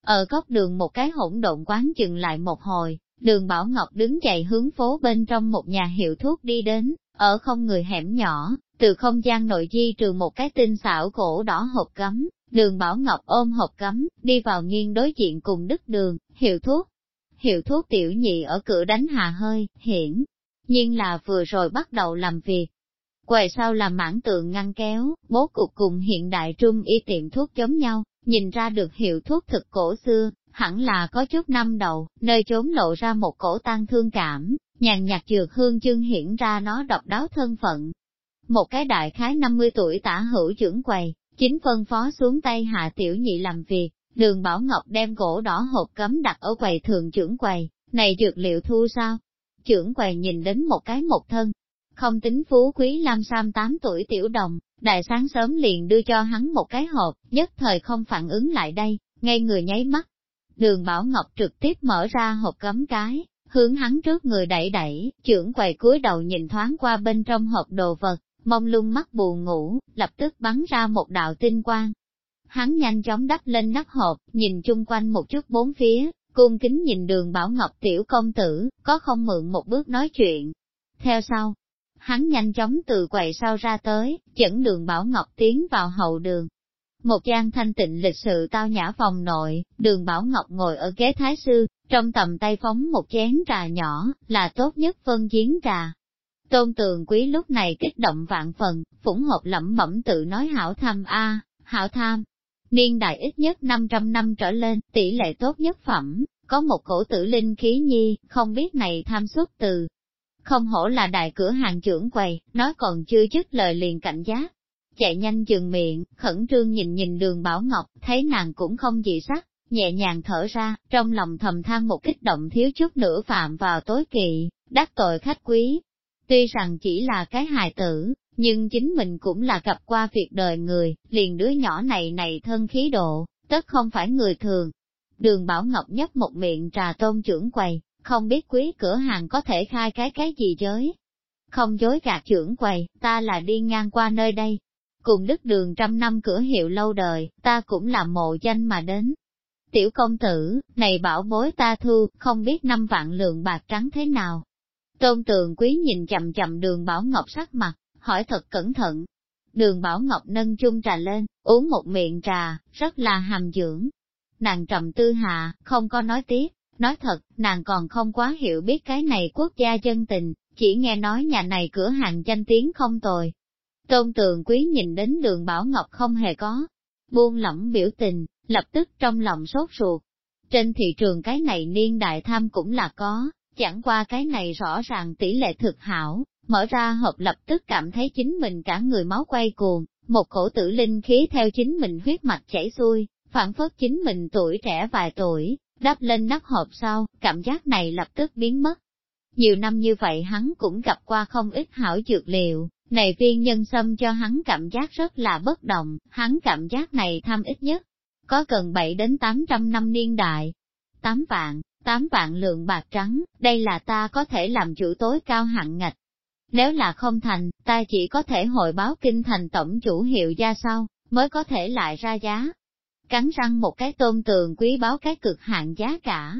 A: Ở góc đường một cái hỗn độn quán dừng lại một hồi, đường Bảo Ngọc đứng dậy hướng phố bên trong một nhà hiệu thuốc đi đến, ở không người hẻm nhỏ, từ không gian nội di trừ một cái tinh xảo cổ đỏ hộp cấm, đường Bảo Ngọc ôm hộp cấm, đi vào nghiêng đối diện cùng đức đường, hiệu thuốc. Hiệu thuốc tiểu nhị ở cửa đánh hà hơi, hiển, nhiên là vừa rồi bắt đầu làm việc, Quầy sau là mãn tượng ngăn kéo, bố cục cùng hiện đại trung y tiệm thuốc giống nhau, nhìn ra được hiệu thuốc thực cổ xưa, hẳn là có chút năm đầu, nơi trốn lộ ra một cổ tăng thương cảm, nhàn nhạt dược hương chương hiển ra nó độc đáo thân phận. Một cái đại khái 50 tuổi tả hữu trưởng quầy, chính phân phó xuống tay hạ tiểu nhị làm việc, đường Bảo Ngọc đem gỗ đỏ hộp cấm đặt ở quầy thường trưởng quầy, này dược liệu thu sao? Trưởng quầy nhìn đến một cái một thân, không tính phú quý Lam Sam 8 tuổi tiểu đồng, đại sáng sớm liền đưa cho hắn một cái hộp, nhất thời không phản ứng lại đây, ngay người nháy mắt. Đường Bảo Ngọc trực tiếp mở ra hộp cấm cái, hướng hắn trước người đẩy đẩy, trưởng quầy cúi đầu nhìn thoáng qua bên trong hộp đồ vật, mông lung mắt buồn ngủ, lập tức bắn ra một đạo tinh quang. Hắn nhanh chóng đắp lên nắp hộp, nhìn chung quanh một chút bốn phía, cung kính nhìn đường Bảo Ngọc tiểu công tử, có không mượn một bước nói chuyện. Theo sau, hắn nhanh chóng từ quầy sau ra tới, dẫn đường Bảo Ngọc tiến vào hậu đường. Một gian thanh tịnh lịch sự tao nhã phòng nội, đường Bảo Ngọc ngồi ở ghế thái sư, trong tầm tay phóng một chén trà nhỏ, là tốt nhất phân giếng trà. Tôn tường quý lúc này kích động vạn phần, phủng hộp lẩm bẩm tự nói hảo tham a hảo tham. Niên đại ít nhất 500 năm trở lên, tỷ lệ tốt nhất phẩm, có một cổ tử linh khí nhi, không biết này tham xuất từ. Không hổ là đại cửa hàng trưởng quầy, nói còn chưa dứt lời liền cảnh giác. Chạy nhanh dừng miệng, khẩn trương nhìn nhìn đường Bảo Ngọc, thấy nàng cũng không dị sắc, nhẹ nhàng thở ra, trong lòng thầm than một kích động thiếu chút nữa phạm vào tối kỵ, đắc tội khách quý. Tuy rằng chỉ là cái hài tử, nhưng chính mình cũng là gặp qua việc đời người, liền đứa nhỏ này này thân khí độ, tất không phải người thường. Đường Bảo Ngọc nhấp một miệng trà tôn trưởng quầy, không biết quý cửa hàng có thể khai cái cái gì giới. Không dối gạt trưởng quầy, ta là đi ngang qua nơi đây. Cùng đức đường trăm năm cửa hiệu lâu đời, ta cũng là mộ danh mà đến. Tiểu công tử, này bảo bối ta thu, không biết năm vạn lượng bạc trắng thế nào. Tôn tường quý nhìn chậm chậm đường Bảo Ngọc sắc mặt, hỏi thật cẩn thận. Đường Bảo Ngọc nâng chung trà lên, uống một miệng trà, rất là hàm dưỡng. Nàng trầm tư hạ, không có nói tiếp, nói thật, nàng còn không quá hiểu biết cái này quốc gia chân tình, chỉ nghe nói nhà này cửa hàng danh tiếng không tồi. Tôn tường quý nhìn đến đường Bảo Ngọc không hề có, buông lỏng biểu tình, lập tức trong lòng sốt ruột. Trên thị trường cái này niên đại tham cũng là có, chẳng qua cái này rõ ràng tỷ lệ thực hảo, mở ra hộp lập tức cảm thấy chính mình cả người máu quay cuồng, một cổ tử linh khí theo chính mình huyết mạch chảy xuôi, phản phất chính mình tuổi trẻ vài tuổi, đắp lên nắp hộp sau, cảm giác này lập tức biến mất. Nhiều năm như vậy hắn cũng gặp qua không ít hảo dược liệu, này viên nhân sâm cho hắn cảm giác rất là bất động, hắn cảm giác này tham ít nhất, có cần 7 đến 800 năm niên đại. 8 vạn, 8 vạn lượng bạc trắng, đây là ta có thể làm chủ tối cao hạng ngạch, nếu là không thành, ta chỉ có thể hội báo kinh thành tổng chủ hiệu gia sau, mới có thể lại ra giá. Cắn răng một cái tôm tường quý báo cái cực hạn giá cả.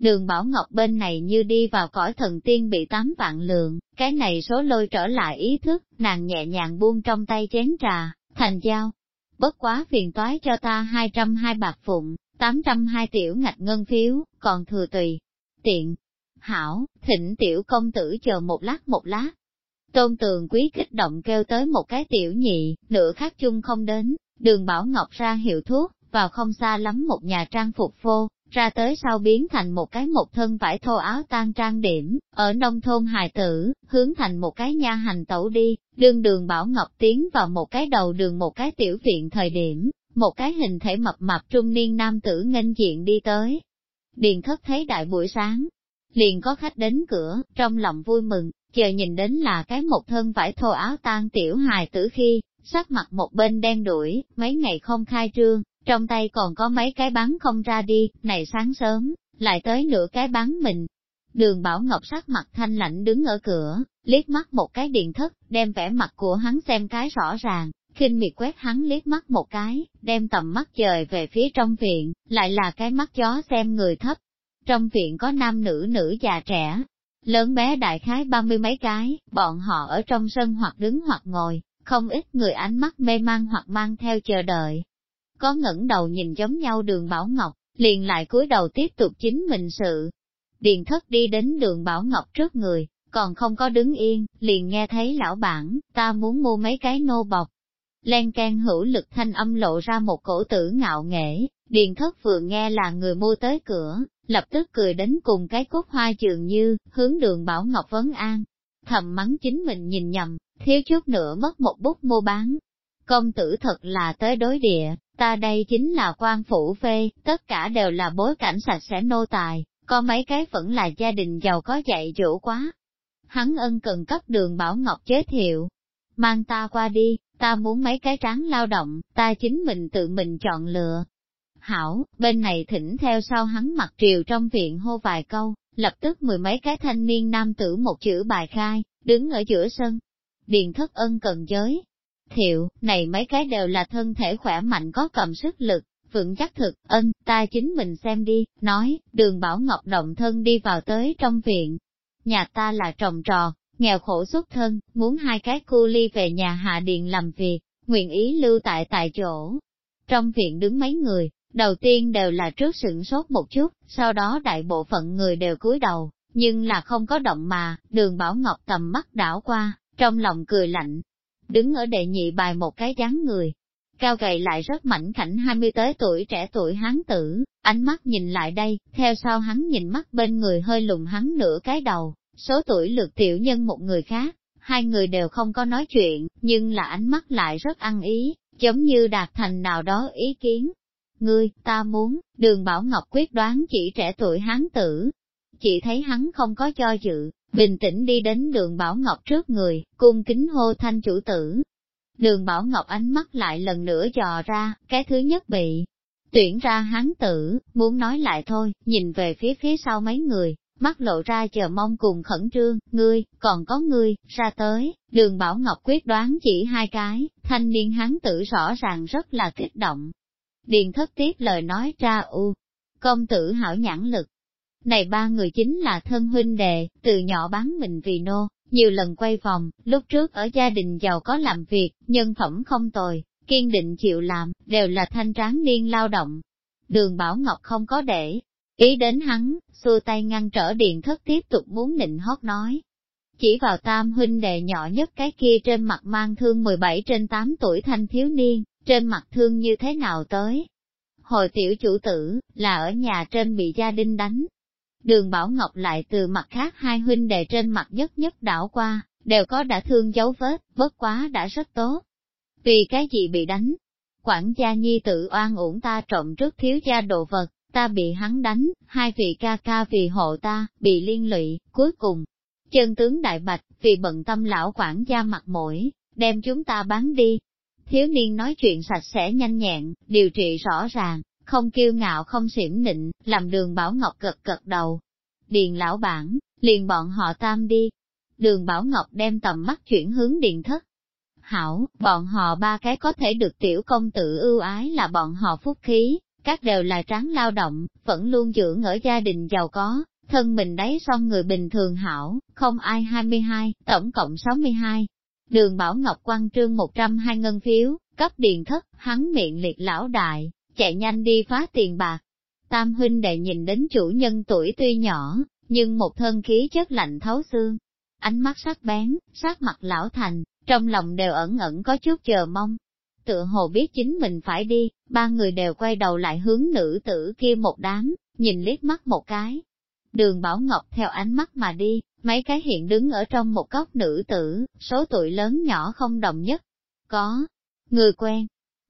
A: Đường Bảo Ngọc bên này như đi vào cõi thần tiên bị tám vạn lượng, cái này số lôi trở lại ý thức, nàng nhẹ nhàng buông trong tay chén trà, thành giao. Bất quá phiền toái cho ta 202 bạc phụng, 802 tiểu ngạch ngân phiếu, còn thừa tùy. Tiện. Hảo, thịnh tiểu công tử chờ một lát một lát, Tôn tường quý kích động kêu tới một cái tiểu nhị, nửa khác chung không đến, đường Bảo Ngọc ra hiệu thuốc, vào không xa lắm một nhà trang phục phô, ra tới sau biến thành một cái một thân vải thô áo tan trang điểm, ở nông thôn hài tử, hướng thành một cái nha hành tẩu đi, đương đường Bảo Ngọc tiến vào một cái đầu đường một cái tiểu viện thời điểm, một cái hình thể mập mập trung niên nam tử nghênh diện đi tới. Điền thất thấy đại buổi sáng, liền có khách đến cửa, trong lòng vui mừng, chờ nhìn đến là cái một thân vải thô áo tan tiểu hài tử khi, sắc mặt một bên đen đuổi, mấy ngày không khai trương, trong tay còn có mấy cái bắn không ra đi, này sáng sớm, lại tới nửa cái bắn mình. Đường Bảo Ngọc sắc mặt thanh lạnh đứng ở cửa, liếc mắt một cái điện thất, đem vẻ mặt của hắn xem cái rõ ràng, khinh miệt quét hắn liếc mắt một cái, đem tầm mắt dời về phía trong viện, lại là cái mắt chó xem người thấp. Trong viện có nam nữ nữ già trẻ, Lớn bé đại khái ba mươi mấy cái, bọn họ ở trong sân hoặc đứng hoặc ngồi, không ít người ánh mắt mê mang hoặc mang theo chờ đợi. Có ngẩng đầu nhìn giống nhau đường Bảo Ngọc, liền lại cúi đầu tiếp tục chính mình sự. Điền thất đi đến đường Bảo Ngọc trước người, còn không có đứng yên, liền nghe thấy lão bản, ta muốn mua mấy cái nô bọc. Len can hữu lực thanh âm lộ ra một cổ tử ngạo nghễ, điền thất vừa nghe là người mua tới cửa, lập tức cười đến cùng cái cốt hoa trường như, hướng đường Bảo Ngọc Vấn An. Thầm mắng chính mình nhìn nhầm, thiếu chút nữa mất một bút mua bán. Công tử thật là tới đối địa, ta đây chính là quan phủ phê, tất cả đều là bối cảnh sạch sẽ nô tài, có mấy cái vẫn là gia đình giàu có dạy dỗ quá. Hắn ân cần cấp đường Bảo Ngọc giới thiệu, mang ta qua đi, ta muốn mấy cái tráng lao động, ta chính mình tự mình chọn lựa, hảo, bên này thỉnh theo sau hắn mặt triều trong viện hô vài câu, lập tức mười mấy cái thanh niên nam tử một chữ bài khai, đứng ở giữa sân. Điền thất ân cần giới. Thiệu, này mấy cái đều là thân thể khỏe mạnh có cầm sức lực, vững chắc thực, ân, ta chính mình xem đi, nói, đường Bảo Ngọc động thân đi vào tới trong viện. Nhà ta là trồng trò, nghèo khổ xuất thân, muốn hai cái cu ly về nhà hạ điện làm việc, nguyện ý lưu tại tại chỗ. Trong viện đứng mấy người, Đầu tiên đều là trước sửng sốt một chút, sau đó đại bộ phận người đều cúi đầu, nhưng là không có động mà, đường Bảo Ngọc tầm mắt đảo qua, trong lòng cười lạnh. Đứng ở đệ nhị bài một cái dáng người. cao gầy lại rất mảnh khảnh 20 tới tuổi trẻ tuổi hán tử, ánh mắt nhìn lại đây, theo sau hắn nhìn mắt bên người hơi lùng hắn nửa cái đầu, số tuổi lược tiểu nhân một người khác, hai người đều không có nói chuyện, nhưng là ánh mắt lại rất ăn ý, giống như đạt thành nào đó ý kiến. Ngươi, ta muốn, đường Bảo Ngọc quyết đoán chỉ trẻ tuổi hán tử. Chỉ thấy hắn không có cho dự, bình tĩnh đi đến đường Bảo Ngọc trước người, cung kính hô thanh chủ tử. Đường Bảo Ngọc ánh mắt lại lần nữa dò ra, cái thứ nhất bị tuyển ra hán tử, muốn nói lại thôi, nhìn về phía phía sau mấy người, mắt lộ ra chờ mong cùng khẩn trương, ngươi, còn có ngươi, ra tới, đường Bảo Ngọc quyết đoán chỉ hai cái, thanh niên hán tử rõ ràng rất là kích động. Điền thất tiếp lời nói ra u, công tử hảo nhãn lực. Này ba người chính là thân huynh đệ, từ nhỏ bán mình vì nô, nhiều lần quay vòng, lúc trước ở gia đình giàu có làm việc, nhân phẩm không tồi, kiên định chịu làm, đều là thanh tráng niên lao động. Đường Bảo Ngọc không có để, Ý đến hắn, xua tay ngăn trở điện thất tiếp tục muốn nịnh hót nói. Chỉ vào tam huynh đệ nhỏ nhất cái kia trên mặt mang thương 17 trên 8 tuổi thanh thiếu niên, trên mặt thương như thế nào tới. Hồi tiểu chủ tử, là ở nhà trên bị gia đình đánh. Đường Bảo Ngọc lại từ mặt khác hai huynh đệ trên mặt nhất nhất đảo qua, đều có đã thương dấu vết, bất quá đã rất tốt. Vì cái gì bị đánh? Quản gia nhi tự oan uổng ta trộm trước thiếu gia đồ vật, ta bị hắn đánh, hai vị ca ca vì hộ ta, bị liên lụy, cuối cùng, chân tướng đại bạch, vì bận tâm lão quản gia mặt mũi, đem chúng ta bán đi. Thiếu niên nói chuyện sạch sẽ nhanh nhẹn, điều trị rõ ràng, không kiêu ngạo không xỉm nịnh, làm đường Bảo Ngọc gật gật đầu. Điền lão bản, liền bọn họ tam đi. Đường Bảo Ngọc đem tầm mắt chuyển hướng điền thất. Hảo, bọn họ ba cái có thể được tiểu công tử ưu ái là bọn họ phúc khí, các đều là tráng lao động, vẫn luôn dưỡng ở gia đình giàu có, thân mình đấy xong người bình thường hảo, không ai 22, tổng cộng 62. Đường Bảo Ngọc Quang trương 102 ngân phiếu, cấp điện thất, hắn miệng liệt lão đại, chạy nhanh đi phá tiền bạc. Tam huynh đệ nhìn đến chủ nhân tuổi tuy nhỏ, nhưng một thân khí chất lạnh thấu xương. Ánh mắt sắc bén, sát mặt lão thành, trong lòng đều ẩn ẩn có chút chờ mong, tựa hồ biết chính mình phải đi, ba người đều quay đầu lại hướng nữ tử kia một đám, nhìn liếc mắt một cái. Đường Bảo Ngọc theo ánh mắt mà đi, mấy cái hiện đứng ở trong một góc nữ tử, số tuổi lớn nhỏ không đồng nhất. Có, người quen.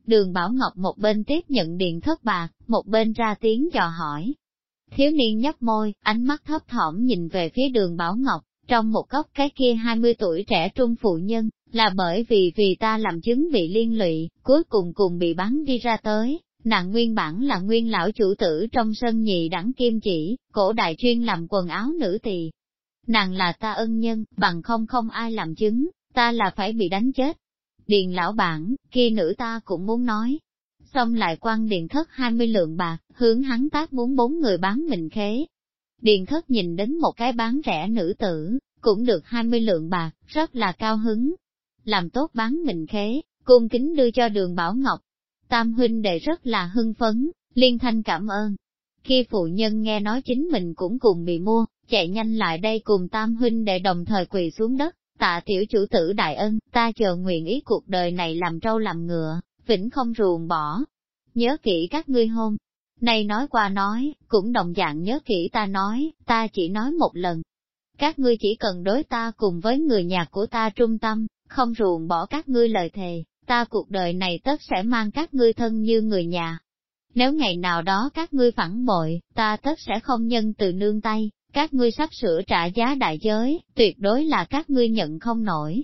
A: Đường Bảo Ngọc một bên tiếp nhận điện thất bạc, một bên ra tiếng dò hỏi. Thiếu niên nhấp môi, ánh mắt thấp thỏm nhìn về phía đường Bảo Ngọc, trong một góc cái kia 20 tuổi trẻ trung phụ nhân, là bởi vì vì ta làm chứng bị liên lụy, cuối cùng cùng bị bắn đi ra tới, nàng nguyên bản là nguyên lão chủ tử trong sân nhị đẳng kim chỉ, cổ đại chuyên làm quần áo nữ tỳ. Nàng là ta ân nhân, bằng không không ai làm chứng, ta là phải bị đánh chết. Điền lão bản, kia nữ ta cũng muốn nói. Xong lại quan điền thất 20 lượng bạc, hướng hắn tác muốn bốn người bán mình khế. Điền thất nhìn đến một cái bán rẻ nữ tử, cũng được 20 lượng bạc, rất là cao hứng, làm tốt bán mình khế, cung kính đưa cho đường Bảo Ngọc. Tam huynh đệ rất là hưng phấn, liên thanh cảm ơn. Khi phụ nhân nghe nói chính mình cũng cùng bị mua, chạy nhanh lại đây cùng tam huynh đệ đồng thời quỳ xuống đất, tạ tiểu chủ tử đại ân, ta chờ nguyện ý cuộc đời này làm trâu làm ngựa, vĩnh không ruồng bỏ. Nhớ kỹ các ngươi hôn. Này nói qua nói, cũng đồng dạng nhớ kỹ ta nói, ta chỉ nói một lần. Các ngươi chỉ cần đối ta cùng với người nhà của ta trung tâm, không ruồng bỏ các ngươi lời thề, ta cuộc đời này tất sẽ mang các ngươi thân như người nhà. Nếu ngày nào đó các ngươi phản bội, ta tất sẽ không nhân từ nương tay, các ngươi sắp sửa trả giá đại giới, tuyệt đối là các ngươi nhận không nổi.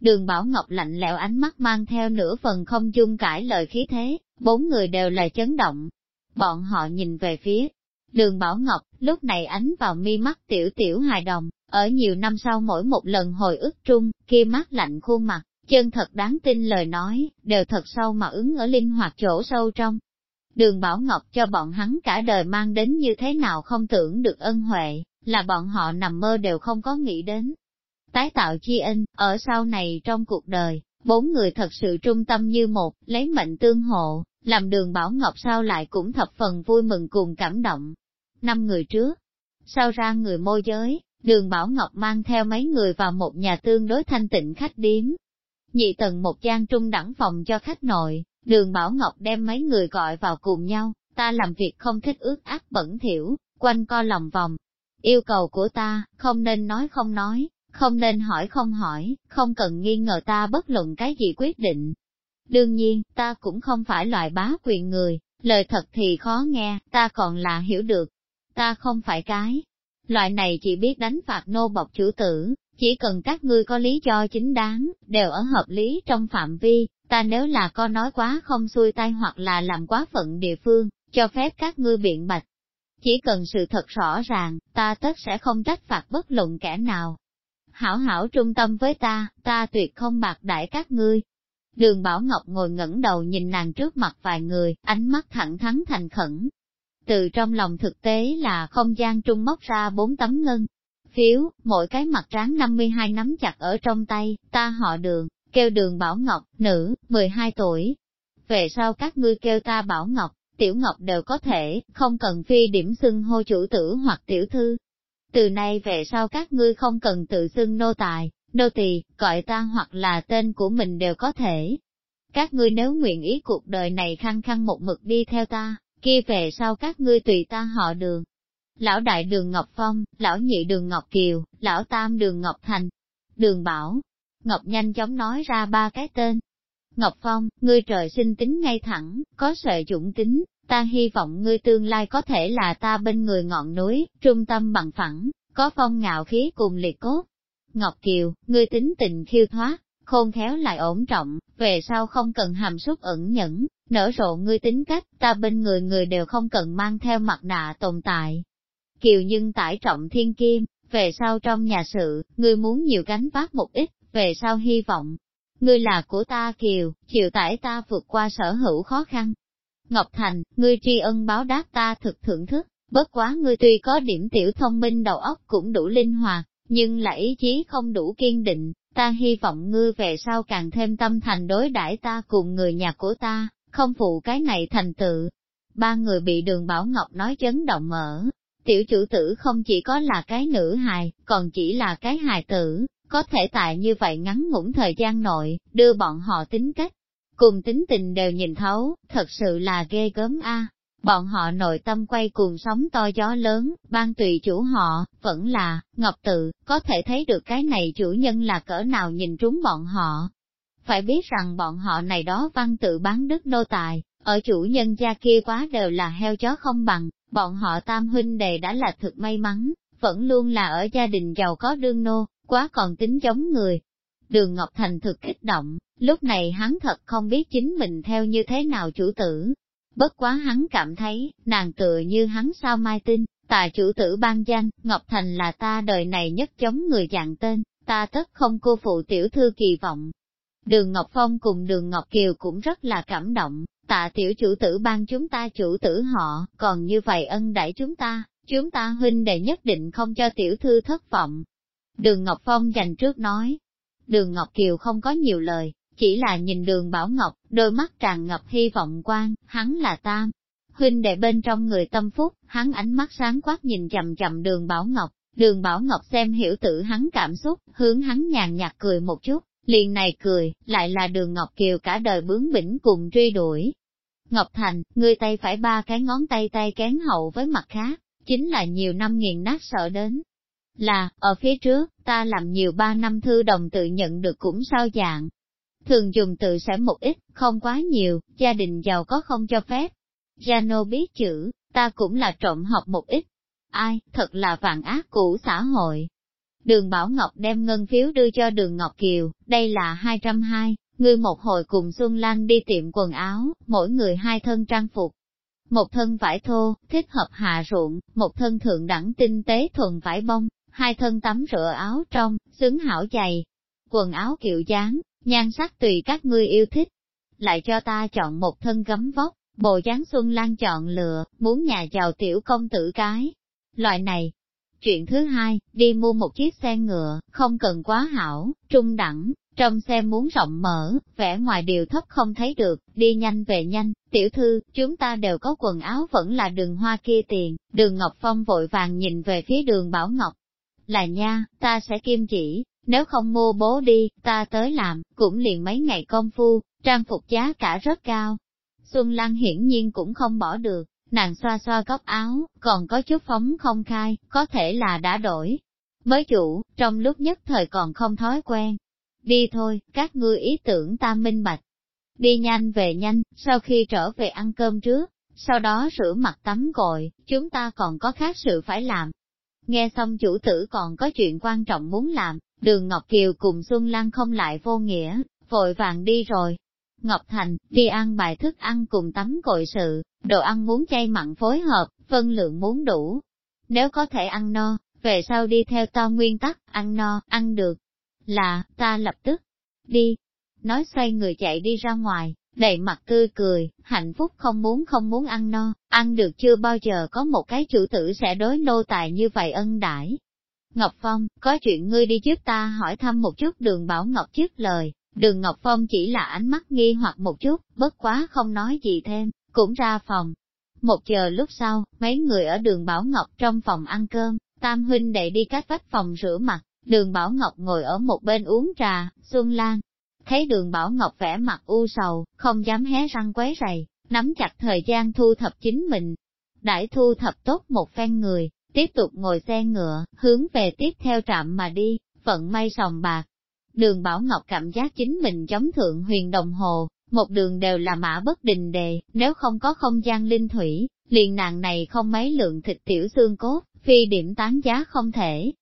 A: Đường Bảo Ngọc lạnh lẽo ánh mắt mang theo nửa phần không chung cãi lời khí thế, bốn người đều là chấn động. Bọn họ nhìn về phía đường Bảo Ngọc, lúc này ánh vào mi mắt tiểu tiểu hài đồng, ở nhiều năm sau mỗi một lần hồi ức trung, kia mắt lạnh khuôn mặt, chân thật đáng tin lời nói, đều thật sâu mà ứng ở linh hoạt chỗ sâu trong. Đường Bảo Ngọc cho bọn hắn cả đời mang đến như thế nào không tưởng được ân huệ, là bọn họ nằm mơ đều không có nghĩ đến. Tái tạo chi ân, ở sau này trong cuộc đời, bốn người thật sự trung tâm như một, lấy mệnh tương hộ, làm đường Bảo Ngọc sau lại cũng thập phần vui mừng cùng cảm động. Năm người trước, sau ra người môi giới, Đường Bảo Ngọc mang theo mấy người vào một nhà tương đối thanh tịnh khách điếm. Nhị tầng một gian trung đẳng phòng cho khách nội, Đường Bảo Ngọc đem mấy người gọi vào cùng nhau, ta làm việc không thích ước ác bẩn thiểu quanh co lòng vòng. Yêu cầu của ta, không nên nói không nói, không nên hỏi không hỏi, không cần nghi ngờ ta bất luận cái gì quyết định. Đương nhiên, ta cũng không phải loại bá quyền người, lời thật thì khó nghe, ta còn là hiểu được. Ta không phải cái. Loại này chỉ biết đánh phạt nô bọc chủ tử, chỉ cần các ngươi có lý do chính đáng, đều ở hợp lý trong phạm vi, ta nếu là có nói quá không xuôi tay hoặc là làm quá phận địa phương, cho phép các ngươi biện bạch. Chỉ cần sự thật rõ ràng, ta tất sẽ không trách phạt bất luận kẻ nào. Hảo hảo trung tâm với ta, ta tuyệt không bạc đại các ngươi. Đường Bảo Ngọc ngồi ngẩng đầu nhìn nàng trước mặt vài người, ánh mắt thẳng thắn thành khẩn. Từ trong lòng thực tế là không gian trung móc ra bốn tấm ngân. Phiếu, mỗi cái mặt tráng 52 nắm chặt ở trong tay, ta họ đường, kêu đường Bảo Ngọc, nữ, 12 tuổi. Về sau các ngươi kêu ta Bảo Ngọc, Tiểu Ngọc đều có thể, không cần phi điểm xưng hô chủ tử hoặc tiểu thư. Từ nay về sau các ngươi không cần tự xưng nô tài, nô tỳ, gọi ta hoặc là tên của mình đều có thể. Các ngươi nếu nguyện ý cuộc đời này khăng khăng một mực đi theo ta, kia về sau các ngươi tùy ta họ đường. Lão đại đường Ngọc Phong, lão nhị đường Ngọc Kiều, lão tam đường Ngọc Thành, đường Bảo. Ngọc nhanh chóng nói ra ba cái tên. Ngọc Phong, ngươi trời sinh tính ngay thẳng, có sợi dũng tính, ta hy vọng ngươi tương lai có thể là ta bên người ngọn núi, trung tâm bằng phẳng, có phong ngạo khí cùng liệt cốt. Ngọc Kiều, ngươi tính tình khiêu thoát, khôn khéo lại ổn trọng, về sau không cần hàm xúc ẩn nhẫn, nở rộ ngươi tính cách, ta bên người người đều không cần mang theo mặt nạ tồn tại. Kiều nhưng tải trọng thiên kim, về sau trong nhà sự, ngươi muốn nhiều gánh vác một ít, về sau hy vọng. Ngươi là của ta Kiều, chịu tải ta vượt qua sở hữu khó khăn, Ngọc Thành, ngươi tri ân báo đáp ta thực thưởng thức, bất quá ngươi tuy có điểm tiểu thông minh đầu óc cũng đủ linh hoạt, nhưng là ý chí không đủ kiên định, ta hy vọng ngươi về sau càng thêm tâm thành đối đãi ta cùng người nhà của ta, không phụ cái này thành tựu. Ba người bị đường Bảo Ngọc nói chấn động mở, tiểu chủ tử không chỉ có là cái nữ hài, còn chỉ là cái hài tử, có thể tại như vậy ngắn ngủn thời gian nội, đưa bọn họ tính cách, cùng tính tình đều nhìn thấu, thật sự là ghê gớm a. Bọn họ nội tâm quay cuồng sóng to gió lớn, ban tùy chủ họ, vẫn là, Ngọc Tự, có thể thấy được cái này chủ nhân là cỡ nào nhìn trúng bọn họ. Phải biết rằng bọn họ này đó văn tự bán đức nô tài, ở chủ nhân gia kia quá đều là heo chó không bằng, bọn họ tam huynh đề đã là thực may mắn, vẫn luôn là ở gia đình giàu có đương nô, quá còn tính giống người, Đường Ngọc Thành thực kích động, lúc này hắn thật không biết chính mình theo như thế nào chủ tử. Bất quá hắn cảm thấy, nàng tựa như hắn sao mai tin, tà chủ tử ban danh, Ngọc Thành là ta đời này nhất chống người dạng tên, ta tất không cô phụ tiểu thư kỳ vọng. Đường Ngọc Phong cùng đường Ngọc Kiều cũng rất là cảm động, tạ tiểu chủ tử ban chúng ta chủ tử họ, còn như vậy ân đãi chúng ta, chúng ta huynh đệ nhất định không cho tiểu thư thất vọng. Đường Ngọc Phong dành trước nói, Đường Ngọc Kiều không có nhiều lời, chỉ là nhìn đường Bảo Ngọc, đôi mắt tràn ngập hy vọng quan, hắn là tam. Huynh đệ bên trong người tâm phúc, hắn ánh mắt sáng quát nhìn chậm chậm đường Bảo Ngọc, đường Bảo Ngọc xem hiểu tự hắn cảm xúc, hướng hắn nhàn nhạt cười một chút, liền này cười, lại là đường Ngọc Kiều cả đời bướng bỉnh cùng truy đuổi. Ngọc Thành, ngươi tay phải ba cái ngón tay tay kén hậu với mặt khác, chính là nhiều năm nghiền nát sợ đến, là, ở phía trước, ta làm nhiều ba năm thư đồng tự nhận được cũng sao dạng. Thường dùng tự sẽ một ít, không quá nhiều, gia đình giàu có không cho phép. Jano biết chữ, ta cũng là trộm học một ít. Ai, thật là vạn ác cũ xã hội. Đường Bảo Ngọc đem ngân phiếu đưa cho đường Ngọc Kiều, đây là 220, người một hồi cùng Xuân Lan đi tiệm quần áo, mỗi người hai thân trang phục. Một thân vải thô, thích hợp hạ ruộng, một thân thượng đẳng tinh tế thuần vải bông, hai thân tắm rửa áo trong, xứng hảo dày, quần áo kiểu dáng, nhan sắc tùy các ngươi yêu thích. Lại cho ta chọn một thân gấm vóc, bộ dáng xuân lan chọn lựa, muốn nhà giàu tiểu công tử cái. Loại này. Chuyện thứ hai, đi mua một chiếc xe ngựa, không cần quá hảo, trung đẳng, trong xe muốn rộng mở, vẻ ngoài điều thấp không thấy được, đi nhanh về nhanh, tiểu thư, chúng ta đều có quần áo vẫn là đường hoa kia tiền, đường Ngọc Phong vội vàng nhìn về phía đường Bảo Ngọc, là nha, ta sẽ kim chỉ, Nếu không mua bố đi, ta tới làm, cũng liền mấy ngày công phu, trang phục giá cả rất cao. Xuân Lan hiển nhiên cũng không bỏ được, nàng xoa xoa góc áo, còn có chút phóng không khai, có thể là đã đổi. Mới chủ, trong lúc nhất thời còn không thói quen. Đi thôi, các ngươi ý tưởng ta minh bạch. Đi nhanh về nhanh, sau khi trở về ăn cơm trước, sau đó rửa mặt tắm gội, chúng ta còn có khác sự phải làm. Nghe xong chủ tử còn có chuyện quan trọng muốn làm, đường Ngọc Kiều cùng Xuân Lan không lại vô nghĩa, vội vàng đi rồi. Ngọc Thành, đi ăn bài thức ăn cùng tắm cội sự, đồ ăn muốn chay mặn phối hợp, phân lượng muốn đủ. Nếu có thể ăn no, về sau đi theo to nguyên tắc, ăn no, ăn được. Là, ta lập tức, đi. Nói xoay người chạy đi ra ngoài, đầy mặt tươi cười, hạnh phúc không muốn không muốn ăn no, ăn được chưa bao giờ có một cái chủ tử sẽ đối nô tài như vậy ân đãi. Ngọc Phong, có chuyện ngươi đi trước ta hỏi thăm một chút đường Bảo Ngọc trước lời, đường Ngọc Phong chỉ là ánh mắt nghi hoặc một chút, bất quá không nói gì thêm, cũng ra phòng. Một giờ lúc sau, mấy người ở đường Bảo Ngọc trong phòng ăn cơm, Tam huynh đệ đi cách vách phòng rửa mặt, đường Bảo Ngọc ngồi ở một bên uống trà, Xuân Lan. Thấy đường Bảo Ngọc vẻ mặt u sầu, không dám hé răng quấy rầy, nắm chặt thời gian thu thập chính mình. Đãi thu thập tốt một phen người, tiếp tục ngồi xe ngựa, hướng về tiếp theo trạm mà đi, vận may sòng bạc. Đường Bảo Ngọc cảm giác chính mình chống thượng huyền đồng hồ, một đường đều là mã bất đình đề, nếu không có không gian linh thủy, liền nàng này không mấy lượng thịt tiểu xương cốt, phi điểm tán giá không thể.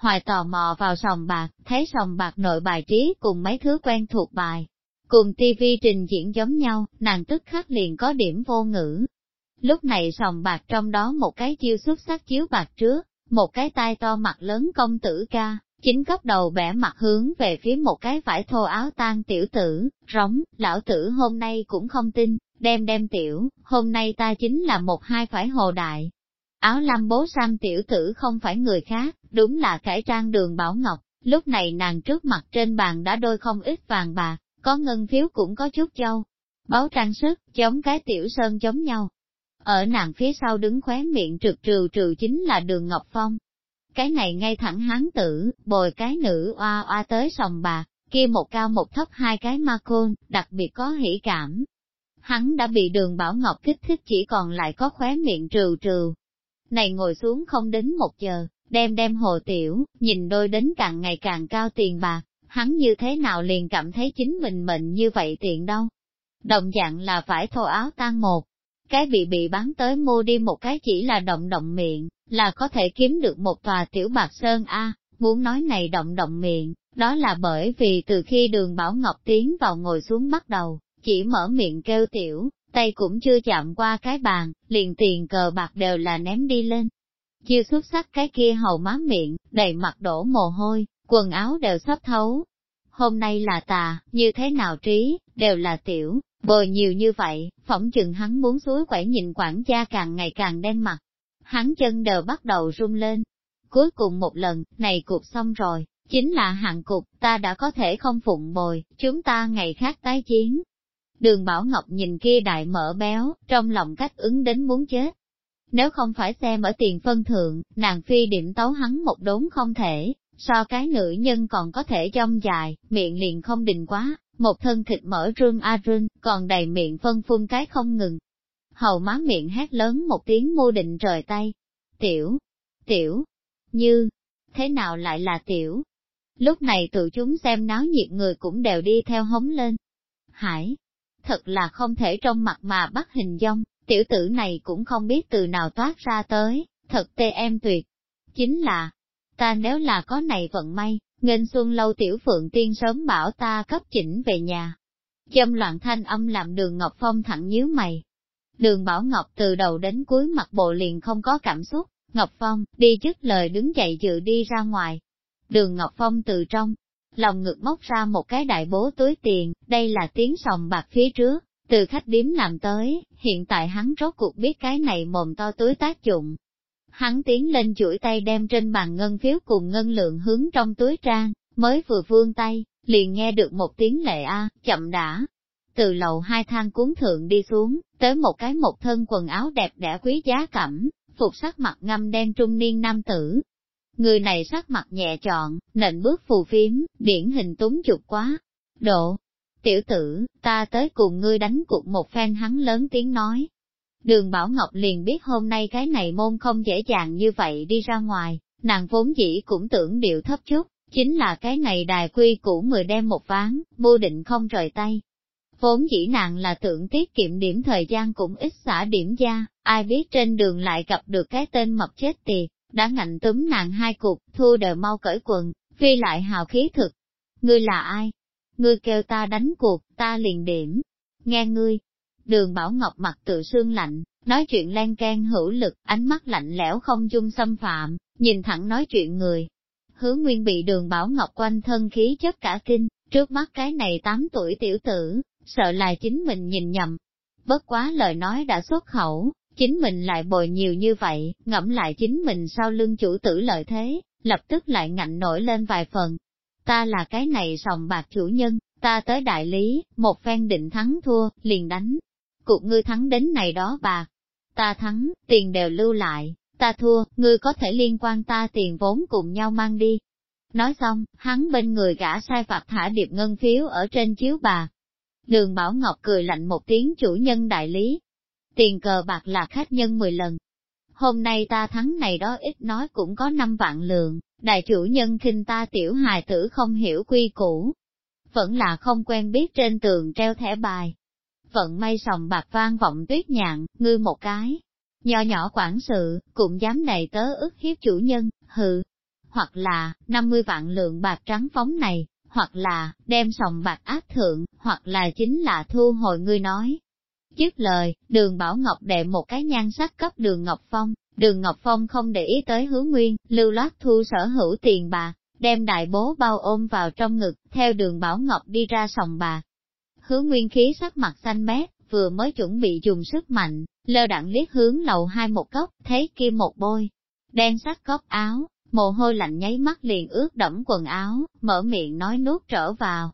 A: Hoài tò mò vào sòng bạc, thấy sòng bạc nội bài trí cùng mấy thứ quen thuộc bài. Cùng tivi trình diễn giống nhau, nàng tức khắc liền có điểm vô ngữ. Lúc này sòng bạc trong đó một cái chiêu xuất sắc chiếu bạc trước, một cái tai to mặt lớn công tử ca, chính cấp đầu bẻ mặt hướng về phía một cái vải thô áo tan tiểu tử, rống, lão tử hôm nay cũng không tin, đem đem tiểu, hôm nay ta chính là một hai phải hồ đại, Áo lam bố sam tiểu tử không phải người khác, đúng là cải trang đường Bảo Ngọc, lúc này nàng trước mặt trên bàn đã đôi không ít vàng bạc, có ngân phiếu cũng có chút châu. Báo trang sức, chống cái tiểu sơn chống nhau. Ở nàng phía sau đứng khóe miệng trực trừ trừ chính là đường Ngọc Phong. Cái này ngay thẳng hán tử, bồi cái nữ oa oa tới sòng bạc, kia một cao một thấp hai cái ma côn, đặc biệt có hỷ cảm. Hắn đã bị đường Bảo Ngọc kích thích chỉ còn lại có khóe miệng trừ trừ, này ngồi xuống không đến một giờ, đem đem hồ tiểu, nhìn đôi đến càng ngày càng cao tiền bạc, hắn như thế nào liền cảm thấy chính mình mệnh như vậy tiện đâu. Đồng dạng là phải thô áo tan một, cái bị bị bán tới mua đi một cái chỉ là động động miệng, là có thể kiếm được một tòa tiểu bạc sơn A, muốn nói này động động miệng, đó là bởi vì từ khi đường Bảo Ngọc tiến vào ngồi xuống bắt đầu, chỉ mở miệng kêu tiểu, tay cũng chưa chạm qua cái bàn, liền tiền cờ bạc đều là ném đi lên. Chiêu xuất sắc cái kia hầu má miệng, đầy mặt đổ mồ hôi, quần áo đều sắp thấu. Hôm nay là tà, như thế nào trí, đều là tiểu, bồi nhiều như vậy, phỏng chừng hắn muốn suối quẩy nhìn quản gia càng ngày càng đen mặt. Hắn chân đều bắt đầu run lên. Cuối cùng một lần, này cuộc xong rồi, chính là hạng cục, ta đã có thể không phụng bồi, chúng ta ngày khác tái chiến. Đường Bảo Ngọc nhìn kia đại mỡ béo, trong lòng cách ứng đến muốn chết. Nếu không phải xem ở tiền phân thượng, nàng phi điểm tấu hắn một đốn không thể, so cái nữ nhân còn có thể trong dài, miệng liền không đình quá, một thân thịt mỡ rương a rương, còn đầy miệng phân phun cái không ngừng. Hầu má miệng hét lớn một tiếng mô định trời tay. Tiểu, tiểu, như, thế nào lại là tiểu? Lúc này tụi chúng xem náo nhiệt người cũng đều đi theo hống lên. Hải, thật là không thể trong mặt mà bắt hình dong, tiểu tử này cũng không biết từ nào toát ra tới, thật tê em tuyệt. Chính là, ta nếu là có này vận may, nghênh xuân lâu tiểu phượng tiên sớm bảo ta cấp chỉnh về nhà. Châm loạn thanh âm làm đường Ngọc Phong thẳng nhíu mày. Đường Bảo Ngọc từ đầu đến cuối mặt bộ liền không có cảm xúc, Ngọc Phong, đi dứt lời đứng dậy dự đi ra ngoài. Đường Ngọc Phong từ trong, lòng ngực móc ra một cái đại bố túi tiền, đây là tiếng sòng bạc phía trước, từ khách điếm làm tới, hiện tại hắn rốt cuộc biết cái này mồm to túi tác dụng. Hắn tiến lên chuỗi tay đem trên bàn ngân phiếu cùng ngân lượng hướng trong túi trang, mới vừa vương tay, liền nghe được một tiếng lệ a, chậm đã. Từ lầu hai thang cuốn thượng đi xuống, tới một cái một thân quần áo đẹp đẽ quý giá cẩm, phục sắc mặt ngâm đen trung niên nam tử. Người này sắc mặt nhẹ trọn, nện bước phù phiếm, điển hình túng chụp quá. Độ, tiểu tử, ta tới cùng ngươi đánh cuộc một phen hắn lớn tiếng nói. Đường Bảo Ngọc liền biết hôm nay cái này môn không dễ dàng như vậy đi ra ngoài, nàng vốn dĩ cũng tưởng điệu thấp chút, chính là cái này đài quy cũ mười đem một ván, vô định không rời tay. Vốn dĩ nàng là tưởng tiết kiệm điểm thời gian cũng ít xả điểm ra, ai biết trên đường lại gặp được cái tên mập chết tiệt, đã ngạnh túm nàng hai cục, thua đều mau cởi quần, phi lại hào khí thực. Ngươi là ai? Ngươi kêu ta đánh cuộc, ta liền điểm. Nghe ngươi. Đường Bảo Ngọc mặt tự sương lạnh, nói chuyện len can hữu lực, ánh mắt lạnh lẽo không dung xâm phạm, nhìn thẳng nói chuyện người. Hứa Nguyên bị đường Bảo Ngọc quanh thân khí chất cả kinh, trước mắt cái này 8 tuổi tiểu tử, sợ là chính mình nhìn nhầm. Bất quá lời nói đã xuất khẩu, chính mình lại bồi nhiều như vậy, ngẫm lại chính mình sau lưng chủ tử lợi thế, lập tức lại ngạnh nổi lên vài phần. Ta là cái này sòng bạc chủ nhân, ta tới đại lý, một phen định thắng thua, liền đánh. Cuộc ngươi thắng đến này đó bạc. Ta thắng, tiền đều lưu lại, ta thua, ngươi có thể liên quan ta tiền vốn cùng nhau mang đi. Nói xong, hắn bên người gã sai phạt thả điệp ngân phiếu ở trên chiếu bà. Đường Bảo Ngọc cười lạnh một tiếng chủ nhân đại lý, tiền cờ bạc là khách nhân 10 lần. Hôm nay ta thắng này đó ít nói cũng có năm vạn lượng, đại chủ nhân khinh ta tiểu hài tử không hiểu quy củ. Vẫn là không quen biết trên tường treo thẻ bài. Vận may sòng bạc vang vọng tuyết nhạn, ngư một cái. Nho nhỏ quản sự, cũng dám đầy tớ ức hiếp chủ nhân, hừ. Hoặc là, 50 vạn lượng bạc trắng phóng này, hoặc là, đem sòng bạc áp thượng, hoặc là chính là thu hồi ngươi nói, Dứt lời, đường Bảo Ngọc đệ một cái nhan sắc cấp đường Ngọc Phong, đường Ngọc Phong không để ý tới hứa nguyên, lưu loát thu sở hữu tiền bạc, đem đại bố bao ôm vào trong ngực, theo đường Bảo Ngọc đi ra sòng bạc. Hứa nguyên khí sắc mặt xanh mét, vừa mới chuẩn bị dùng sức mạnh, lơ đặng liếc hướng lầu hai một góc, thấy kia một bôi, đen sắc góc áo, mồ hôi lạnh nháy mắt liền ướt đẫm quần áo, mở miệng nói nuốt trở vào,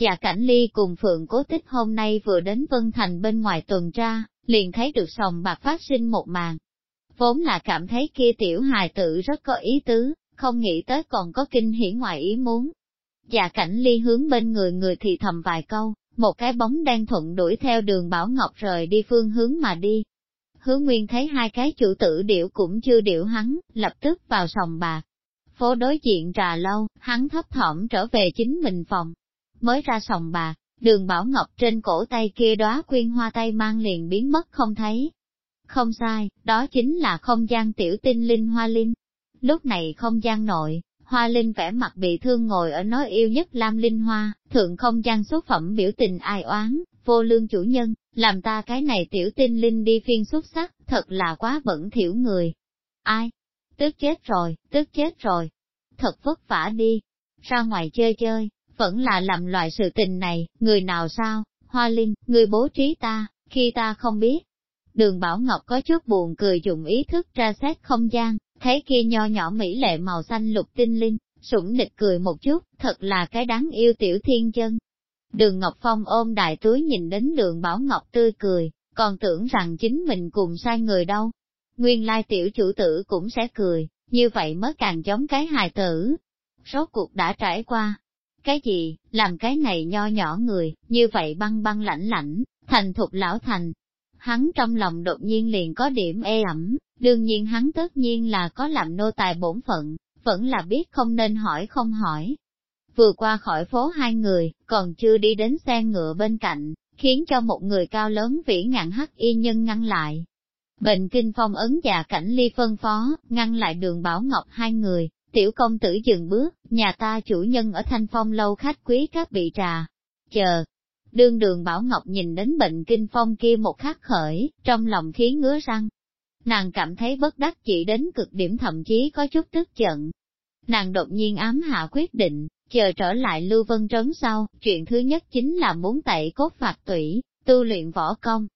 A: Dạ cảnh ly cùng Phượng cố tích hôm nay vừa đến Vân Thành bên ngoài tuần tra, liền thấy được sòng bạc phát sinh một màn. Vốn là cảm thấy kia tiểu hài tử rất có ý tứ, không nghĩ tới còn có kinh hỉ ngoài ý muốn. Dạ cảnh ly hướng bên người người thì thầm vài câu, một cái bóng đang thuận đuổi theo đường Bảo Ngọc rời đi phương hướng mà đi. Hứa Nguyên thấy hai cái chủ tử điệu cũng chưa điệu hắn, lập tức vào sòng bạc. Phố đối diện trà lâu, hắn thấp thỏm trở về chính mình phòng, mới ra sòng bạc, đường Bảo Ngọc trên cổ tay kia đóa quyên hoa tay mang liền biến mất không thấy. Không sai, đó chính là không gian tiểu tinh linh hoa linh. Lúc này không gian nội, hoa linh vẻ mặt bị thương ngồi ở nói yêu nhất Lam Linh Hoa, thượng không gian xuất phẩm biểu tình ai oán, vô lương chủ nhân, làm ta cái này tiểu tinh linh đi phiên xuất sắc, thật là quá bẩn thiểu người. Ai? Tức chết rồi, tức chết rồi. Thật vất vả đi, ra ngoài chơi chơi, vẫn là làm loại sự tình này, người nào sao, Hoa Linh, người bố trí ta, khi ta không biết. Đường Bảo Ngọc có chút buồn cười dùng ý thức ra xét không gian, thấy kia nho nhỏ mỹ lệ màu xanh lục tinh linh, sủng nịch cười một chút, thật là cái đáng yêu tiểu thiên chân. Đường Ngọc Phong ôm đại túi nhìn đến đường Bảo Ngọc tươi cười, còn tưởng rằng chính mình cùng sai người đâu. Nguyên lai tiểu chủ tử cũng sẽ cười, như vậy mới càng giống cái hài tử. Rốt cuộc đã trải qua, cái gì, làm cái này nho nhỏ người, như vậy băng băng lãnh lãnh, thành thục lão thành. Hắn trong lòng đột nhiên liền có điểm ê ẩm, đương nhiên hắn tất nhiên là có làm nô tài bổn phận, vẫn là biết không nên hỏi không hỏi. Vừa qua khỏi phố hai người, còn chưa đi đến xe ngựa bên cạnh, khiến cho một người cao lớn vĩ ngạn hắc y nhân ngăn lại. Bệnh kinh phong ấn già cảnh ly phân phó, ngăn lại đường Bảo Ngọc hai người, Tiểu công tử dừng bước, nhà ta chủ nhân ở thanh phong lâu khách quý các vị trà. Chờ, đương đường Bảo Ngọc nhìn đến bệnh kinh phong kia một khắc khởi, trong lòng khí ngứa răng. Nàng cảm thấy bất đắc chỉ đến cực điểm thậm chí có chút tức giận. Nàng đột nhiên ám hạ quyết định, chờ trở lại Lưu Vân Trấn sau, chuyện thứ nhất chính là muốn tẩy cốt phạt tủy, tu luyện võ công.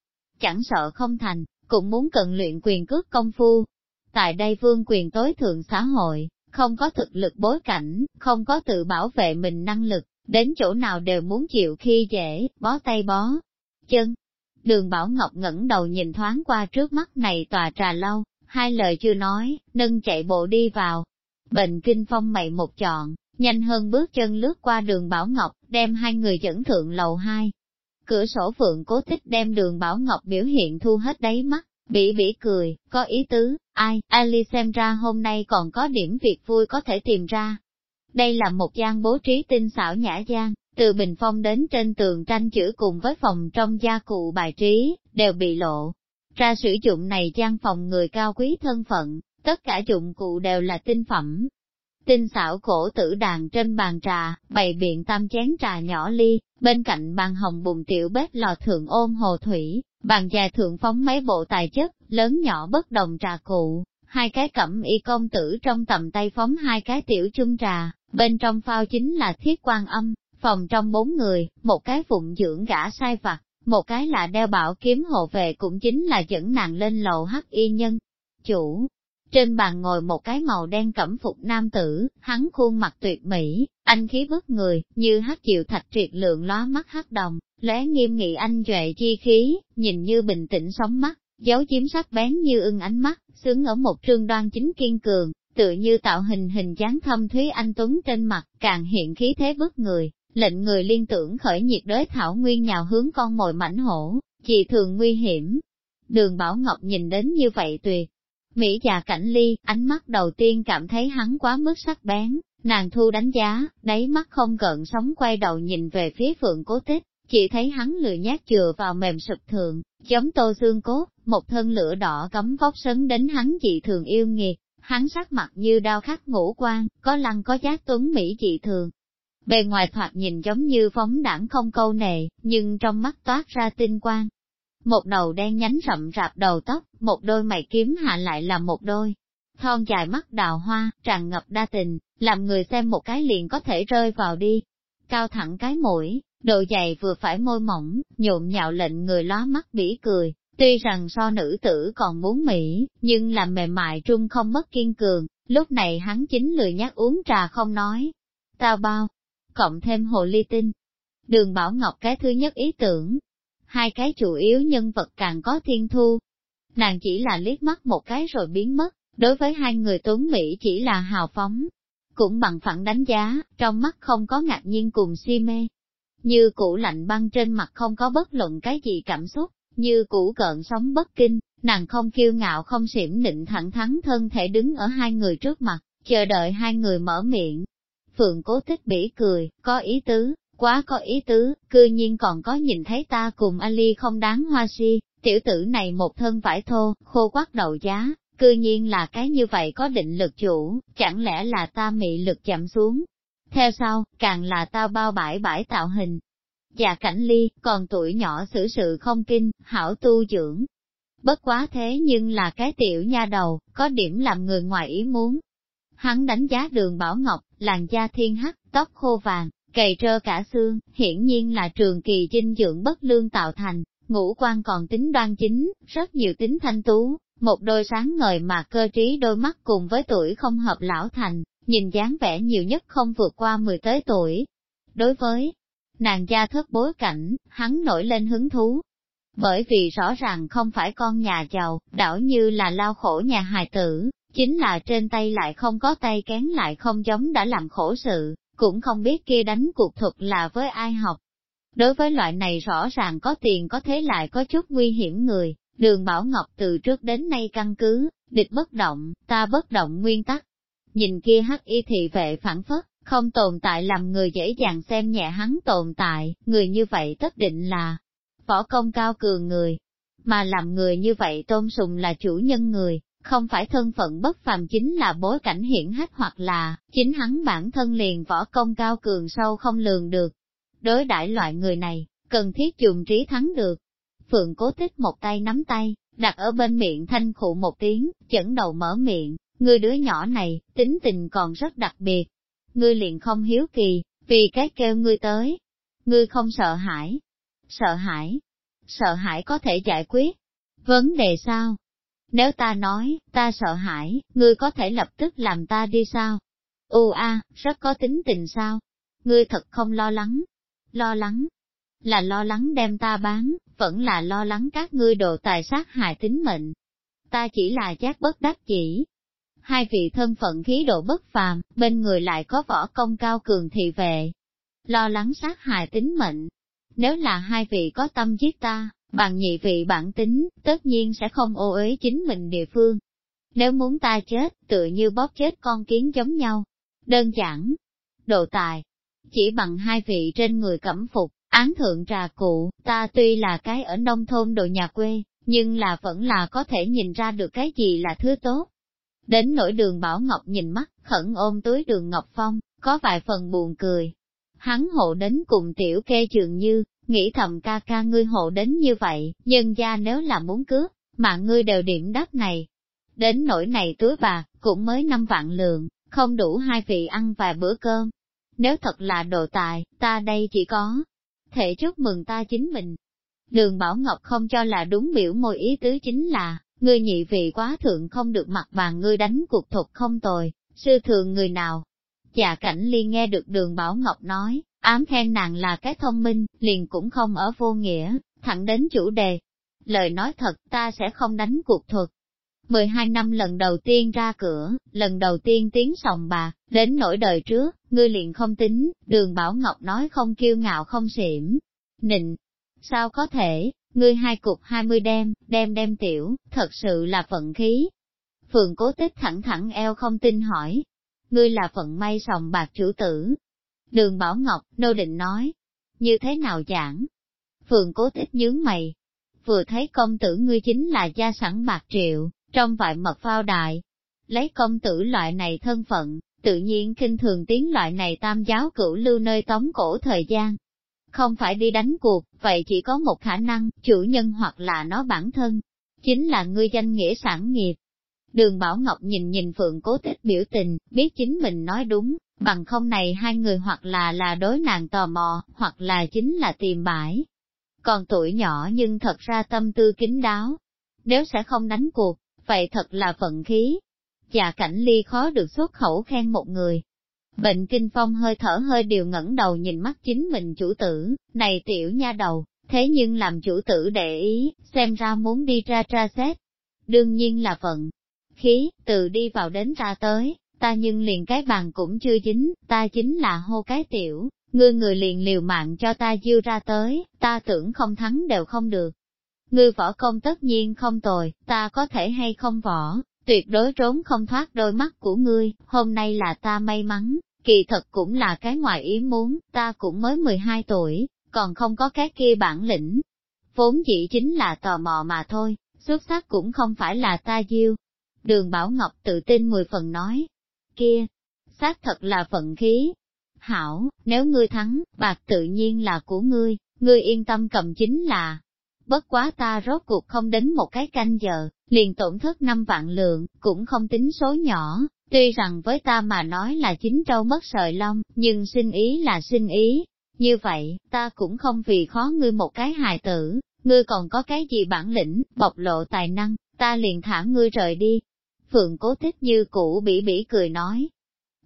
A: Chẳng sợ không thành, cũng muốn cần luyện quyền cước công phu. Tại đây vương quyền tối thượng xã hội, không có thực lực bối cảnh, không có tự bảo vệ mình năng lực, đến chỗ nào đều muốn chịu khi dễ, bó tay bó chân. Đường Bảo Ngọc ngẩng đầu nhìn thoáng qua trước mắt này tòa trà lâu, hai lời chưa nói, nâng chạy bộ đi vào. bệnh kinh phong mày một chọn, nhanh hơn bước chân lướt qua đường Bảo Ngọc, đem hai người dẫn thượng lầu hai. Cửa sổ phượng cố tích đem đường Bảo Ngọc biểu hiện thu hết đáy mắt, bỉ bỉ cười, có ý tứ, ai, Ali xem ra hôm nay còn có điểm việc vui có thể tìm ra. Đây là một gian bố trí tinh xảo nhã gian, từ bình phong đến trên tường tranh chữ cùng với phòng trong gia cụ bài trí, đều bị lộ. Ra sử dụng này gian phòng người cao quý thân phận, tất cả dụng cụ đều là tinh phẩm. Tinh xảo cổ tử đàn trên bàn trà, bày biện tam chén trà nhỏ ly, bên cạnh bàn hồng bùng tiểu bếp lò thượng ôm hồ thủy, bàn dài thượng phóng mấy bộ tài chất, lớn nhỏ bất đồng trà cụ, hai cái cẩm y công tử trong tầm tay phóng hai cái tiểu chung trà, bên trong phao chính là thiết quan âm, phòng trong bốn người, một cái phụng dưỡng gã sai vặt, một cái là đeo bảo kiếm hộ vệ cũng chính là dẫn nàng lên lầu hắc y nhân. Chủ, trên bàn ngồi một cái màu đen cẩm phục nam tử, hắn khuôn mặt tuyệt mỹ, anh khí bức người, như hắc chịu thạch triệt lượng lóa mắt hắc đồng, lóe nghiêm nghị anh duệ chi khí, nhìn như bình tĩnh sóng mắt, dấu chiếm sắc bén như ưng ánh mắt, xứng ở một trương đoan chính kiên cường, tự như tạo hình hình dáng thâm thúy anh tuấn trên mặt, càng hiện khí thế bức người, lệnh người liên tưởng khởi nhiệt đới thảo nguyên nhào hướng con mồi mảnh hổ, chỉ thường nguy hiểm. Đường Bảo Ngọc nhìn đến như vậy tuyệt. Mỹ già cảnh ly, ánh mắt đầu tiên cảm thấy hắn quá mức sắc bén, nàng thu đánh giá, đáy mắt không gợn sóng quay đầu nhìn về phía phượng cố tích, chỉ thấy hắn lừa nhát chừa vào mềm sụp thường, giống tô xương cốt, một thân lửa đỏ cấm vóc sấn đến hắn dị thường yêu nghiệt, hắn sắc mặt như đao khắc ngũ quan, có lăng có giác tuấn Mỹ dị thường, Bề ngoài thoạt nhìn giống như phóng đảng không câu nệ, nhưng trong mắt toát ra tinh quang. Một đầu đen nhánh rậm rạp đầu tóc, một đôi mày kiếm hạ lại là một đôi. Thon dài mắt đào hoa, tràn ngập đa tình, làm người xem một cái liền có thể rơi vào đi. Cao thẳng cái mũi, độ dày vừa phải môi mỏng, nhộn nhạo lệnh người ló mắt bỉ cười. Tuy rằng so nữ tử còn muốn mỹ, nhưng làm mềm mại trung không mất kiên cường, lúc này hắn chính lười nhắc uống trà không nói. Tao bao, cộng thêm hồ ly tinh. Đường Bảo Ngọc cái thứ nhất ý tưởng, hai cái chủ yếu nhân vật càng có thiên thu. Nàng chỉ là liếc mắt một cái rồi biến mất, đối với hai người tuấn Mỹ chỉ là hào phóng. Cũng bằng phẳng đánh giá, trong mắt không có ngạc nhiên cùng si mê. Như cũ lạnh băng trên mặt không có bất luận cái gì cảm xúc, như cũ cợn sóng bất kinh, nàng không kiêu ngạo không xỉm nịnh thẳng thắn thân thể đứng ở hai người trước mặt, chờ đợi hai người mở miệng. Phượng cố tích bỉ cười, có ý tứ, quá có ý tứ, cư nhiên còn có nhìn thấy ta cùng Ali không đáng hoa si, tiểu tử này một thân vải thô, khô quắc đầu giá, cư nhiên là cái như vậy có định lực chủ, chẳng lẽ là ta mị lực chậm xuống. Theo sau, càng là tao bao bãi bãi tạo hình. Già cảnh ly, còn tuổi nhỏ xử sự không kinh, hảo tu dưỡng. Bất quá thế nhưng là cái tiểu nha đầu, có điểm làm người ngoài ý muốn, Hắn đánh giá đường Bảo Ngọc, làn da thiên hắc, tóc khô vàng, Gầy trơ cả xương, hiển nhiên là trường kỳ dinh dưỡng bất lương tạo thành, ngũ quan còn tính đoan chính, rất nhiều tính thanh tú, một đôi sáng ngời mà cơ trí đôi mắt cùng với tuổi không hợp lão thành, nhìn dáng vẻ nhiều nhất không vượt qua 10 tới tuổi. Đối với nàng gia thất bối cảnh, hắn nổi lên hứng thú. Bởi vì rõ ràng không phải con nhà giàu, đảo như là lao khổ nhà hài tử, chính là trên tay lại không có tay kén lại không giống đã làm khổ sự, cũng không biết kia đánh cuộc thuật là với ai học. Đối với loại này rõ ràng có tiền có thế lại có chút nguy hiểm người, đường Bảo Ngọc từ trước đến nay căn cứ, địch bất động, ta bất động nguyên tắc. Nhìn kia hắc y thị vệ phản phất, không tồn tại làm người dễ dàng xem nhẹ hắn tồn tại, người như vậy tất định là võ công cao cường người, mà làm người như vậy tôn sùng là chủ nhân người, không phải thân phận bất phàm chính là bối cảnh hiển hách hoặc là, chính hắn bản thân liền võ công cao cường sâu không lường được. Đối đãi loại người này, cần thiết dùng trí thắng được. Phượng cố tích một tay nắm tay, đặt ở bên miệng thanh khụ một tiếng, chẩn đầu mở miệng, người đứa nhỏ này, tính tình còn rất đặc biệt. Ngươi liền không hiếu kỳ, vì cái kêu ngươi tới. Ngươi không sợ hãi. Sợ hãi. Sợ hãi có thể giải quyết. Vấn đề sao? Nếu ta nói, ta sợ hãi, ngươi có thể lập tức làm ta đi sao? ô a, rất có tính tình sao? Ngươi thật không lo lắng. Lo lắng. Là lo lắng đem ta bán, vẫn là lo lắng các ngươi đồ tài sát hại tính mệnh. Ta chỉ là giác bất đắc chỉ. hai vị thân phận khí độ bất phàm, bên người lại có võ công cao cường thị vệ. Lo lắng sát hại tính mệnh. Nếu là hai vị có tâm giết ta, bằng nhị vị bản tính, tất nhiên sẽ không ô uế chính mình địa phương. Nếu muốn ta chết, tự như bóp chết con kiến giống nhau. Đơn giản. Độ tài. Chỉ bằng hai vị trên người cẩm phục, án thượng trà cụ, ta tuy là cái ở nông thôn đồ nhà quê, nhưng là vẫn là có thể nhìn ra được cái gì là thứ tốt. Đến nỗi đường Bảo Ngọc nhìn mắt, khẩn ôm túi đường Ngọc Phong, có vài phần buồn cười. Hắn hộ đến cùng tiểu kê trường như, nghĩ thầm ca ca ngươi hộ đến như vậy, nhân gia nếu là muốn cướp, mà ngươi đều điểm đáp này. Đến nỗi này túi bạc, cũng mới năm vạn lượng, không đủ hai vị ăn vài bữa cơm. Nếu thật là đồ tài, ta đây chỉ có thể chúc mừng ta chính mình. Đường Bảo Ngọc không cho là đúng biểu môi ý tứ chính là, ngươi nhị vị quá thượng không được mặt bàn ngươi đánh cuộc thuật không tồi, sư thường người nào. Dạ cảnh ly nghe được đường Bảo Ngọc nói, ám khen nàng là cái thông minh, liền cũng không ở vô nghĩa, thẳng đến chủ đề. Lời nói thật ta sẽ không đánh cuộc thuật. 12 năm lần đầu tiên ra cửa, lần đầu tiên tiếng sòng bạc, đến nỗi đời trước, ngươi liền không tính, đường Bảo Ngọc nói không kiêu ngạo không xỉm. Nịnh, sao có thể, ngươi hai cục hai mươi đem, đem đem tiểu, thật sự là phận khí. Phường cố tích thẳng thẳng eo không tin hỏi, ngươi là phận may sòng bạc chủ tử. Đường Bảo Ngọc, nô định nói, như thế nào giảng? Phường cố tích nhướng mày, vừa thấy công tử ngươi chính là gia sẵn bạc triệu, trong vại mật phao đại. Lấy công tử loại này thân phận, tự nhiên kinh thường tiếng loại này tam giáo cửu lưu nơi tống cổ thời gian, không phải đi đánh cuộc, vậy chỉ có một khả năng, chủ nhân hoặc là nó bản thân, chính là ngươi danh nghĩa sản nghiệp. Đường Bảo Ngọc nhìn nhìn Phượng cố tích biểu tình, biết chính mình nói đúng, bằng không này hai người hoặc là là đối nàng tò mò, hoặc là chính là tìm bãi. Còn tuổi nhỏ nhưng thật ra tâm tư kín đáo. Nếu sẽ không đánh cuộc, vậy thật là vận khí. Dạ cảnh ly khó được xuất khẩu khen một người, Bệnh kinh phong hơi thở hơi điều ngẩng đầu nhìn mắt chính mình chủ tử, này tiểu nha đầu, thế nhưng làm chủ tử để ý, xem ra muốn đi ra tra xét. Đương nhiên là vận. Khí, từ đi vào đến ra tới, ta nhưng liền cái bàn cũng chưa chính, ta chính là hô cái tiểu, ngươi người liền liều mạng cho ta dư ra tới, ta tưởng không thắng đều không được. Ngươi võ công tất nhiên không tồi, ta có thể hay không võ, tuyệt đối trốn không thoát đôi mắt của ngươi, hôm nay là ta may mắn, kỳ thật cũng là cái ngoài ý muốn, ta cũng mới 12 tuổi, còn không có cái kia bản lĩnh. Vốn chỉ chính là tò mò mà thôi, xuất sắc cũng không phải là ta diêu. Đường Bảo Ngọc tự tin mười phần nói, kia, xác thật là phận khí. Hảo, nếu ngươi thắng, bạc tự nhiên là của ngươi, ngươi yên tâm cầm chính là, bất quá ta rốt cuộc không đến một cái canh giờ, liền tổn thất năm vạn lượng, cũng không tính số nhỏ, tuy rằng với ta mà nói là chính trâu mất sợi lông, nhưng xin ý là xin ý. Như vậy, ta cũng không vì khó ngươi một cái hài tử, ngươi còn có cái gì bản lĩnh, bộc lộ tài năng, ta liền thả ngươi rời đi. Phượng cố tích như cũ bỉ bỉ cười nói.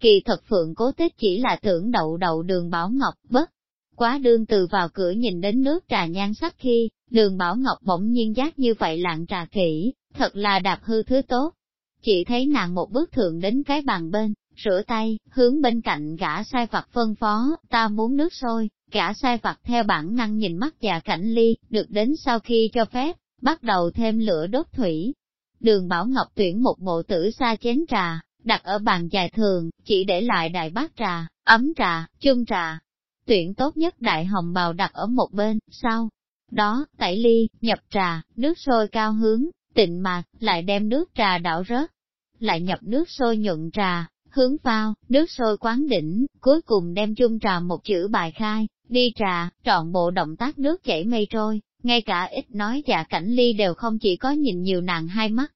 A: Kỳ thật Phượng cố tích chỉ là tưởng đậu đậu đường Bảo Ngọc bất. Quá đương từ vào cửa nhìn đến nước trà nhan sắc khi, Đường Bảo Ngọc bỗng nhiên giác như vậy lạng trà kỹ, thật là đạp hư thứ tốt. Chỉ thấy nàng một bước thượng đến cái bàn bên, rửa tay, hướng bên cạnh gã sai vặt phân phó, ta muốn nước sôi, gã sai vặt theo bản năng nhìn mắt già cảnh ly, được đến sau khi cho phép, bắt đầu thêm lửa đốt thủy. Đường Bảo Ngọc tuyển một bộ tử xa chén trà, đặt ở bàn dài thường, chỉ để lại đại bát trà, ấm trà, chung trà. Tuyển tốt nhất đại hồng bào đặt ở một bên, sau, đó, tẩy ly, nhập trà, nước sôi cao hướng, tịnh mạc, lại đem nước trà đảo rớt. Lại nhập nước sôi nhuận trà, hướng phao, nước sôi quán đỉnh, cuối cùng đem chung trà một chữ bài khai, đi trà, trọn bộ động tác nước chảy mây trôi, ngay cả ít nói dạ cảnh ly đều không chỉ có nhìn nhiều nàng hai mắt.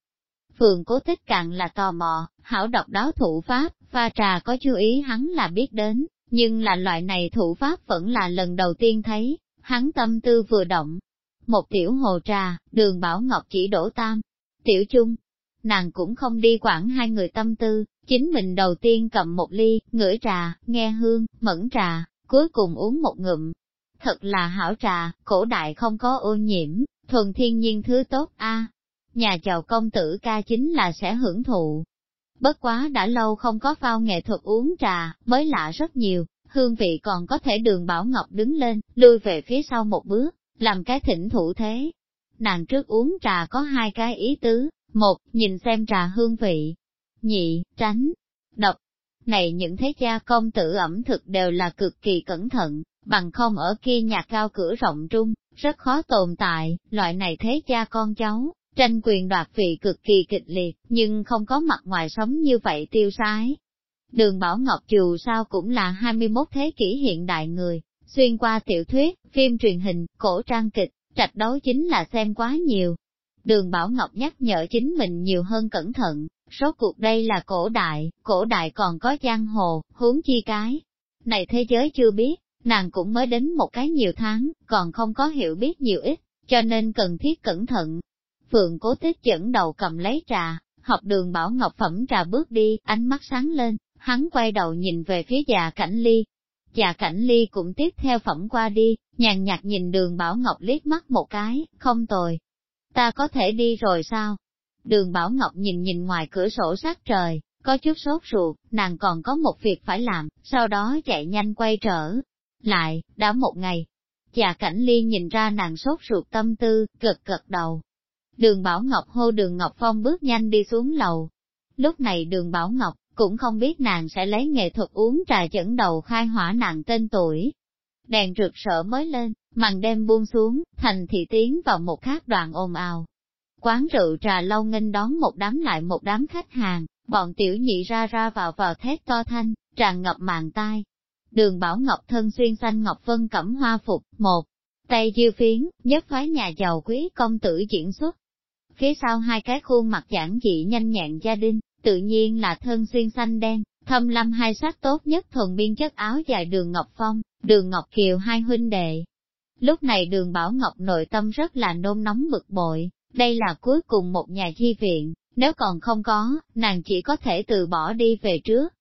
A: Phường cố tích càng là tò mò, hảo độc đáo thủ pháp, pha trà có chú ý hắn là biết đến, nhưng là loại này thủ pháp vẫn là lần đầu tiên thấy, hắn tâm tư vừa động. Một tiểu hồ trà, đường Bảo Ngọc chỉ đổ tam. Tiểu chung, nàng cũng không đi quản hai người tâm tư, chính mình đầu tiên cầm một ly, ngửi trà, nghe hương, mẫn trà, cuối cùng uống một ngụm. Thật là hảo trà, cổ đại không có ô nhiễm, thuần thiên nhiên thứ tốt a. Nhà chầu công tử ca chính là sẽ hưởng thụ. bất quá đã lâu không có phao nghệ thuật uống trà, mới lạ rất nhiều, hương vị còn có thể đường Bảo Ngọc đứng lên, lui về phía sau một bước, làm cái thỉnh thủ thế. Nàng trước uống trà có hai cái ý tứ, một, nhìn xem trà hương vị, nhị, tránh, độc. Này những thế gia công tử ẩm thực đều là cực kỳ cẩn thận, bằng không ở kia nhà cao cửa rộng trung, rất khó tồn tại, loại này thế cha con cháu, tranh quyền đoạt vị cực kỳ kịch liệt, nhưng không có mặt ngoài sống như vậy tiêu sái. Đường Bảo Ngọc dù sao cũng là 21 thế kỷ hiện đại người, xuyên qua tiểu thuyết, phim truyền hình, cổ trang kịch, trạch đấu chính là xem quá nhiều. Đường Bảo Ngọc nhắc nhở chính mình nhiều hơn cẩn thận, số cuộc đây là cổ đại, cổ đại còn có giang hồ, huống chi cái. Này thế giới chưa biết, nàng cũng mới đến một cái nhiều tháng, còn không có hiểu biết nhiều ít, cho nên cần thiết cẩn thận. Phượng cố tích dẫn đầu cầm lấy trà, học đường bảo ngọc phẩm trà bước đi, ánh mắt sáng lên, hắn quay đầu nhìn về phía già cảnh ly. Già cảnh ly cũng tiếp theo phẩm qua đi, nhàn nhạt nhìn đường bảo ngọc liếc mắt một cái, không tồi. Ta có thể đi rồi sao? Đường bảo ngọc nhìn nhìn ngoài cửa sổ sát trời, có chút sốt ruột, nàng còn có một việc phải làm, sau đó chạy nhanh quay trở, lại, đã một ngày. Chà cảnh ly nhìn ra nàng sốt ruột tâm tư, gật gật đầu. Đường Bảo Ngọc hô đường Ngọc Phong bước nhanh đi xuống lầu. Lúc này đường Bảo Ngọc cũng không biết nàng sẽ lấy nghệ thuật uống trà dẫn đầu khai hỏa nàng tên tuổi. Đèn rực rỡ mới lên, màn đêm buông xuống, thành thị tiến vào một khác đoạn ồn ào. Quán rượu trà lâu nghênh đón một đám lại một đám khách hàng, bọn tiểu nhị ra ra vào vào thét to thanh, tràn ngập màn tai, Đường Bảo Ngọc thân xuyên xanh Ngọc Vân cẩm hoa phục, một, tay diêu phiến, nhất phái nhà giàu quý công tử diễn xuất. Phía sau hai cái khuôn mặt giản dị nhanh nhẹn gia đình, tự nhiên là thân xuyên xanh đen, thâm lâm hai sắc tốt nhất thuần biên chất áo dài đường Ngọc Phong, đường Ngọc Kiều hai huynh đệ. Lúc này đường Bảo Ngọc nội tâm rất là nôn nóng bực bội, đây là cuối cùng một nhà di viện, nếu còn không có, nàng chỉ có thể từ bỏ đi về trước,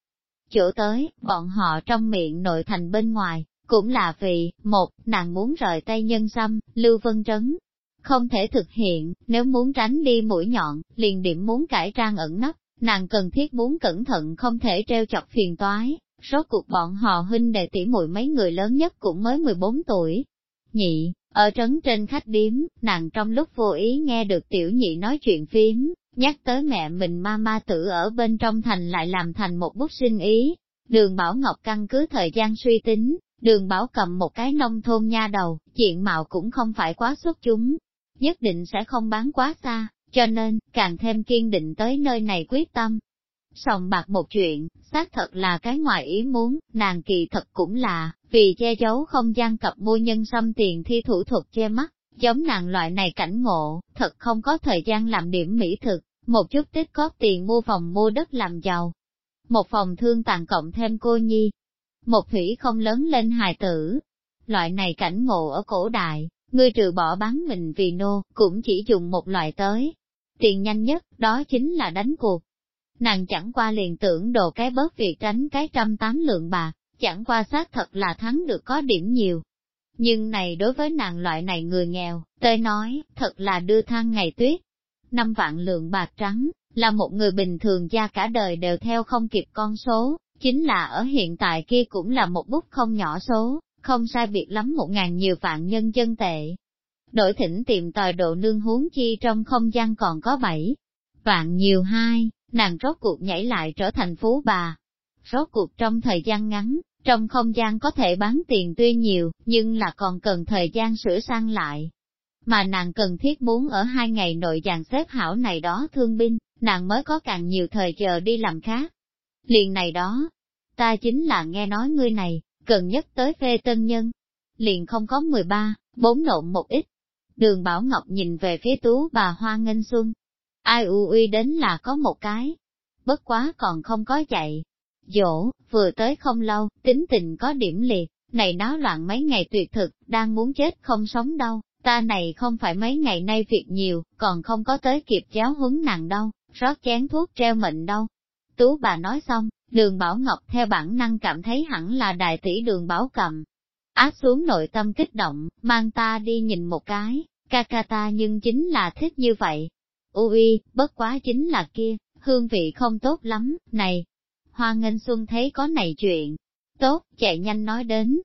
A: chỗ tới, bọn họ trong miệng nội thành bên ngoài, cũng là vì, một, nàng muốn rời tay nhân xăm, Lưu Vân Trấn. Không thể thực hiện, nếu muốn tránh đi mũi nhọn, liền điểm muốn cải trang ẩn nấp, nàng cần thiết muốn cẩn thận không thể treo chọc phiền toái. Rốt cuộc bọn họ huynh đệ tỷ muội mấy người lớn nhất cũng mới 14 tuổi. Nhị, ở trấn trên khách điếm, nàng trong lúc vô ý nghe được tiểu nhị nói chuyện phím, Nhắc tới mẹ mình ma ma tử ở bên trong thành lại làm thành một bút sinh ý. Đường Bảo Ngọc căn cứ thời gian suy tính, đường Bảo cầm một cái nông thôn nha đầu, chuyện mạo cũng không phải quá xuất chúng, nhất định sẽ không bán quá xa, cho nên, càng thêm kiên định tới nơi này quyết tâm. Sòng bạc một chuyện, xác thật là cái ngoài ý muốn, nàng kỳ thật cũng là, vì che giấu không gian cặp mua nhân xâm tiền thi thủ thuật che mắt, Giống nàng loại này cảnh ngộ, thật không có thời gian làm điểm mỹ thực, một chút tích có tiền mua phòng mua đất làm giàu. Một phòng thương tàn cộng thêm cô nhi. Một thủy không lớn lên hài tử. Loại này cảnh ngộ ở cổ đại, ngươi trừ bỏ bán mình vì nô, cũng chỉ dùng một loại tới. Tiền nhanh nhất, đó chính là đánh cuộc. Nàng chẳng qua liền tưởng đồ cái bớt việc tránh cái trăm tám lượng bạc, chẳng qua xác thật là thắng được có điểm nhiều, nhưng này đối với nàng loại này người nghèo, tôi nói, thật là đưa thang ngày tuyết. Năm vạn lượng bạc trắng, là một người bình thường gia cả đời đều theo không kịp con số, chính là ở hiện tại kia cũng là một bút không nhỏ số, không sai biệt lắm một ngàn nhiều vạn nhân dân tệ. Đổi thỉnh tìm tòi độ nương huống chi trong không gian còn có bảy vạn nhiều hai, nàng rốt cuộc nhảy lại trở thành phú bà. Rốt cuộc trong thời gian ngắn, trong không gian có thể bán tiền tuy nhiều, nhưng là còn cần thời gian sửa sang lại. Mà nàng cần thiết muốn ở hai ngày nội dàn xếp hảo này đó thương binh, nàng mới có càng nhiều thời giờ đi làm khác. Liền này đó, ta chính là nghe nói ngươi này, cần nhất tới phê tân nhân. Liền không có 13, bốn nộn một ít. Đường Bảo Ngọc nhìn về phía tú bà Hoa Ngân Xuân. Ai u uy đến là có một cái. Bất quá còn không có chạy, Dỗ, vừa tới không lâu, tính tình có điểm liệt, này náo loạn mấy ngày tuyệt thực, đang muốn chết không sống đâu, ta này không phải mấy ngày nay việc nhiều, còn không có tới kịp giáo huấn nặng đâu, rót chén thuốc treo mệnh đâu. Tú bà nói xong, đường Bảo Ngọc theo bản năng cảm thấy hẳn là đại tỷ đường Bảo cầm. Áp xuống nội tâm kích động, mang ta đi nhìn một cái, ca ca ta nhưng chính là thích như vậy. Ui, bất quá chính là kia, hương vị không tốt lắm, này. Hoa Nghênh Xuân thấy có này chuyện, tốt, chạy nhanh nói đến.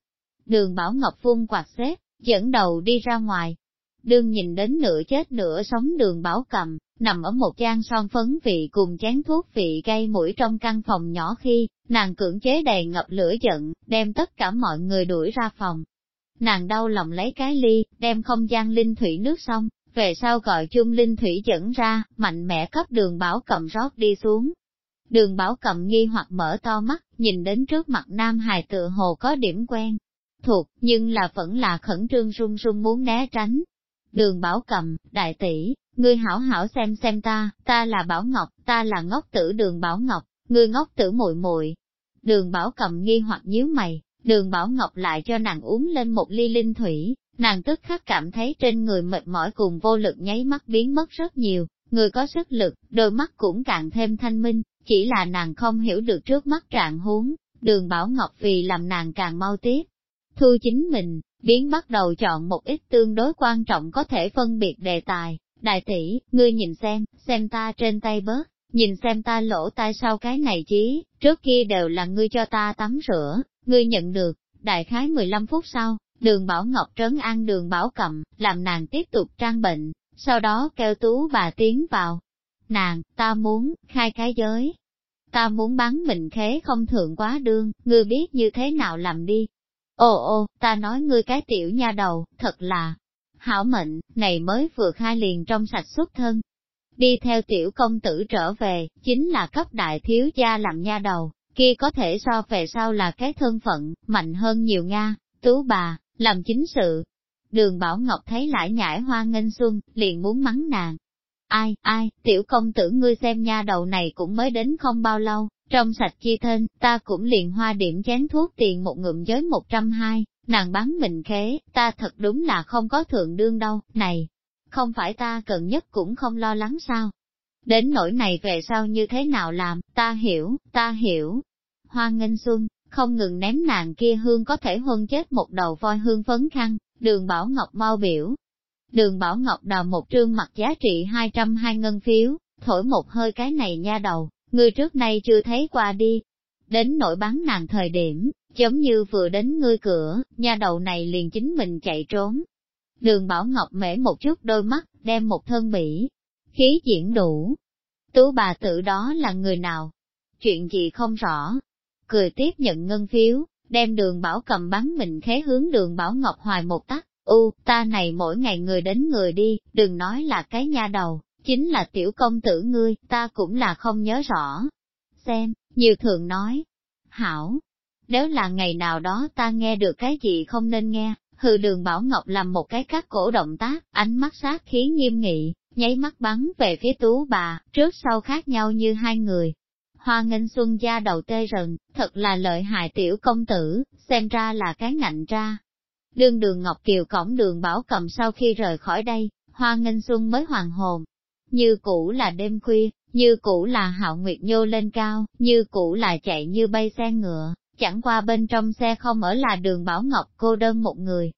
A: Đường Bảo Ngọc phun quạt xếp, dẫn đầu đi ra ngoài. Đương nhìn đến nửa chết nửa sống đường Bảo cầm, nằm ở một gian son phấn vị cùng chén thuốc vị gây mũi trong căn phòng nhỏ khi, nàng cưỡng chế đầy ngập lửa giận, đem tất cả mọi người đuổi ra phòng. Nàng đau lòng lấy cái ly, đem không gian linh thủy nước xong, về sau gọi chung linh thủy dẫn ra, mạnh mẽ cấp đường bảo cầm rót đi xuống. Đường bảo cầm nghi hoặc mở to mắt, nhìn đến trước mặt nam hài tự hồ có điểm quen, thuộc, nhưng là vẫn là khẩn trương run run muốn né tránh. Đường bảo cầm, đại tỷ, ngươi hảo hảo xem xem ta, ta là Bảo Ngọc, ta là ngốc tử đường Bảo Ngọc, ngươi ngốc tử muội muội. Đường Bảo cầm nghi hoặc nhíu mày, đường Bảo Ngọc lại cho nàng uống lên một ly linh thủy, nàng tức khắc cảm thấy trên người mệt mỏi cùng vô lực nháy mắt biến mất rất nhiều, người có sức lực, đôi mắt cũng càng thêm thanh minh, chỉ là nàng không hiểu được trước mắt trạng huống, đường Bảo Ngọc vì làm nàng càng mau tiếp. Thu chính mình, biến bắt đầu chọn một ít tương đối quan trọng có thể phân biệt đề tài, đại tỷ, ngươi nhìn xem, xem ta trên tay bớt, nhìn xem ta lỗ tai sau cái này chí, trước kia đều là ngươi cho ta tắm rửa, ngươi nhận được, đại khái 15 phút sau, đường Bảo Ngọc trấn an đường Bảo Cầm, làm nàng tiếp tục trang bệnh, sau đó kêu tú bà tiến vào. Nàng, ta muốn, khai cái giới. Ta muốn bắn mình khế không thượng quá đương, ngươi biết như thế nào làm đi. Ô ô, ta nói ngươi cái tiểu nha đầu, thật là, hảo mệnh, này mới vừa khai liền trong sạch xuất thân. Đi theo tiểu công tử trở về, chính là cấp đại thiếu gia làm nha đầu, kia có thể so về sau là cái thân phận, mạnh hơn nhiều Nga, tú bà, làm chính sự. Đường Bảo Ngọc thấy lại nhảy hoa nghênh xuân, liền muốn mắng nàng. Ai, ai, tiểu công tử ngươi xem nha đầu này cũng mới đến không bao lâu, trong sạch chi thân, ta cũng liền hoa điểm chén thuốc tiền một ngụm giới một trăm hai, nàng bán mình khế, ta thật đúng là không có thượng đương đâu, này, không phải ta cần nhất cũng không lo lắng sao. Đến nỗi này về sau như thế nào làm, ta hiểu, ta hiểu. Hoa Nghênh Xuân, không ngừng ném nàng kia hương có thể huân chết một đầu voi hương phấn khăn, đường Bảo Ngọc mau biểu. Đường Bảo Ngọc đào một trương mặt giá trị 202 ngân phiếu, thổi một hơi cái này nha đầu, người trước nay chưa thấy qua đi. Đến nỗi bán nàng thời điểm, giống như vừa đến ngươi cửa, nha đầu này liền chính mình chạy trốn. Đường Bảo Ngọc mễ một chút đôi mắt, đem một thân bỉ, khí diễn đủ. Tú bà tự đó là người nào? Chuyện gì không rõ? Cười tiếp nhận ngân phiếu, đem đường Bảo cầm bắn mình khế hướng đường Bảo Ngọc hoài một tắt. U, ta này mỗi ngày người đến người đi, đừng nói là cái nha đầu, chính là tiểu công tử ngươi, ta cũng là không nhớ rõ. Xem, nhiều thường nói. Hảo, nếu là ngày nào đó ta nghe được cái gì không nên nghe, Hừ, đường Bảo Ngọc làm một cái cắt cổ động tác, ánh mắt sát khí nghiêm nghị, nháy mắt bắn về phía tú bà, trước sau khác nhau như hai người. Hoa nghênh xuân gia đầu tê rần, thật là lợi hại tiểu công tử, xem ra là cái ngạnh ra. Đương đường Ngọc Kiều cổng đường Bảo cầm sau khi rời khỏi đây, hoa nghênh xuân mới hoàng hồn. Như cũ là đêm khuya, như cũ là hạo nguyệt nhô lên cao, như cũ là chạy như bay xe ngựa, chẳng qua bên trong xe không ở là đường Bảo Ngọc cô đơn một người.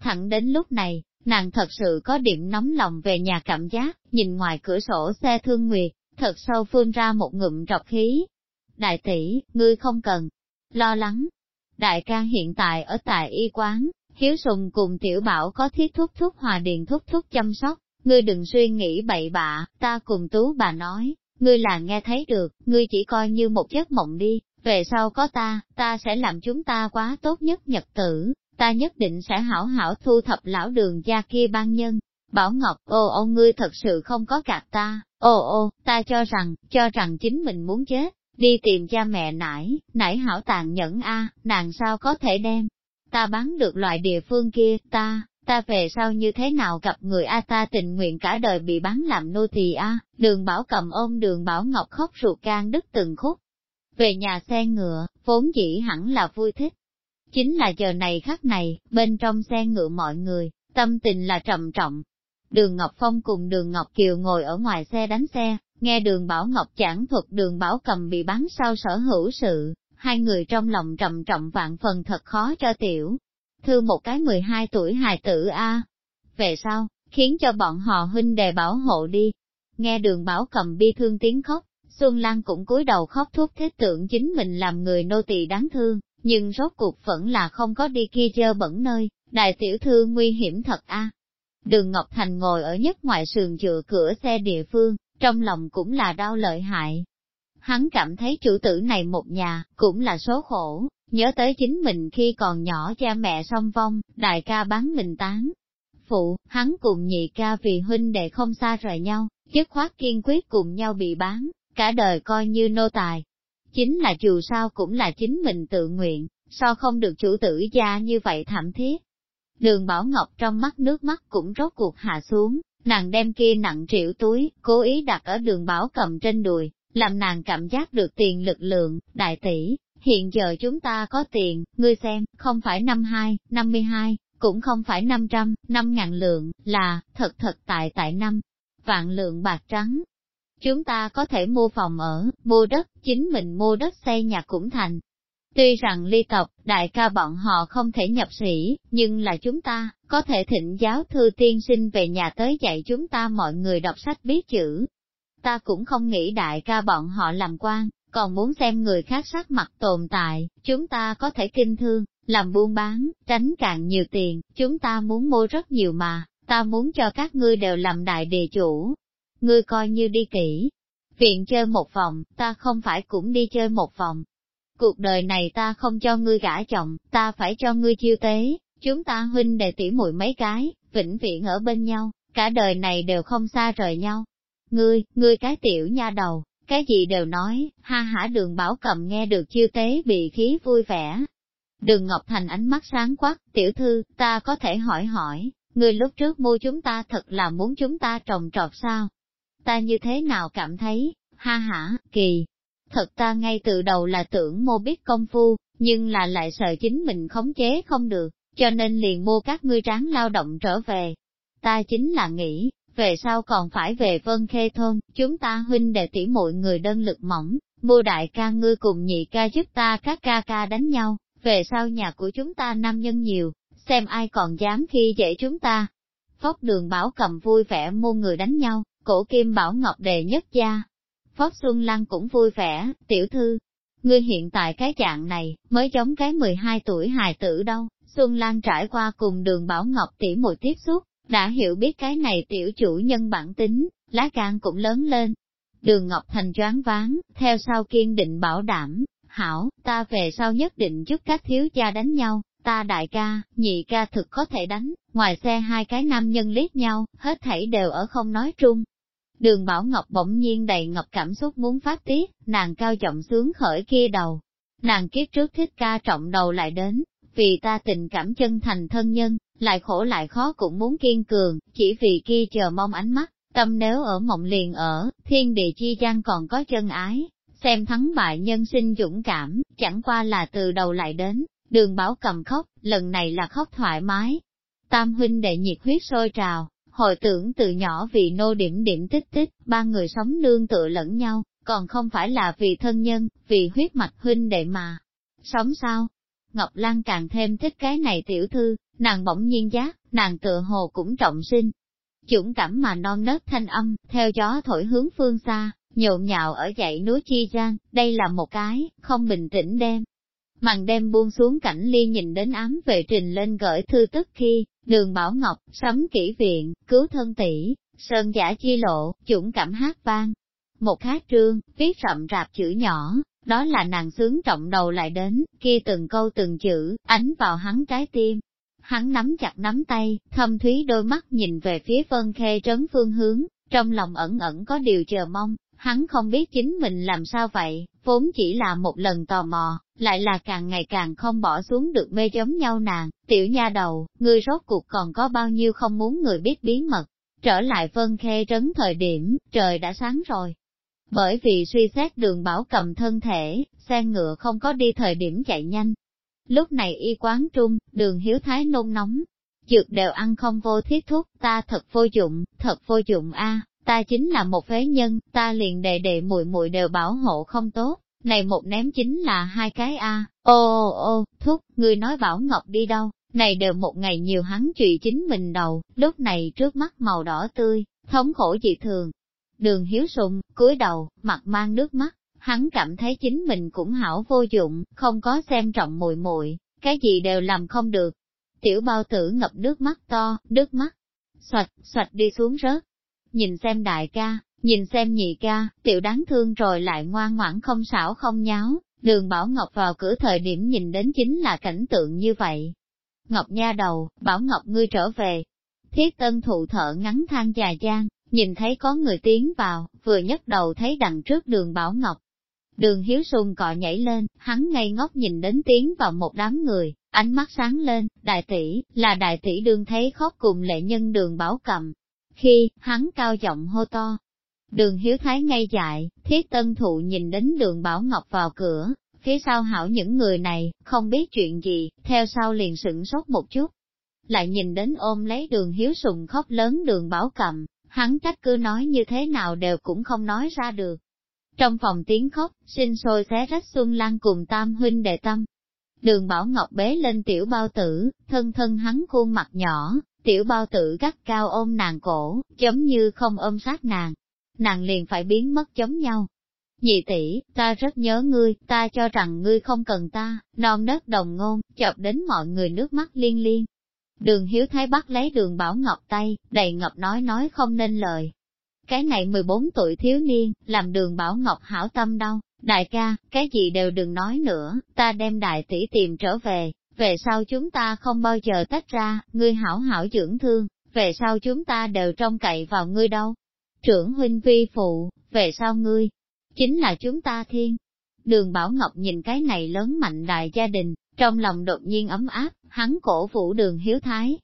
A: Thẳng đến lúc này, nàng thật sự có điểm nóng lòng về nhà cảm giác, nhìn ngoài cửa sổ xe thương nguyệt, thật sâu phun ra một ngụm trọc khí. Đại tỷ, ngươi không cần lo lắng. Đại ca hiện tại ở tại y quán, Hiếu Sùng cùng Tiểu Bảo có thiết thúc thúc hòa điện thúc thúc chăm sóc, ngươi đừng suy nghĩ bậy bạ, ta cùng Tú bà nói, ngươi là nghe thấy được, ngươi chỉ coi như một giấc mộng đi, về sau có ta, ta sẽ làm chúng ta quá tốt nhất nhật tử, ta nhất định sẽ hảo hảo thu thập lão đường gia kia ban nhân. Bảo Ngọc, ô ô ngươi thật sự không có gạt ta, ô ô, ta cho rằng, cho rằng chính mình muốn chết, đi tìm cha mẹ nải, nải hảo tàn nhẫn a, nàng sao có thể đem, ta bán được loại địa phương kia, ta, ta về sau như thế nào gặp người A ta tình nguyện cả đời bị bán làm nô tỳ A, đường bảo cầm ôm đường bảo ngọc khóc ruột can đứt từng khúc, về nhà xe ngựa, vốn dĩ hẳn là vui thích. Chính là giờ này khắc này, bên trong xe ngựa mọi người, tâm tình là trầm trọng. Đường Ngọc Phong cùng đường Ngọc Kiều ngồi ở ngoài xe đánh xe, nghe đường Bảo Ngọc giảng thuật đường Bảo cầm bị bán sau sở hữu sự, hai người trong lòng trầm trọng vạn phần thật khó cho tiểu. Thư một cái 12 tuổi hài tử A. Về sau, khiến cho bọn họ huynh đề bảo hộ đi. Nghe đường Bảo cầm bi thương tiếng khóc, Xuân Lan cũng cúi đầu khóc thuốc thế tưởng chính mình làm người nô tỳ đáng thương, nhưng rốt cuộc vẫn là không có đi kia dơ bẩn nơi, đại tiểu thư nguy hiểm thật a. Đường Ngọc Thành ngồi ở nhất ngoại sườn dựa cửa xe địa phương, trong lòng cũng là đau lợi hại. Hắn cảm thấy chủ tử này một nhà, cũng là số khổ, nhớ tới chính mình khi còn nhỏ cha mẹ song vong, đại ca bán mình tán. Phụ, hắn cùng nhị ca vì huynh đệ không xa rời nhau, dứt khoát kiên quyết cùng nhau bị bán, cả đời coi như nô tài. Chính là dù sao cũng là chính mình tự nguyện, so không được chủ tử gia như vậy thảm thiết. Đường Bảo Ngọc trong mắt nước mắt cũng rốt cuộc hạ xuống, nàng đem kia nặng triệu túi, cố ý đặt ở đường Bảo cầm trên đùi, làm nàng cảm giác được tiền lực lượng, đại tỷ, hiện giờ chúng ta có tiền, ngươi xem, không phải năm hai, năm mươi hai, cũng không phải năm trăm, năm ngàn lượng, là, thật thật tại tại năm, vạn lượng bạc trắng. Chúng ta có thể mua phòng ở, mua đất, chính mình mua đất xây nhà cũng thành. Tuy rằng ly tộc, đại ca bọn họ không thể nhập sĩ, nhưng là chúng ta, có thể thịnh giáo thư tiên sinh về nhà tới dạy chúng ta mọi người đọc sách biết chữ. Ta cũng không nghĩ đại ca bọn họ làm quan, còn muốn xem người khác sắc mặt tồn tại, chúng ta có thể kinh thương, làm buôn bán, tránh càng nhiều tiền, chúng ta muốn mua rất nhiều mà, ta muốn cho các ngươi đều làm đại địa chủ. Ngươi coi như đi kỹ, viện chơi một vòng, ta không phải cũng đi chơi một vòng. Cuộc đời này ta không cho ngươi gả chồng, ta phải cho ngươi chiêu tế, chúng ta huynh đệ tỉ muội mấy cái, vĩnh viễn ở bên nhau, cả đời này đều không xa rời nhau. Ngươi, ngươi cái tiểu nha đầu, cái gì đều nói, ha hả đường bảo cầm nghe được chiêu tế bị khí vui vẻ. Đường Ngọc Thành ánh mắt sáng quắc, tiểu thư, ta có thể hỏi hỏi, người lúc trước mua chúng ta thật là muốn chúng ta trồng trọt sao? Ta như thế nào cảm thấy, ha hả, kỳ. Thật ta ngay từ đầu là tưởng mua biết công phu, nhưng là lại sợ chính mình khống chế không được, cho nên liền mua các ngươi tráng lao động trở về. Ta chính là nghĩ, về sau còn phải về Vân Khê Thôn, chúng ta huynh đệ tỷ muội người đơn lực mỏng, mua đại ca ngươi cùng nhị ca giúp ta các ca ca đánh nhau, về sau nhà của chúng ta nam nhân nhiều, xem ai còn dám khi dễ chúng ta. Phóc đường bảo cầm vui vẻ mua người đánh nhau, cổ kim bảo ngọc đề nhất gia. Phóc Xuân Lan cũng vui vẻ, tiểu thư, ngươi hiện tại cái dạng này, mới giống cái 12 tuổi hài tử đâu. Xuân Lan trải qua cùng đường Bảo Ngọc tỉ muội tiếp xúc, đã hiểu biết cái này tiểu chủ nhân bản tính, lá gan cũng lớn lên. Đường Ngọc Thành choáng váng, theo sau kiên định bảo đảm, hảo, ta về sau nhất định giúp các thiếu gia đánh nhau, ta đại ca, nhị ca thực có thể đánh, ngoài xe hai cái nam nhân liếc nhau, hết thảy đều ở không nói trung. Đường Bảo Ngọc bỗng nhiên đầy ngập cảm xúc muốn phát tiết, nàng cao giọng sướng khởi kia đầu. Nàng kiếp trước thích ca trọng đầu lại đến, vì ta tình cảm chân thành thân nhân, lại khổ lại khó cũng muốn kiên cường, chỉ vì kia chờ mong ánh mắt, tâm nếu ở mộng liền ở, thiên địa chi gian còn có chân ái, xem thắng bại nhân sinh dũng cảm, chẳng qua là từ đầu lại đến, đường bảo cầm khóc, lần này là khóc thoải mái. Tam huynh đệ nhiệt huyết sôi trào, hồi tưởng từ nhỏ vì nô điểm điểm tích tích, ba người sống nương tựa lẫn nhau, còn không phải là vì thân nhân, vì huyết mạch huynh đệ mà. Sống sao? Ngọc Lan càng thêm thích cái này tiểu thư, nàng bỗng nhiên giác, nàng tựa hồ cũng trọng sinh. Dũng cảm mà non nớt thanh âm, theo gió thổi hướng phương xa, nhộn nhạo ở dãy núi Chi Giang, đây là một cái, không bình tĩnh đêm. Màn đêm buông xuống cảnh ly nhìn đến ám về trình lên gửi thư tức khi, đường Bảo Ngọc, sấm kỹ viện, cứu thân tỷ, sơn giả chi lộ, dũng cảm hát vang. Một hát trương, viết rậm rạp chữ nhỏ, đó là nàng sướng trọng đầu lại đến, kia từng câu từng chữ, ánh vào hắn trái tim. Hắn nắm chặt nắm tay, thâm thúy đôi mắt nhìn về phía vân khê trấn phương hướng, trong lòng ẩn ẩn có điều chờ mong, hắn không biết chính mình làm sao vậy, vốn chỉ là một lần tò mò, lại là càng ngày càng không bỏ xuống được mê giống nhau nàng, tiểu nha đầu, ngươi rốt cuộc còn có bao nhiêu không muốn người biết bí mật. Trở lại vân khê trấn thời điểm, trời đã sáng rồi, bởi vì suy xét đường bảo cầm thân thể, xe ngựa không có đi thời điểm chạy nhanh. Lúc này y quán trung, đường hiếu thái nôn nóng, dược đều ăn không vô thiết thuốc, ta thật vô dụng, thật vô dụng a, ta chính là một phế nhân, ta liền đệ đệ muội muội đều bảo hộ không tốt, này một ném chính là hai cái a. Ô ô ô, thúc, người nói bảo Ngọc đi đâu, này đều một ngày nhiều hắn trụy chính mình đầu, lúc này trước mắt màu đỏ tươi, thống khổ dị thường, Đường hiếu sùng, cúi đầu, mặt mang nước mắt, hắn cảm thấy chính mình cũng hảo vô dụng, không có xem trọng mùi mùi, cái gì đều làm không được. Tiểu bao tử ngập nước mắt to, nước mắt, xoạch, xoạch đi xuống rớt. Nhìn xem đại ca, nhìn xem nhị ca, tiểu đáng thương rồi lại ngoan ngoãn không xảo không nháo, đường Bảo Ngọc vào cửa thời điểm nhìn đến chính là cảnh tượng như vậy. Ngọc nha đầu, Bảo Ngọc ngươi trở về. Thiết tân thụ thợ ngắn than dài gian, nhìn thấy có người tiến vào, vừa nhấc đầu thấy đằng trước đường Bảo Ngọc. Đường Hiếu Sùng cọ nhảy lên, hắn ngây ngốc nhìn đến tiếng vào một đám người, ánh mắt sáng lên, đại tỷ, là đại tỷ đương thấy khóc cùng lệ nhân đường Bảo cầm. Khi, hắn cao giọng hô to, Đường Hiếu Thái ngay dại, thiết tân thụ nhìn đến đường Bảo Ngọc vào cửa, phía sau hảo những người này, không biết chuyện gì, theo sau liền sửng sốt một chút. Lại nhìn đến ôm lấy đường Hiếu Sùng khóc lớn đường Bảo cầm, hắn trách cứ nói như thế nào đều cũng không nói ra được. Trong phòng tiếng khóc, sinh sôi xé rách Xuân Lan cùng tam huynh đệ tâm. Đường Bảo Ngọc bế lên tiểu bao tử, thân thân hắn khuôn mặt nhỏ, tiểu bao tử gắt cao ôm nàng cổ, giống như không ôm sát nàng, nàng liền phải biến mất giống nhau. Nhị tỷ, ta rất nhớ ngươi, ta cho rằng ngươi không cần ta, non nớt đồng ngôn, chọc đến mọi người nước mắt liên liên. Đường Hiếu Thái bắt lấy đường Bảo Ngọc tay, đầy ngọc nói nói không nên lời. Cái này 14 tuổi thiếu niên, làm đường Bảo Ngọc hảo tâm đâu. Đại ca, cái gì đều đừng nói nữa, ta đem đại tỷ tìm trở về, về sau chúng ta không bao giờ tách ra, ngươi hảo hảo dưỡng thương, về sau chúng ta đều trông cậy vào ngươi đâu, trưởng huynh vi phụ, về sau ngươi, chính là chúng ta thiên. Đường Bảo Ngọc nhìn cái này lớn mạnh đại gia đình, trong lòng đột nhiên ấm áp, hắn cổ vũ đường hiếu thái.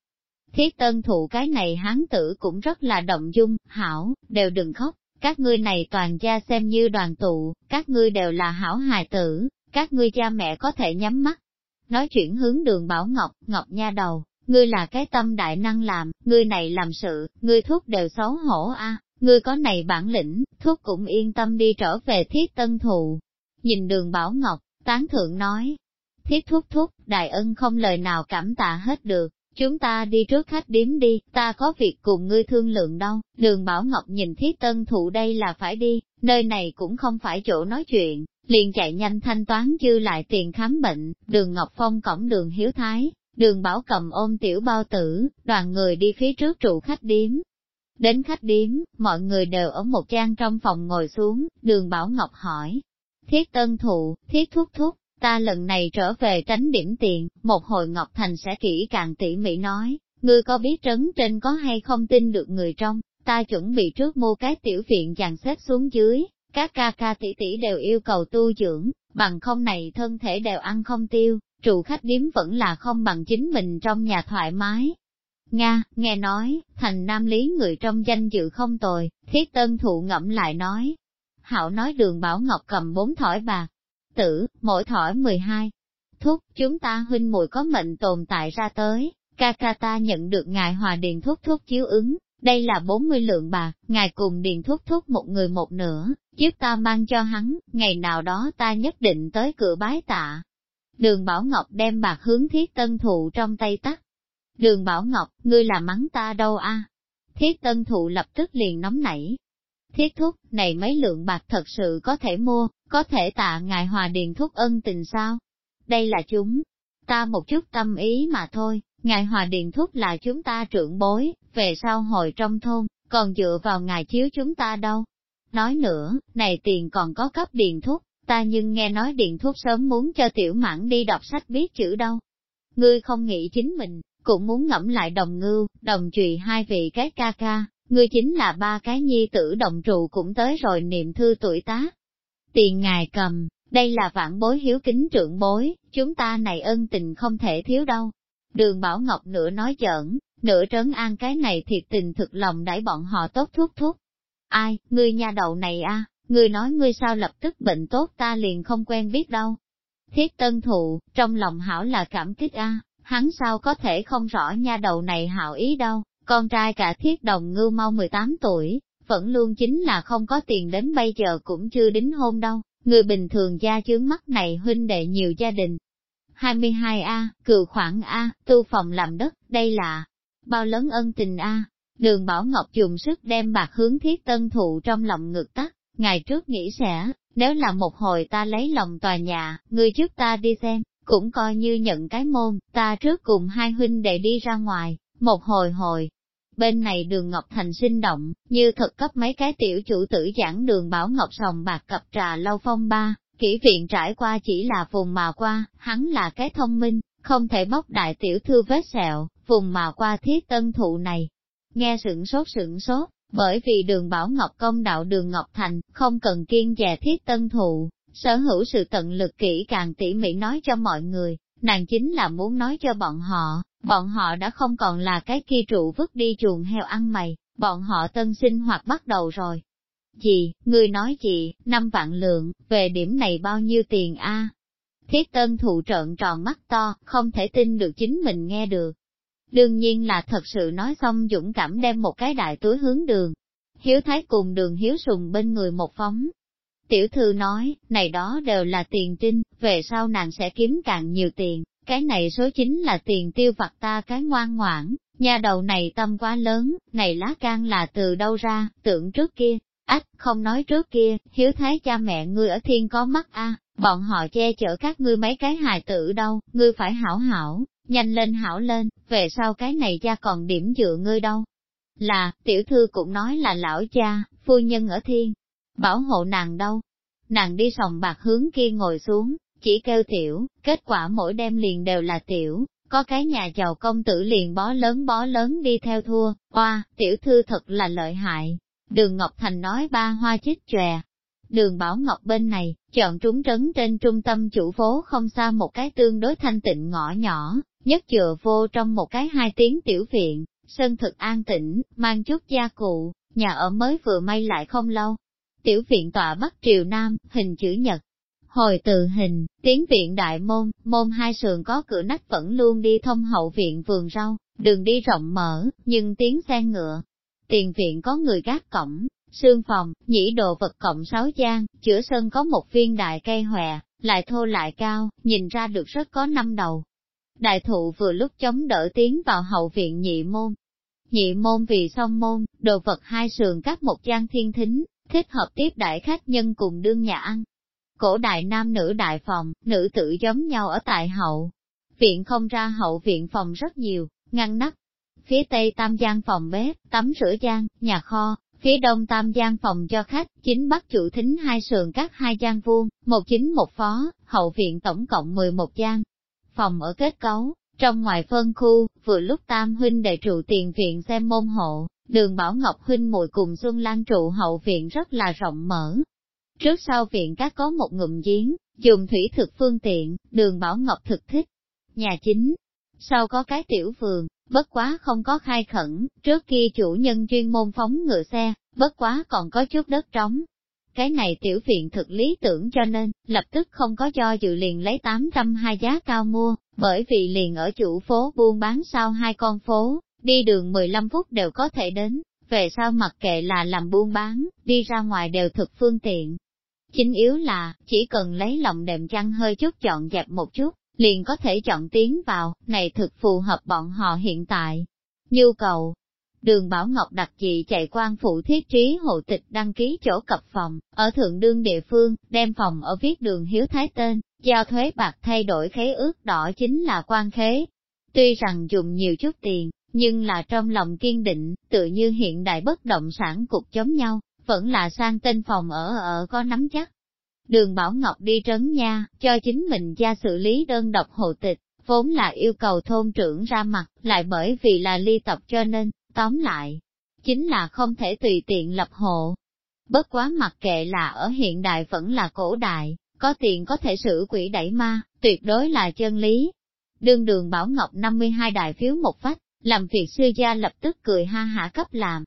A: Thiết tân thụ cái này hán tử cũng rất là động dung, hảo, đều đừng khóc, các ngươi này toàn gia xem như đoàn tụ, các ngươi đều là hảo hài tử, các ngươi cha mẹ có thể nhắm mắt. Nói chuyện hướng đường Bảo Ngọc, Ngọc nha đầu, ngươi là cái tâm đại năng làm, ngươi này làm sự, ngươi thuốc đều xấu hổ a ngươi có này bản lĩnh, thuốc cũng yên tâm đi trở về thiết tân thụ. Nhìn đường Bảo Ngọc, tán thượng nói, thiết thuốc thuốc, đại ân không lời nào cảm tạ hết được, chúng ta đi trước khách điếm đi, ta có việc cùng ngươi thương lượng đâu. Đường Bảo Ngọc nhìn thiết tân thụ đây là phải đi, nơi này cũng không phải chỗ nói chuyện, liền chạy nhanh thanh toán dư lại tiền khám bệnh, đường Ngọc Phong cổng đường Hiếu Thái, đường Bảo cầm ôm tiểu bao tử, đoàn người đi phía trước trụ khách điếm, Đến khách điếm, mọi người đều ở một trang trong phòng ngồi xuống, đường Bảo Ngọc hỏi. Thiết tân thụ, thiết thúc thúc, ta lần này trở về tránh điểm tiền, một hồi Ngọc Thành sẽ kỹ càng tỉ mỉ nói, ngươi có biết trấn trên có hay không tin được người trong, ta chuẩn bị trước mua cái tiểu viện dàn xếp xuống dưới, các ca ca tỷ tỷ đều yêu cầu tu dưỡng, bằng không này thân thể đều ăn không tiêu, trụ khách điếm vẫn là không bằng chính mình trong nhà thoải mái, Nga, nghe nói, thành nam lý người trong danh dự không tồi, thiết tân thụ ngẫm lại nói. Hảo nói đường Bảo Ngọc cầm bốn thỏi bạc, tử, mỗi thỏi 12. Thúc, chúng ta huynh muội có mệnh tồn tại ra tới, ca ca ta nhận được ngài hòa điền thúc thúc chiếu ứng, đây là 40 lượng bạc, ngài cùng điền thúc thúc một người một nửa, giúp ta mang cho hắn, ngày nào đó ta nhất định tới cửa bái tạ. Đường Bảo Ngọc đem bạc hướng thiết tân thụ trong tay tắt, Đường Bảo Ngọc, ngươi là mắng ta đâu a? Thiết tân thụ lập tức liền nóng nảy. Thiết thúc, này mấy lượng bạc thật sự có thể mua, có thể tạ ngài hòa điền thúc ân tình sao? Đây là chúng, ta một chút tâm ý mà thôi, ngài hòa điền thúc là chúng ta trưởng bối, về sau hồi trong thôn, còn dựa vào ngài chiếu chúng ta đâu. Nói nữa, này tiền còn có cấp điền thúc, ta nhưng nghe nói điền thúc sớm muốn cho tiểu mãn đi đọc sách biết chữ đâu. Ngươi không nghĩ chính mình, cũng muốn ngẫm lại đồng ngưu, đồng trùy hai vị cái ca ca, ngươi chính là ba cái nhi tử đồng trụ cũng tới rồi niệm thư tuổi tá. Tiền ngài cầm, đây là vạn bối hiếu kính trưởng bối, chúng ta này ân tình không thể thiếu đâu. Đường Bảo Ngọc nửa nói giỡn, nửa trấn an cái này thiệt tình thực lòng đãi bọn họ tốt thuốc thuốc. Ai, ngươi nha đầu này a, ngươi nói ngươi sao lập tức bệnh tốt ta liền không quen biết đâu. Thiết tân thụ, trong lòng hảo là cảm kích a, hắn sao có thể không rõ nha đầu này hảo ý đâu, con trai cả thiết đồng ngưu mau 18 tuổi, vẫn luôn chính là không có tiền đến bây giờ cũng chưa đính hôn đâu, người bình thường gia chướng mắt này huynh đệ nhiều gia đình. 22A, cựu khoảng A, tu phòng làm đất, đây là bao lớn ân tình A. Đường Bảo Ngọc dùng sức đem bạc hướng thiết tân thụ trong lòng ngực tắt, ngày trước nghĩ sẽ, nếu là một hồi ta lấy lòng tòa nhà, người trước ta đi xem, cũng coi như nhận cái môn, ta trước cùng hai huynh đệ đi ra ngoài, một hồi hồi. Bên này đường Ngọc Thành sinh động, như thật cấp mấy cái tiểu chủ tử giảng đường Bảo Ngọc sòng bạc cập trà lâu phong ba, kỹ viện trải qua chỉ là vùng mà qua, hắn là cái thông minh, không thể bóc đại tiểu thư vết sẹo, vùng mà qua thiết tân thụ này. Nghe sửng sốt sửng sốt, bởi vì đường Bảo Ngọc công đạo đường Ngọc Thành, không cần kiên dè thiết tân thụ, sở hữu sự tận lực kỹ càng tỉ mỉ nói cho mọi người, nàng chính là muốn nói cho bọn họ, bọn họ đã không còn là cái kia trụ vứt đi chuồng heo ăn mày, bọn họ tân sinh hoạt bắt đầu rồi. Chị, người nói chị, năm vạn lượng, về điểm này bao nhiêu tiền a? Thiết tân thụ trợn tròn mắt to, không thể tin được chính mình nghe được. Đương nhiên là thật sự nói xong dũng cảm đem một cái đại túi hướng đường. Hiếu Thái cùng đường Hiếu Sùng bên người một phóng. Tiểu thư nói, này đó đều là tiền trinh, về sau nàng sẽ kiếm càng nhiều tiền, cái này số chính là tiền tiêu vặt ta cái ngoan ngoãn, nhà đầu này tâm quá lớn, này lá can là từ đâu ra, tưởng trước kia, ách, không nói trước kia, hiếu thái cha mẹ ngươi ở thiên có mắt a bọn họ che chở các ngươi mấy cái hài tử đâu, ngươi phải hảo hảo, nhanh lên hảo lên, về sau cái này cha còn điểm dựa ngươi đâu. Là, tiểu thư cũng nói là lão cha, phu nhân ở thiên, bảo hộ nàng đâu. Nàng đi sòng bạc hướng kia ngồi xuống, chỉ kêu tiểu, kết quả mỗi đêm liền đều là tiểu, có cái nhà giàu công tử liền bó lớn bó lớn đi theo thua, oa, tiểu thư thật là lợi hại. Đường Ngọc Thành nói ba hoa chích chòe. Đường Bảo Ngọc bên này, chọn trúng trấn trên trung tâm chủ phố không xa một cái tương đối thanh tịnh ngõ nhỏ, nhất chừa vô trong một cái hai tiếng tiểu viện, sân thực an tĩnh, mang chút gia cụ, nhà ở mới vừa may lại không lâu. Tiểu viện tọa bắc triều nam, hình chữ nhật. Hồi từ hình, tiến viện đại môn, môn hai sườn có cửa nách vẫn luôn đi thông hậu viện vườn rau, đường đi rộng mở, nhưng tiếng xe ngựa. Tiền viện có người gác cổng, xương phòng, nhĩ đồ vật cộng sáu gian, chữa sân có một viên đại cây hòe, lại thô lại cao, nhìn ra được rất có năm đầu, Đại thụ vừa lúc chống đỡ tiến vào hậu viện nhị môn. Nhị môn vì song môn, đồ vật hai sườn các một gian thiên thính, thích hợp tiếp đại khách nhân cùng đương nhà ăn. Cổ đại nam nữ đại phòng, nữ tử giống nhau ở tại hậu. Viện không ra hậu viện phòng rất nhiều, ngăn nắp. Phía tây tam gian phòng bếp, tắm rửa gian, nhà kho, phía đông tam gian phòng cho khách, chính bắc chủ thính hai sườn các hai gian vuông, một chính một phó, hậu viện tổng cộng 11 gian, phòng ở kết cấu, trong ngoài phân khu, vừa lúc tam huynh đệ trụ tiền viện xem môn hộ, đường Bảo Ngọc huynh mùi cùng Xuân Lan trụ hậu viện rất là rộng mở. Trước sau viện các có một ngụm giếng, dùng thủy thực phương tiện, đường Bảo Ngọc thực thích. Nhà chính, sau có cái tiểu vườn, bất quá không có khai khẩn, trước kia chủ nhân chuyên môn phóng ngựa xe, bất quá còn có chút đất trống, cái này tiểu viện thực lý tưởng cho nên, lập tức không có cho dự liền lấy 800 hai giá cao mua, bởi vì liền ở chủ phố buôn bán sau hai con phố, đi đường 15 phút đều có thể đến, về sau mặc kệ là làm buôn bán, đi ra ngoài đều thực phương tiện. Chính yếu là, chỉ cần lấy lòng đệm chăn hơi chút chọn dẹp một chút, liền có thể chọn tiến vào, này thực phù hợp bọn họ hiện tại. Nhu cầu, Đường Bảo Ngọc đặc dị chạy quan phụ thiết trí hộ tịch đăng ký chỗ cập phòng, ở thượng đương địa phương, đem phòng ở viết đường Hiếu Thái tên, giao thuế bạc thay đổi khế ước đỏ chính là quan khế. Tuy rằng dùng nhiều chút tiền, nhưng là trong lòng kiên định, tự như hiện đại bất động sản cục chống nhau, vẫn là sang tên phòng ở ở có nắm chắc. Đường Bảo Ngọc đi trấn nha, cho chính mình ra xử lý đơn độc hộ tịch, vốn là yêu cầu thôn trưởng ra mặt, lại bởi vì là ly tập cho nên, Tóm lại, chính là không thể tùy tiện lập hộ. Bất quá mặc kệ là ở hiện đại vẫn là cổ đại, có tiền có thể xử quỷ đẩy ma, tuyệt đối là chân lý. Đương đường Bảo Ngọc 52 đại phiếu một phách, làm việc sư gia lập tức cười ha hả cấp làm.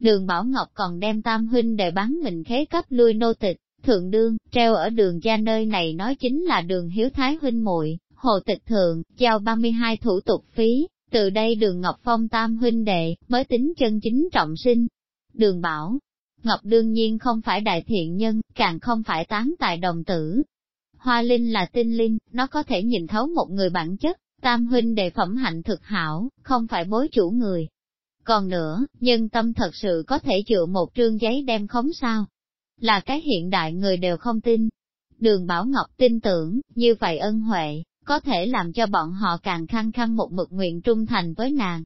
A: Đường Bảo Ngọc còn đem tam huynh để bán mình khế cấp lui nô tịch, thượng đương, treo ở đường gia nơi này nói chính là đường hiếu thái huynh muội hồ tịch thượng, giao 32 thủ tục phí, từ đây đường Ngọc Phong tam huynh đệ, mới tính chân chính trọng sinh. Đường bảo, Ngọc đương nhiên không phải đại thiện nhân, càng không phải tán tài đồng tử. Hoa linh là tinh linh, nó có thể nhìn thấu một người bản chất, tam huynh đệ phẩm hạnh thực hảo, không phải bối chủ người. Còn nữa, nhân tâm thật sự có thể chịu một trương giấy đem khống sao? Là cái hiện đại người đều không tin. Đường Bảo Ngọc tin tưởng, như vậy ân huệ, có thể làm cho bọn họ càng khăng khăng một mực nguyện trung thành với nàng.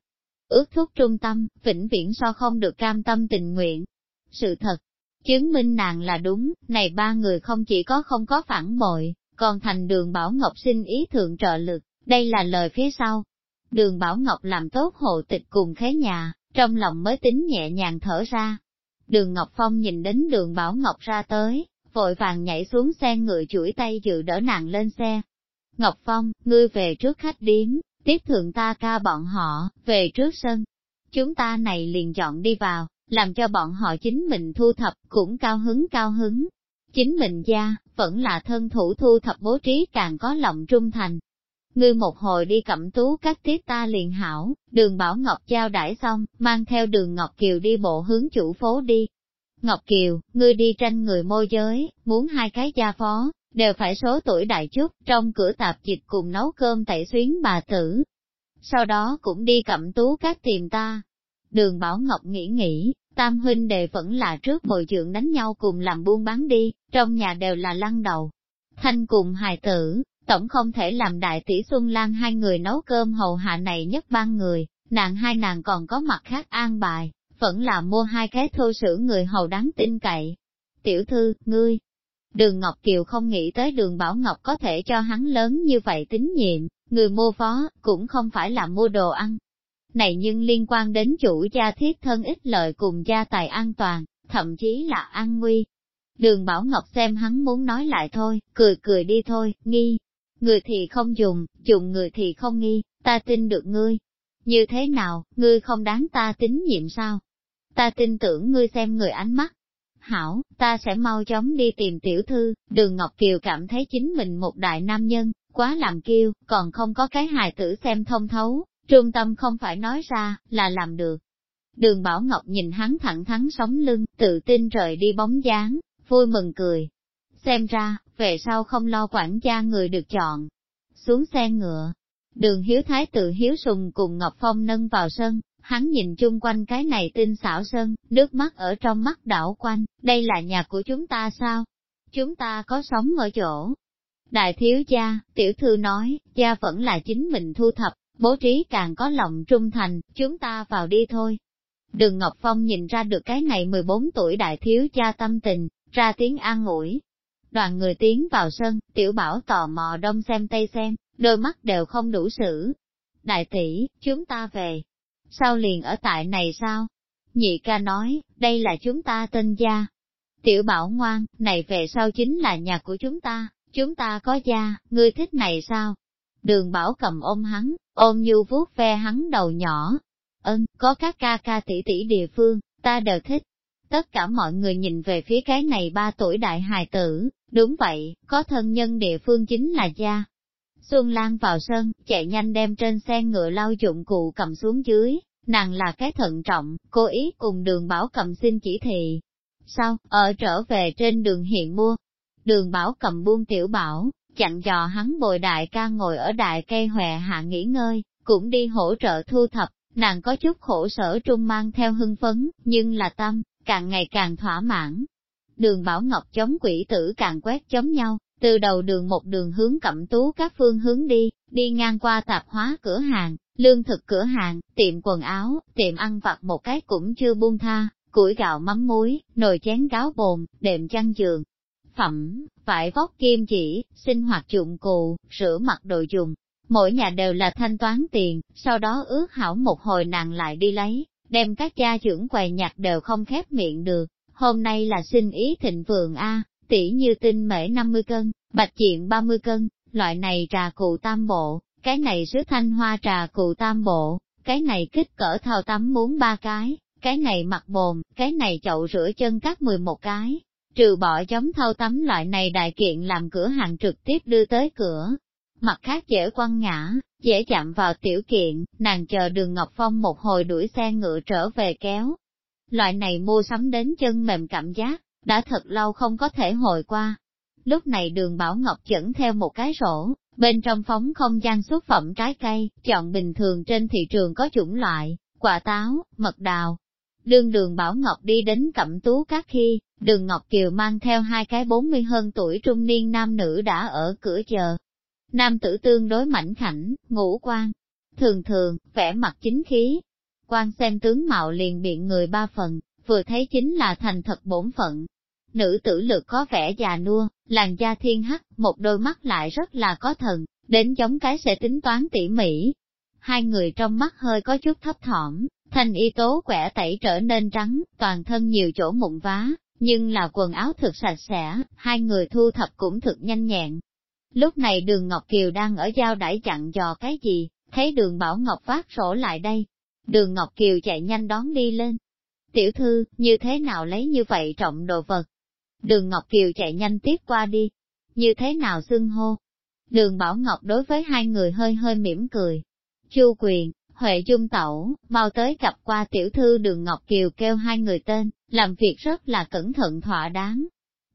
A: Ước thúc trung tâm, vĩnh viễn so không được cam tâm tình nguyện. Sự thật, chứng minh nàng là đúng, này ba người không chỉ có không có phản bội, còn thành đường Bảo Ngọc xin ý thượng trợ lực, đây là lời phía sau. Đường Bảo Ngọc làm tốt hộ tịch cùng khế nhà, trong lòng mới tính nhẹ nhàng thở ra. Đường Ngọc Phong nhìn đến đường Bảo Ngọc ra tới, vội vàng nhảy xuống xe ngựa chuỗi tay dự đỡ nàng lên xe. Ngọc Phong, ngươi về trước khách điếm, tiếp thượng ta ca bọn họ, về trước sân. Chúng ta này liền chọn đi vào, làm cho bọn họ chính mình thu thập, cũng cao hứng cao hứng. Chính mình gia, vẫn là thân thủ thu thập bố trí càng có lòng trung thành. Ngươi một hồi đi cẩm tú các tiết ta liền hảo, đường Bảo Ngọc giao đãi xong, mang theo đường Ngọc Kiều đi bộ hướng chủ phố đi. Ngọc Kiều, ngươi đi tranh người môi giới, muốn hai cái gia phó, đều phải số tuổi đại chút, trong cửa tạp dịch cùng nấu cơm tẩy xuyến bà tử. Sau đó cũng đi cẩm tú các tìm ta. Đường Bảo Ngọc nghĩ nghĩ, tam huynh đệ vẫn là trước bồi dưỡng đánh nhau cùng làm buôn bán đi, trong nhà đều là lăn đầu. Thanh cùng hài tử, tổng không thể làm đại tỷ Xuân Lan hai người nấu cơm hầu hạ này nhất ban người, nàng hai nàng còn có mặt khác an bài, vẫn là mua hai cái thô sử người hầu đáng tin cậy. Tiểu thư, ngươi, Đường Ngọc Kiều không nghĩ tới đường Bảo Ngọc có thể cho hắn lớn như vậy tín nhiệm, người mua phó, cũng không phải là mua đồ ăn. Này nhưng liên quan đến chủ gia thiết thân ích lợi cùng gia tài an toàn, thậm chí là an nguy. Đường Bảo Ngọc xem hắn muốn nói lại thôi, cười cười đi thôi, nghi. Người thì không dùng, dùng người thì không nghi, ta tin được ngươi. Như thế nào, ngươi không đáng ta tín nhiệm sao? Ta tin tưởng ngươi xem người ánh mắt, hảo, ta sẽ mau chóng đi tìm tiểu thư, đường Ngọc Kiều cảm thấy chính mình một đại nam nhân, quá làm kiêu, còn không có cái hài tử xem thông thấu, trung tâm không phải nói ra, là làm được. Đường Bảo Ngọc nhìn hắn thẳng thắn sống lưng, tự tin rời đi bóng dáng, vui mừng cười. Xem ra, về sau không lo quản gia người được chọn. Xuống xe ngựa, đường hiếu thái tự hiếu sùng cùng Ngọc Phong nâng vào sân, Hắn nhìn chung quanh cái này tinh xảo sân nước mắt ở trong mắt đảo quanh, đây là nhà của chúng ta sao? Chúng ta có sống ở chỗ. Đại thiếu gia, tiểu thư nói, gia vẫn là chính mình thu thập, bố trí càng có lòng trung thành, chúng ta vào đi thôi. Đường Ngọc Phong nhìn ra được cái này 14 tuổi đại thiếu gia tâm tình, ra tiếng an ủi. Đoàn người tiến vào sân, tiểu bảo tò mò đông xem tây xem, đôi mắt đều không đủ xử. Đại tỷ, chúng ta về, Sao liền ở tại này sao? Nhị ca nói, đây là chúng ta tên gia. Tiểu bảo ngoan, này về sau chính là nhà của chúng ta, chúng ta có gia, ngươi thích này sao? Đường bảo cầm ôm hắn, ôm như vuốt ve hắn đầu nhỏ. Ơn, có các ca ca tỷ tỷ địa phương, ta đều thích. Tất cả mọi người nhìn về phía cái này ba tuổi đại hài tử, đúng vậy, có thân nhân địa phương chính là gia, Xuân Lan vào sân, chạy nhanh đem trên xe ngựa lau dụng cụ cầm xuống dưới, nàng là cái thận trọng, cố ý cùng đường bảo cầm xin chỉ thị. Sao, ở trở về trên đường hiện mua? Đường bảo cầm buông tiểu bảo, chặn dò hắn bồi đại ca ngồi ở đại cây hòe hạ nghỉ ngơi, cũng đi hỗ trợ thu thập, nàng có chút khổ sở trung mang theo hưng phấn, nhưng là tâm, càng ngày càng thỏa mãn. Đường Bảo Ngọc chống quỷ tử càng quét chống nhau, từ đầu đường một đường hướng cẩm tú các phương hướng đi, đi ngang qua tạp hóa cửa hàng, lương thực cửa hàng, tiệm quần áo, tiệm ăn vặt một cái cũng chưa buông tha, củi gạo mắm muối, nồi chén gáo bồn, đệm chăn giường. Phẩm, vải vóc kim chỉ, sinh hoạt dụng cụ, rửa mặt đồ dùng. Mỗi nhà đều là thanh toán tiền, sau đó ước hảo một hồi nàng lại đi lấy, đem các cha trưởng quầy nhặt đều không khép miệng được. Hôm nay là xin ý thịnh vườn A, tỷ như tinh mễ 50 cân, bạch diện 30 cân, loại này trà cụ tam bộ, cái này sứ thanh hoa trà cụ tam bộ, cái này kích cỡ thao tắm muốn ba cái, cái này mặt bồn, cái này chậu rửa chân các 11 cái. Trừ bỏ chống thao tắm loại này đại kiện làm cửa hàng trực tiếp đưa tới cửa. Mặt khác dễ quăng ngã, dễ chạm vào tiểu kiện, nàng chờ đường Ngọc Phong một hồi đuổi xe ngựa trở về kéo. Loại này mua sắm đến chân mềm cảm giác, đã thật lâu không có thể hồi qua. Lúc này đường Bảo Ngọc dẫn theo một cái rổ, bên trong phóng không gian xuất phẩm trái cây, chọn bình thường trên thị trường có chủng loại, quả táo, mật đào. Đường đường Bảo Ngọc đi đến cẩm tú các khi, đường Ngọc Kiều mang theo hai cái bốn mươi hơn tuổi trung niên nam nữ đã ở cửa chờ. Nam tử tương đối mảnh khảnh, ngũ quan, thường thường, vẻ mặt chính khí. Quan xem tướng mạo liền biện người ba phần, vừa thấy chính là thành thật bổn phận. Nữ tử lực có vẻ già nua, làn da thiên hắc, một đôi mắt lại rất là có thần, đến giống cái sẽ tính toán tỉ mỉ. Hai người trong mắt hơi có chút thấp thỏm, thanh y tố quẻ tẩy trở nên trắng, toàn thân nhiều chỗ mụn vá, nhưng là quần áo thực sạch sẽ, hai người thu thập cũng thực nhanh nhẹn. Lúc này đường Ngọc Kiều đang ở giao đãi chặn dò cái gì, thấy đường Bảo Ngọc phát sổ lại đây. Đường Ngọc Kiều chạy nhanh đón đi lên. Tiểu thư, như thế nào lấy như vậy trọng đồ vật? Đường Ngọc Kiều chạy nhanh tiếp qua đi. Như thế nào xưng hô? Đường Bảo Ngọc đối với hai người hơi hơi mỉm cười. Chu quyền, Huệ Dung Tẩu, mau tới gặp qua tiểu thư đường Ngọc Kiều kêu hai người tên, làm việc rất là cẩn thận thỏa đáng.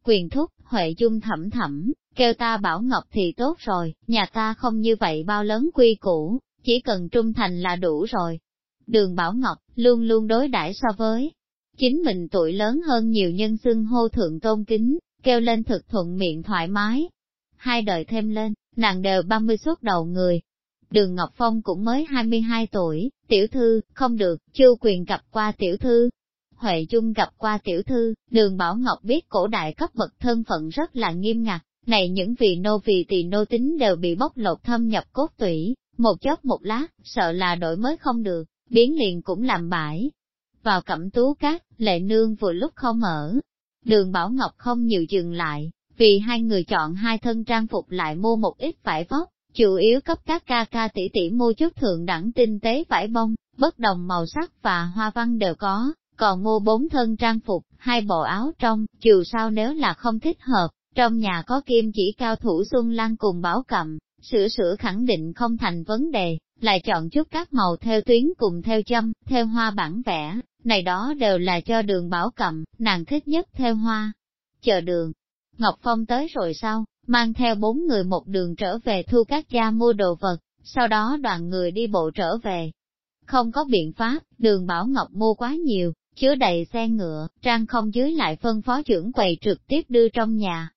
A: Quyền thúc, Huệ Dung thẩm thẩm, kêu ta Bảo Ngọc thì tốt rồi, nhà ta không như vậy bao lớn quy củ, chỉ cần trung thành là đủ rồi. Đường Bảo Ngọc luôn luôn đối đãi so với chính mình tuổi lớn hơn nhiều nhân xưng hô thượng tôn kính, kêu lên thực thuận miệng thoải mái. Hai đời thêm lên, nàng đều 30 suốt đầu người. Đường Ngọc Phong cũng mới 22 tuổi, tiểu thư, không được, chưa quyền gặp qua tiểu thư. Huệ Dung gặp qua tiểu thư, đường Bảo Ngọc biết cổ đại cấp bậc thân phận rất là nghiêm ngặt, này những vị nô vị tỳ nô tính đều bị bóc lột thâm nhập cốt tủy, một chốc một lát, sợ là đổi mới không được, biến liền cũng làm bãi. Vào cẩm tú cát, lệ nương vừa lúc không ở. Đường Bảo Ngọc không nhiều dừng lại, vì hai người chọn hai thân trang phục lại mua một ít vải vóc, chủ yếu cấp các ca ca tỷ tỷ mua chút thượng đẳng tinh tế vải bông, bất đồng màu sắc và hoa văn đều có, còn mua bốn thân trang phục, hai bộ áo trong, dù sao nếu là không thích hợp, trong nhà có kim chỉ cao thủ Xuân Lan cùng bảo cầm, sửa sửa khẳng định không thành vấn đề, lại chọn chút các màu theo tuyến cùng theo châm, theo hoa bản vẽ, này đó đều là cho đường bảo cầm, nàng thích nhất theo hoa. Chờ đường, Ngọc Phong tới rồi sau, mang theo bốn người một đường trở về thu các gia mua đồ vật, sau đó đoàn người đi bộ trở về. Không có biện pháp, đường Bảo Ngọc mua quá nhiều, chứa đầy xe ngựa, trang không dưới lại phân phó trưởng quầy trực tiếp đưa trong nhà.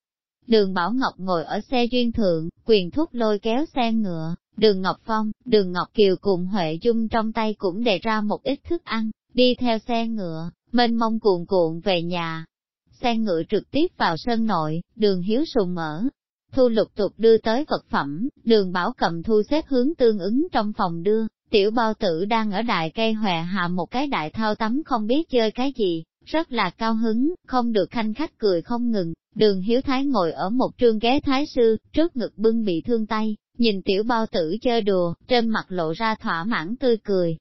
A: Đường Bảo Ngọc ngồi ở xe duyên thượng, quyền thúc lôi kéo xe ngựa, đường Ngọc Phong, đường Ngọc Kiều cùng Huệ Dung trong tay cũng đề ra một ít thức ăn, đi theo xe ngựa, mênh mông cuộn cuộn về nhà. Xe ngựa trực tiếp vào sân nội, đường Hiếu Sùng mở, thu lục tục đưa tới vật phẩm, đường bảo cầm thu xếp hướng tương ứng trong phòng đưa, tiểu bao tử đang ở đại cây hòe hạ một cái đại thao tắm không biết chơi cái gì, rất là cao hứng, không được khanh khách cười không ngừng, đường hiếu thái ngồi ở một trương ghế thái sư, trước ngực bưng bị thương tay, nhìn tiểu bao tử chơi đùa, trên mặt lộ ra thỏa mãn tươi cười.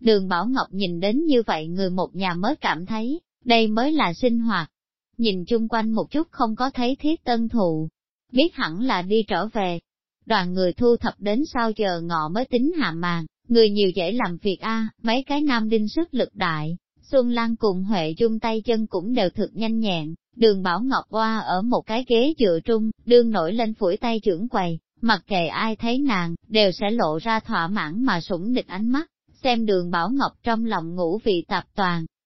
A: Đường Bảo Ngọc nhìn đến như vậy người một nhà mới cảm thấy, đây mới là sinh hoạt. Nhìn chung quanh một chút không có thấy thiết tân thụ, biết hẳn là đi trở về. Đoàn người thu thập đến sau giờ ngọ mới tính hạ màn, người nhiều dễ làm việc a mấy cái nam đinh sức lực đại. Xuân Lan cùng Huệ chung tay chân cũng đều thực nhanh nhẹn, đường Bảo Ngọc qua ở một cái ghế dựa trung, đương nổi lên phủi tay trưởng quầy, mặc kệ ai thấy nàng, đều sẽ lộ ra thỏa mãn mà sủng địch ánh mắt, xem đường Bảo Ngọc trong lòng ngủ vị tạp toàn.